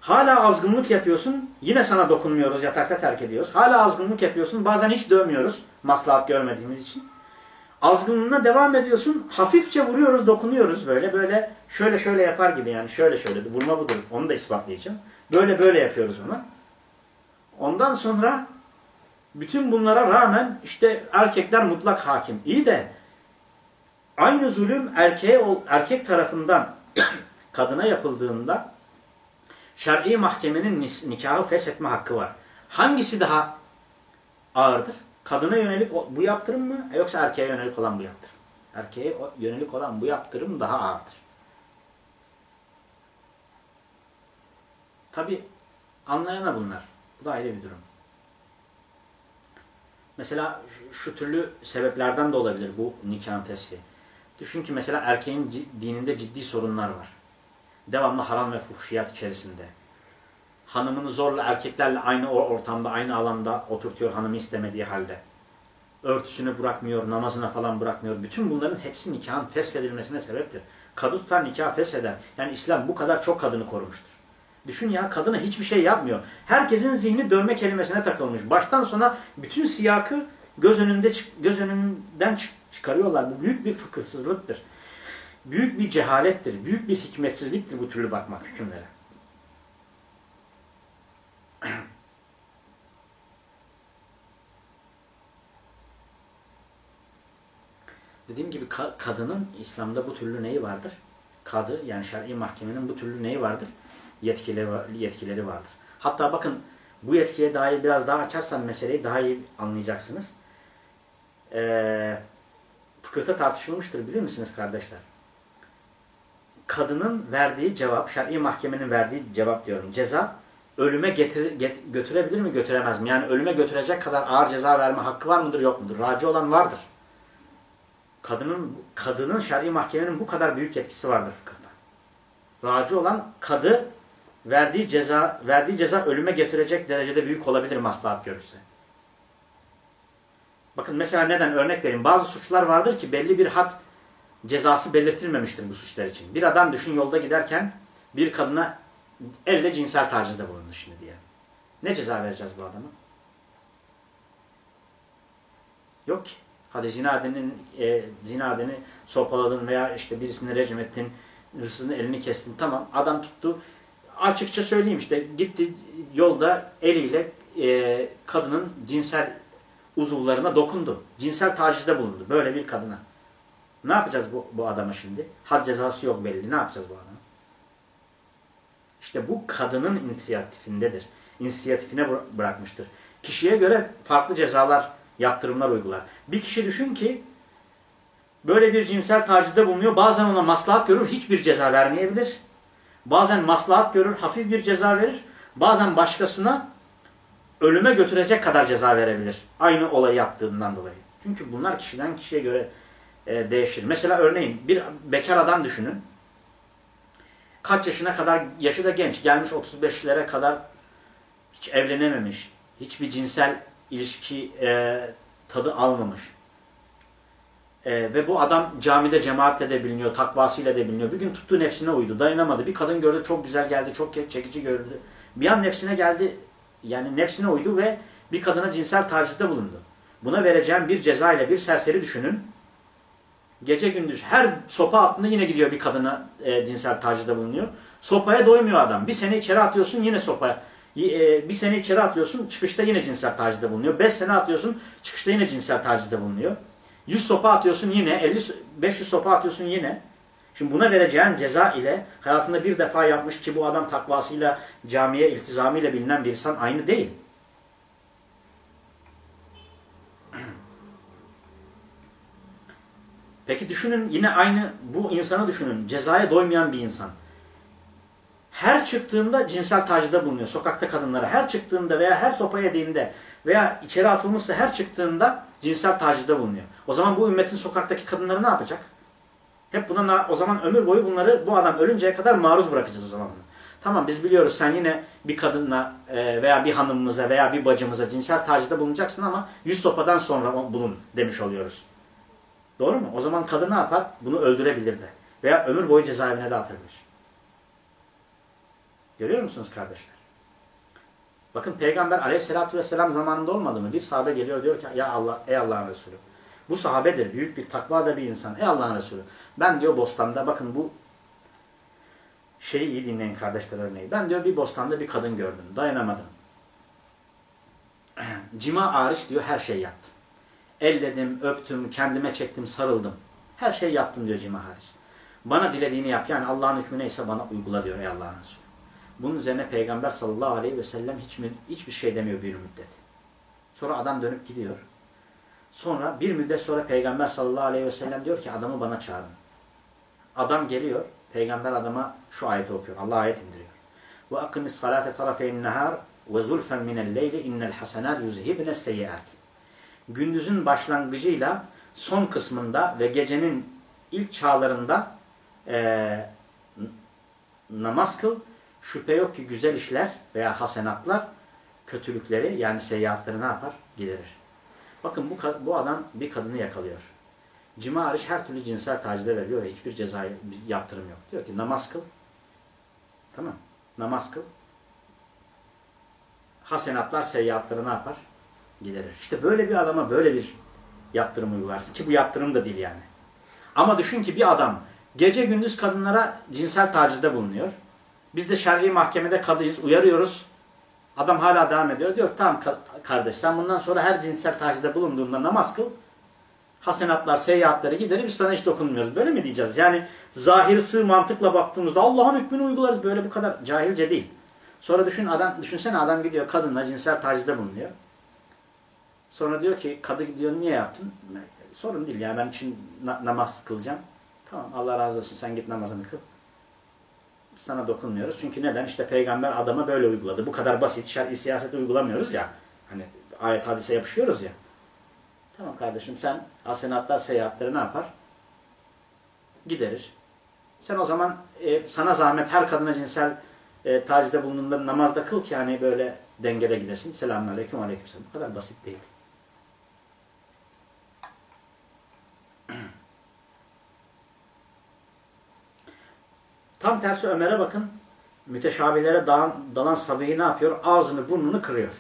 Hala azgınlık yapıyorsun. Yine sana dokunmuyoruz. Yatakta terk ediyoruz. Hala azgınlık yapıyorsun. Bazen hiç dövmüyoruz. Maslahat görmediğimiz için. Azgınlığına devam ediyorsun. Hafifçe vuruyoruz, dokunuyoruz böyle. Böyle şöyle şöyle yapar gibi yani. Şöyle şöyle. Vurma budur. Onu da ispatlayacağım. Böyle böyle yapıyoruz ona. Ondan sonra bütün bunlara rağmen işte erkekler mutlak hakim. İyi de aynı zulüm erkeğe erkek tarafından kadına yapıldığında şer'i mahkemenin nikahı feshetme hakkı var. Hangisi daha ağırdır? Kadına yönelik bu yaptırım mı yoksa erkeğe yönelik olan bu yaptırım? Erkeğe yönelik olan bu yaptırım daha ağırdır. Tabi anlayana bunlar. Bu da ayrı bir durum. Mesela şu türlü sebeplerden de olabilir bu nikahın fesli. Düşün ki mesela erkeğin dininde ciddi sorunlar var. Devamlı haram ve fuhşiyat içerisinde. Hanımını zorla erkeklerle aynı ortamda, aynı alanda oturtuyor hanımı istemediği halde. Örtüsünü bırakmıyor, namazına falan bırakmıyor. Bütün bunların hepsi nikahın feshedilmesine sebeptir. Kadı tutar nikah fesheder. Yani İslam bu kadar çok kadını korumuştur. Düşün ya kadına hiçbir şey yapmıyor. Herkesin zihni dövme kelimesine takılmış. Baştan sona bütün siyakı göz önünde göz önünden çıkarıyorlar. Bu büyük bir fıkıhsızlıktır. Büyük bir cehalettir. Büyük bir hikmetsizliktir bu türlü bakmak hükümlere. Dediğim gibi kadının İslam'da bu türlü neyi vardır? Kadı yani şer'i mahkemenin bu türlü neyi vardır? Yetkileri, yetkileri vardır. Hatta bakın bu yetkiye dair biraz daha açarsam meseleyi daha iyi anlayacaksınız. Ee, fıkıhta tartışılmıştır bilir misiniz kardeşler? Kadının verdiği cevap, şer'i mahkemenin verdiği cevap diyorum. Ceza ölüme getir, get, götürebilir mi götüremez mi? Yani ölüme götürecek kadar ağır ceza verme hakkı var mıdır yok mudur? Raci olan vardır. Kadının kadının şer'i mahkemenin bu kadar büyük etkisi vardır fıkıhta. Raci olan kadı verdiği ceza verdiği ceza ölüme getirecek derecede büyük olabilir maslahat görürse. Bakın mesela neden örnek vereyim. Bazı suçlar vardır ki belli bir had cezası belirtilmemiştir bu suçlar için. Bir adam düşün yolda giderken bir kadına elle cinsel tacizde bulundu şimdi diye. Ne ceza vereceğiz bu adama? Yok ki. Hadi zinadenin e, zinadeni sopaladın veya işte birisini rejim ettin, hırsızın elini kestin. Tamam adam tuttu. Açıkça söyleyeyim işte gitti yolda eliyle e, kadının cinsel uzuvlarına dokundu. Cinsel tacizde bulundu. Böyle bir kadına. Ne yapacağız bu, bu adama şimdi? Had cezası yok belli. Ne yapacağız bu adama? İşte bu kadının inisiyatifindedir. İnisiyatifine bırakmıştır. Kişiye göre farklı cezalar, yaptırımlar uygular. Bir kişi düşün ki böyle bir cinsel tacizde bulunuyor. Bazen ona maslahat görür, hiçbir ceza vermeyebilir. Bazen maslahat görür, hafif bir ceza verir. Bazen başkasına ölüme götürecek kadar ceza verebilir. Aynı olayı yaptığından dolayı. Çünkü bunlar kişiden kişiye göre e, değişir. Mesela örneğin bir bekar adam düşünün. Kaç yaşına kadar, yaşı da genç, gelmiş 35'lere kadar hiç evlenememiş. Hiçbir cinsel ilişki e, tadı almamış. E, ve bu adam camide cemaatle de biliniyor, takvasıyla de biliniyor. Bir gün tuttuğu nefsine uydu, dayanamadı. Bir kadın gördü, çok güzel geldi, çok çekici gördü. Bir an nefsine geldi, yani nefsine uydu ve bir kadına cinsel tacizde bulundu. Buna vereceğim bir ceza ile bir serseri düşünün. Gece gündüz her sopa altında yine gidiyor bir kadına e, cinsel tacizde bulunuyor. Sopaya doymuyor adam. Bir sene içeri atıyorsun yine sopaya. E, bir sene içeri atıyorsun çıkışta yine cinsel tacizde bulunuyor. Beş sene atıyorsun çıkışta yine cinsel tacizde bulunuyor. Yüz sopa atıyorsun yine. 50, 500 sopa atıyorsun yine. Şimdi buna vereceğin ceza ile hayatında bir defa yapmış ki bu adam takvasıyla, camiye iltizamıyla bilinen bir insan aynı değil. Peki düşünün yine aynı bu insanı düşünün. Cezaya doymayan bir insan. Her çıktığında cinsel tacide bulunuyor. Sokakta kadınlara her çıktığında veya her sopa yediğinde veya içeri atılmışsa her çıktığında cinsel tacide bulunuyor. O zaman bu ümmetin sokaktaki kadınları ne yapacak? Hep buna o zaman ömür boyu bunları bu adam ölünceye kadar maruz bırakacağız o zaman. Tamam biz biliyoruz sen yine bir kadınla e, veya bir hanımımıza veya bir bacımıza cinsel tacide bulunacaksın ama yüz sopadan sonra bulun demiş oluyoruz. Doğru mu? O zaman kadın ne yapar? Bunu öldürebilir de. Veya ömür boyu cezaevine de atabilir. Görüyor musunuz kardeşler? Bakın Peygamber aleyhissalatü vesselam zamanında olmadı mı? Bir sahabe geliyor diyor ki ya Allah, ey Allah'ın Resulü. Bu sahabedir. Büyük bir takva da bir insan. Ey Allah'ın Resulü. Ben diyor bostanda bakın bu şeyi iyi dinleyin kardeşler örneği. Ben diyor bir bostanda bir kadın gördüm. Dayanamadım. Cima hariç diyor her şey yaptım. Elledim, öptüm, kendime çektim, sarıldım. Her şey yaptım diyor cima hariç. Bana dilediğini yap. Yani Allah'ın hükmü neyse bana uygula diyor ey Allah'ın Resulü. Bunun üzerine Peygamber sallallahu aleyhi ve sellem hiç hiçbir şey demiyor bir müddet. Sonra adam dönüp gidiyor. Sonra bir müddet sonra Peygamber sallallahu aleyhi ve sellem diyor ki adamı bana çağırın. Adam geliyor. Peygamber adama şu ayeti okuyor. Allah ayet indiriyor. Ve akimis salate tarafeyn nehar ve zulfen minel leyli innel hasenat yuzhibne seyyiat. Gündüzün başlangıcıyla son kısmında ve gecenin ilk çağlarında e, namaz kıl. Şüphe yok ki güzel işler veya hasenatlar kötülükleri yani seyyiatları ne yapar? Giderir. Bakın bu, bu adam bir kadını yakalıyor. Cima hariç her türlü cinsel tacide veriyor ve hiçbir ceza yaptırım yok. Diyor ki namaz kıl. Tamam. Namaz kıl. Hasenatlar seyyiatları ne yapar? Giderir. İşte böyle bir adama böyle bir yaptırım uygularsın. Ki bu yaptırım da değil yani. Ama düşün ki bir adam gece gündüz kadınlara cinsel tacizde bulunuyor. Biz de şer'i mahkemede kadıyız, uyarıyoruz. Adam hala devam ediyor. Diyor tamam kardeş sen bundan sonra her cinsel tacizde bulunduğunda namaz kıl. Hasenatlar, seyyiatları giderir biz sana hiç dokunmuyoruz. Böyle mi diyeceğiz? Yani zahir sığ mantıkla baktığımızda Allah'ın hükmünü uygularız. Böyle bu kadar cahilce değil. Sonra düşün adam, düşünsene adam gidiyor kadınla cinsel tacizde bulunuyor. Sonra diyor ki kadı diyor niye yaptın? Sorun değil ya ben na namaz kılacağım. Tamam Allah razı olsun sen git namazını kıl sana dokunmuyoruz. Çünkü neden? İşte peygamber adama böyle uyguladı. Bu kadar basit şer'i siyaseti uygulamıyoruz ya. Hani ayet hadise yapışıyoruz ya. Tamam kardeşim sen hasenatlar seyahatleri ne yapar? Giderir. Sen o zaman e, sana zahmet her kadına cinsel e, tacide bulunduğunda namazda kıl ki hani böyle dengede gidesin. Selamun aleyküm aleyküm selam. Bu kadar basit değil. Tam tersi Ömer'e bakın. Müteşabihlere dalan, dalan Sabi'yi ne yapıyor? Ağzını burnunu kırıyor.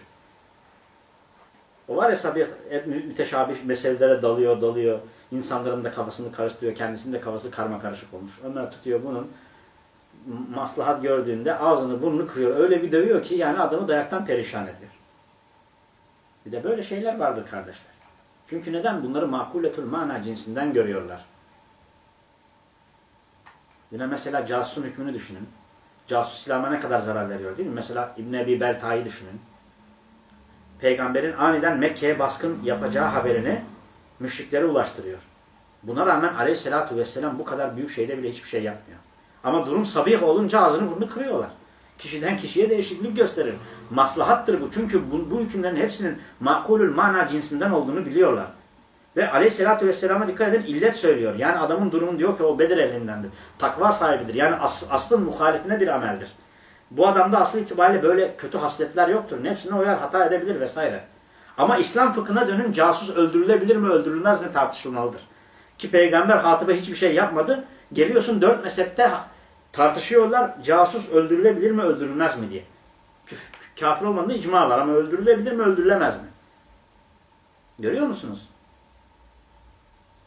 O var ya Sabi müteşabih meselelere dalıyor dalıyor. İnsanların da kafasını karıştırıyor. Kendisinin de kafası karma karışık olmuş. Ömer tutuyor bunun maslahat gördüğünde ağzını burnunu kırıyor. Öyle bir dövüyor ki yani adamı dayaktan perişan ediyor. Bir de böyle şeyler vardır kardeşler. Çünkü neden? Bunları makuletül mana cinsinden görüyorlar. Yine mesela casusun hükmünü düşünün. Casus İslam'a ne kadar zarar veriyor değil mi? Mesela İbn Ebi Belta'yı düşünün. peygamberin aniden Mekke'ye baskın yapacağı haberini müşriklere ulaştırıyor. Buna rağmen aleyhissalatü vesselam bu kadar büyük şeyde bile hiçbir şey yapmıyor. Ama durum sabih olunca ağzını burnunu kırıyorlar. Kişiden kişiye değişiklik gösterir. Maslahattır bu. Çünkü bu, bu hükümlerin hepsinin makulül mana cinsinden olduğunu biliyorlar. Ve aleyhissalatü vesselama dikkat edin illet söylüyor. Yani adamın durumu diyor ki o Bedir elindendir. Takva sahibidir. Yani as, aslın muhalifine bir ameldir. Bu adamda aslı itibariyle böyle kötü hasletler yoktur. Nefsine uyar, hata edebilir vesaire. Ama İslam fıkhına dönün casus öldürülebilir mi öldürülmez mi tartışılmalıdır. Ki peygamber hatıba hiçbir şey yapmadı. Geliyorsun dört mezhepte tartışıyorlar casus öldürülebilir mi öldürülmez mi diye. Kafir olmadığında icma var ama öldürülebilir mi öldürülemez mi? Görüyor musunuz?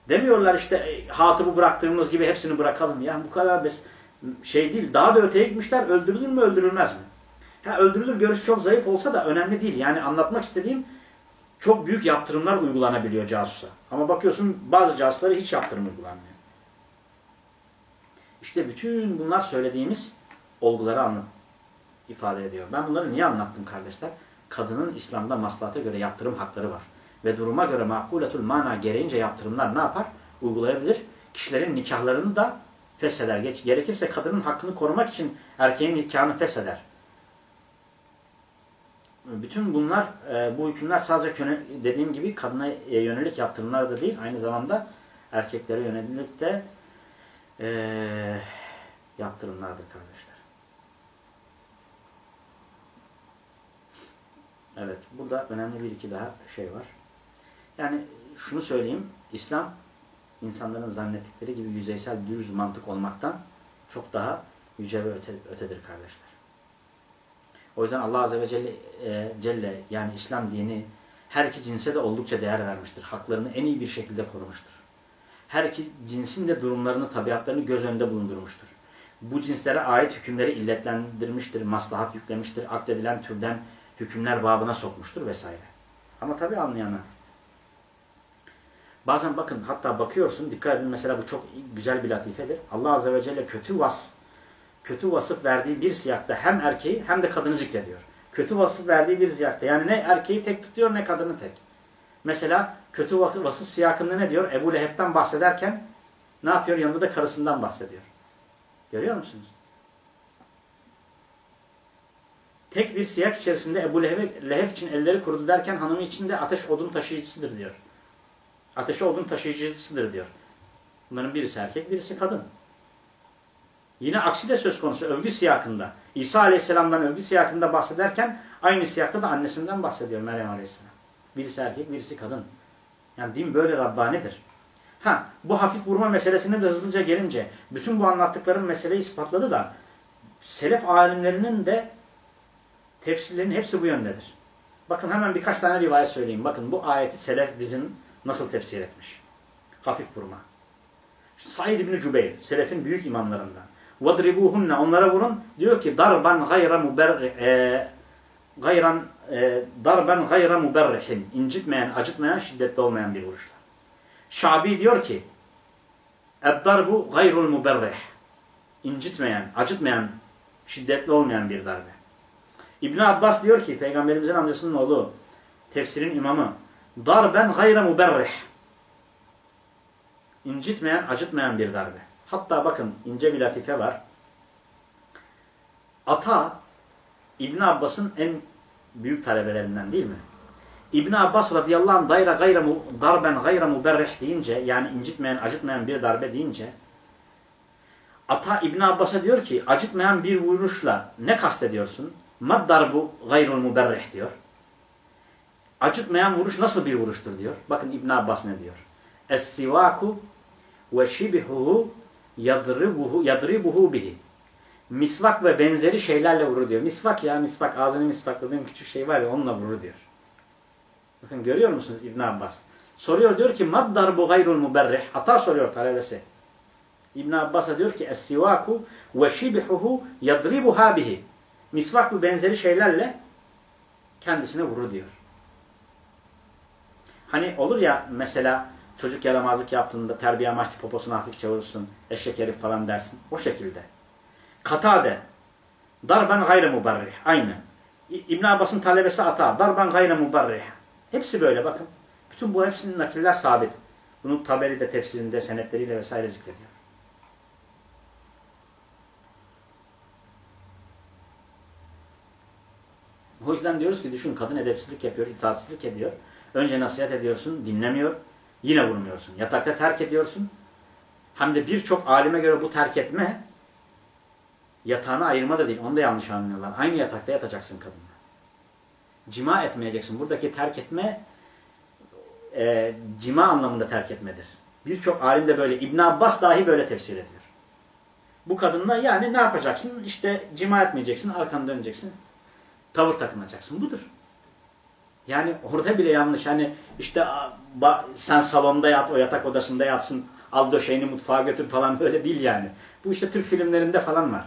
Demiyorlar işte hatıbı bıraktığımız gibi hepsini bırakalım. Yani bu kadar biz şey değil. Daha da öteye gitmişler. Öldürülür mü öldürülmez mi? Ha, öldürülür görüş çok zayıf olsa da önemli değil. Yani anlatmak istediğim çok büyük yaptırımlar uygulanabiliyor casusa. Ama bakıyorsun bazı casuslara hiç yaptırım uygulanmıyor. İşte bütün bunlar söylediğimiz olguları anlat, ifade ediyor. Ben bunları niye anlattım kardeşler? Kadının İslam'da maslahata göre yaptırım hakları var. Ve duruma göre makuletul mana gereğince yaptırımlar ne yapar? Uygulayabilir. Kişilerin nikahlarını da fesheder. Gerekirse kadının hakkını korumak için erkeğin nikahını fesheder. Bütün bunlar, e, bu hükümler sadece dediğim gibi kadına e, yönelik yaptırımlar da değil, aynı zamanda erkeklere yönelik de e, yaptırımlardır kardeşler. Evet, burada önemli bir iki daha şey var. Yani şunu söyleyeyim, İslam insanların zannettikleri gibi yüzeysel düz mantık olmaktan çok daha yüce ve öte, ötedir kardeşler. O yüzden Allah Azze ve Celle, e, Celle yani İslam dini her iki cinse de oldukça değer vermiştir. Haklarını en iyi bir şekilde korumuştur. Her iki cinsin de durumlarını, tabiatlarını göz önünde bulundurmuştur. Bu cinslere ait hükümleri illetlendirmiştir, maslahat yüklemiştir, akledilen türden hükümler babına sokmuştur vesaire. Ama tabi anlayana Bazen bakın hatta bakıyorsun dikkat edin mesela bu çok güzel bir latifedir. Allah Azze ve Celle kötü vasf kötü vasıf verdiği bir siyakta hem erkeği hem de kadını zikrediyor. Kötü vasıf verdiği bir siyakta yani ne erkeği tek tutuyor ne kadını tek. Mesela kötü vasıf siyakında ne diyor? Ebu Leheb'den bahsederken ne yapıyor? Yanında da karısından bahsediyor. Görüyor musunuz? Tek bir siyak içerisinde Ebu Leheb, Leheb için elleri kurudu derken hanımı için de ateş odun taşıyıcısıdır diyor. Ateşe odun taşıyıcısıdır diyor. Bunların birisi erkek, birisi kadın. Yine aksi de söz konusu övgü siyakında. İsa Aleyhisselam'dan övgü siyakında bahsederken aynı siyakta da annesinden bahsediyor Meryem Aleyhisselam. Birisi erkek, birisi kadın. Yani din böyle Rabbanidir. Ha, bu hafif vurma meselesine de hızlıca gelince bütün bu anlattıklarım meseleyi ispatladı da selef alimlerinin de tefsirlerinin hepsi bu yöndedir. Bakın hemen birkaç tane rivayet söyleyeyim. Bakın bu ayeti selef bizim nasıl tefsir etmiş. Hafif vurma. Said İbni Cübeyr, selefin büyük imamlarından. وَضْرِبُوهُنَّ Onlara vurun. Diyor ki darban gayra muberri e, gayran e, darban gayra muberrihin. incitmeyen, acıtmayan, şiddetli olmayan bir vuruşla. Şabi diyor ki اَدْدَرْبُ gayrul muberrih. incitmeyen, acıtmayan, şiddetli olmayan bir darbe. İbn Abbas diyor ki peygamberimizin amcasının oğlu tefsirin imamı darben gayre muberrih. İncitmeyen, acıtmayan bir darbe. Hatta bakın ince bir latife var. Ata İbn Abbas'ın en büyük talebelerinden değil mi? İbn Abbas radıyallahu anh dayra gayre darben gayre muberrih deyince yani incitmeyen, acıtmayan bir darbe deyince Ata İbn Abbas'a diyor ki acıtmayan bir vuruşla ne kastediyorsun? Mad darbu gayrul muberrih diyor. Acıtmayan vuruş nasıl bir vuruştur diyor. Bakın İbn Abbas ne diyor? Es-sivaku ve şibihuhu yadribuhu yadribuhu bihi. Misvak ve benzeri şeylerle vurur diyor. Misvak ya misvak ağzını misvakladığım küçük şey var ya onunla vurur diyor. Bakın görüyor musunuz İbn Abbas? Soruyor diyor ki mad darbu gayrul muberrih. Hata soruyor talebesi. İbn Abbas'a diyor ki es-sivaku ve şibihuhu yadribuha bihi. Misvak ve benzeri şeylerle kendisine vurur diyor. Hani olur ya mesela çocuk yaramazlık yaptığında terbiye amaçlı poposunu hafif çavurursun, eşek herif falan dersin. O şekilde. Katade. Darben gayre mubarrih. Aynı. İbn Abbas'ın talebesi Ata. Darban gayre mubarrih. Hepsi böyle bakın. Bütün bu hepsinin nakiller sabit. Bunu Taberi de tefsirinde senetleriyle vesaire zikrediyor. O yüzden diyoruz ki düşün kadın edepsizlik yapıyor, itaatsizlik ediyor. Önce nasihat ediyorsun, dinlemiyor. Yine vurmuyorsun. Yatakta terk ediyorsun. Hem de birçok alime göre bu terk etme yatağını ayırma da değil. Onu da yanlış anlıyorlar. Aynı yatakta yatacaksın kadınla. Cima etmeyeceksin. Buradaki terk etme e, cima anlamında terk etmedir. Birçok alim de böyle. İbn Abbas dahi böyle tefsir ediyor. Bu kadınla yani ne yapacaksın? İşte cima etmeyeceksin, arkanı döneceksin. Tavır takınacaksın. Budur. Yani orada bile yanlış. Hani işte sen salonda yat, o yatak odasında yatsın. Al döşeğini mutfağa götür falan böyle değil yani. Bu işte Türk filmlerinde falan var.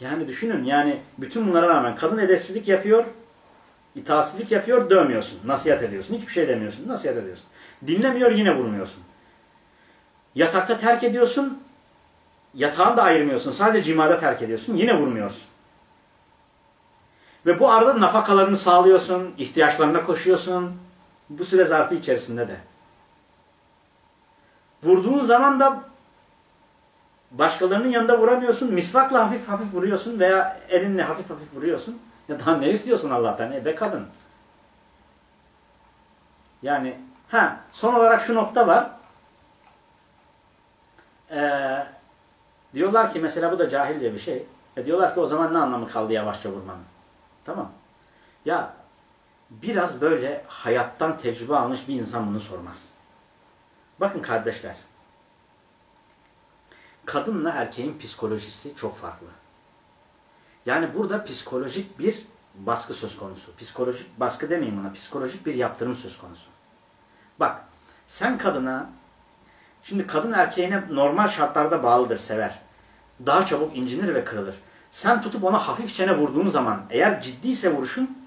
Yani düşünün yani bütün bunlara rağmen kadın edepsizlik yapıyor, itaatsizlik yapıyor, dövmüyorsun. Nasihat ediyorsun. Hiçbir şey demiyorsun. Nasihat ediyorsun. Dinlemiyor yine vurmuyorsun. Yatakta terk ediyorsun. Yatağını da ayırmıyorsun. Sadece cimada terk ediyorsun. Yine vurmuyorsun. Ve bu arada nafakalarını sağlıyorsun. ihtiyaçlarına koşuyorsun. Bu süre zarfı içerisinde de. Vurduğun zaman da başkalarının yanında vuramıyorsun. Misvakla hafif hafif vuruyorsun veya elinle hafif hafif vuruyorsun. Ya daha ne istiyorsun Allah'tan? E be kadın. Yani ha son olarak şu nokta var. Ee, diyorlar ki mesela bu da cahilce bir şey. E diyorlar ki o zaman ne anlamı kaldı yavaşça vurmanın? Tamam. Ya biraz böyle hayattan tecrübe almış bir insan bunu sormaz. Bakın kardeşler. Kadınla erkeğin psikolojisi çok farklı. Yani burada psikolojik bir baskı söz konusu. Psikolojik baskı demeyeyim buna. Psikolojik bir yaptırım söz konusu. Bak sen kadına şimdi kadın erkeğine normal şartlarda bağlıdır, sever. Daha çabuk incinir ve kırılır. Sen tutup ona hafifçene vurduğun zaman eğer ciddiyse vuruşun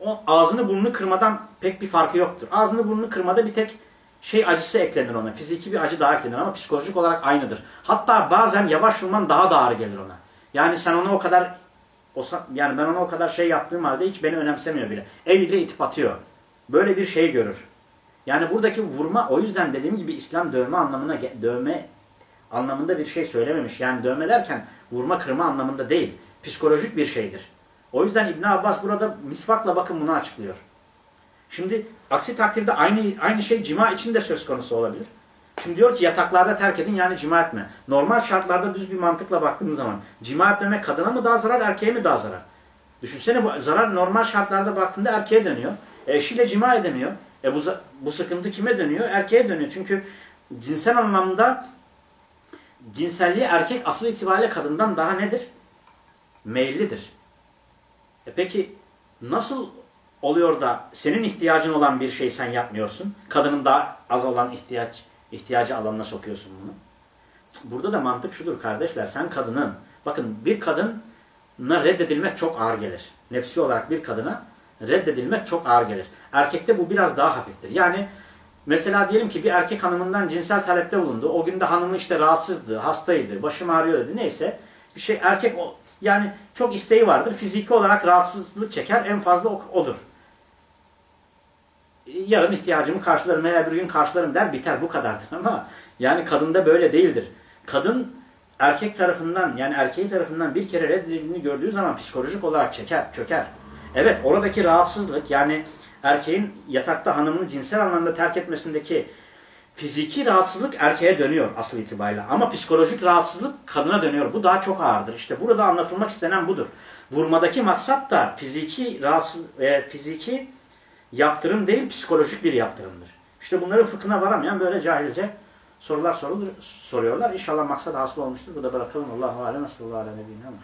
o ağzını burnunu kırmadan pek bir farkı yoktur. Ağzını burnunu kırmada bir tek şey acısı eklenir ona. Fiziki bir acı daha eklenir ama psikolojik olarak aynıdır. Hatta bazen yavaş vurman daha da ağır gelir ona. Yani sen ona o kadar o, yani ben ona o kadar şey yaptığım halde hiç beni önemsemiyor bile. Eliyle itip atıyor. Böyle bir şey görür. Yani buradaki vurma o yüzden dediğim gibi İslam dövme anlamına dövme anlamında bir şey söylememiş. Yani dövme derken vurma kırma anlamında değil. Psikolojik bir şeydir. O yüzden İbn Abbas burada misvakla bakın bunu açıklıyor. Şimdi aksi takdirde aynı aynı şey cima için de söz konusu olabilir. Şimdi diyor ki yataklarda terk edin yani cima etme. Normal şartlarda düz bir mantıkla baktığın zaman cima etmemek kadına mı daha zarar erkeğe mi daha zarar? Düşünsene bu zarar normal şartlarda baktığında erkeğe dönüyor. E, eşiyle cima edemiyor. E bu, bu sıkıntı kime dönüyor? Erkeğe dönüyor. Çünkü cinsel anlamda cinselliği erkek asıl itibariyle kadından daha nedir? Meyillidir. E peki nasıl oluyor da senin ihtiyacın olan bir şey sen yapmıyorsun? Kadının daha az olan ihtiyaç ihtiyacı alanına sokuyorsun bunu. Burada da mantık şudur kardeşler. Sen kadının, bakın bir kadına reddedilmek çok ağır gelir. Nefsi olarak bir kadına reddedilmek çok ağır gelir. Erkekte bu biraz daha hafiftir. Yani mesela diyelim ki bir erkek hanımından cinsel talepte bulundu. O günde hanımı işte rahatsızdı, hastaydı, başım ağrıyor dedi. Neyse bir şey erkek yani çok isteği vardır. Fiziki olarak rahatsızlık çeker. En fazla odur. Yarın ihtiyacımı karşılarım, eğer bir gün karşılarım der biter bu kadardır ama yani kadında böyle değildir. Kadın erkek tarafından yani erkeği tarafından bir kere reddedildiğini gördüğü zaman psikolojik olarak çeker, çöker. Evet oradaki rahatsızlık yani erkeğin yatakta hanımını cinsel anlamda terk etmesindeki fiziki rahatsızlık erkeğe dönüyor asıl itibariyle. Ama psikolojik rahatsızlık kadına dönüyor. Bu daha çok ağırdır. İşte burada anlatılmak istenen budur. Vurmadaki maksat da fiziki rahatsız e, fiziki yaptırım değil psikolojik bir yaptırımdır. İşte bunların fıkhına varamayan böyle cahilce sorular sorulur, soruyorlar. İnşallah maksat hasıl olmuştur. Bu da bırakalım. Allahu alem. Sallallahu aleyhi ve sellem.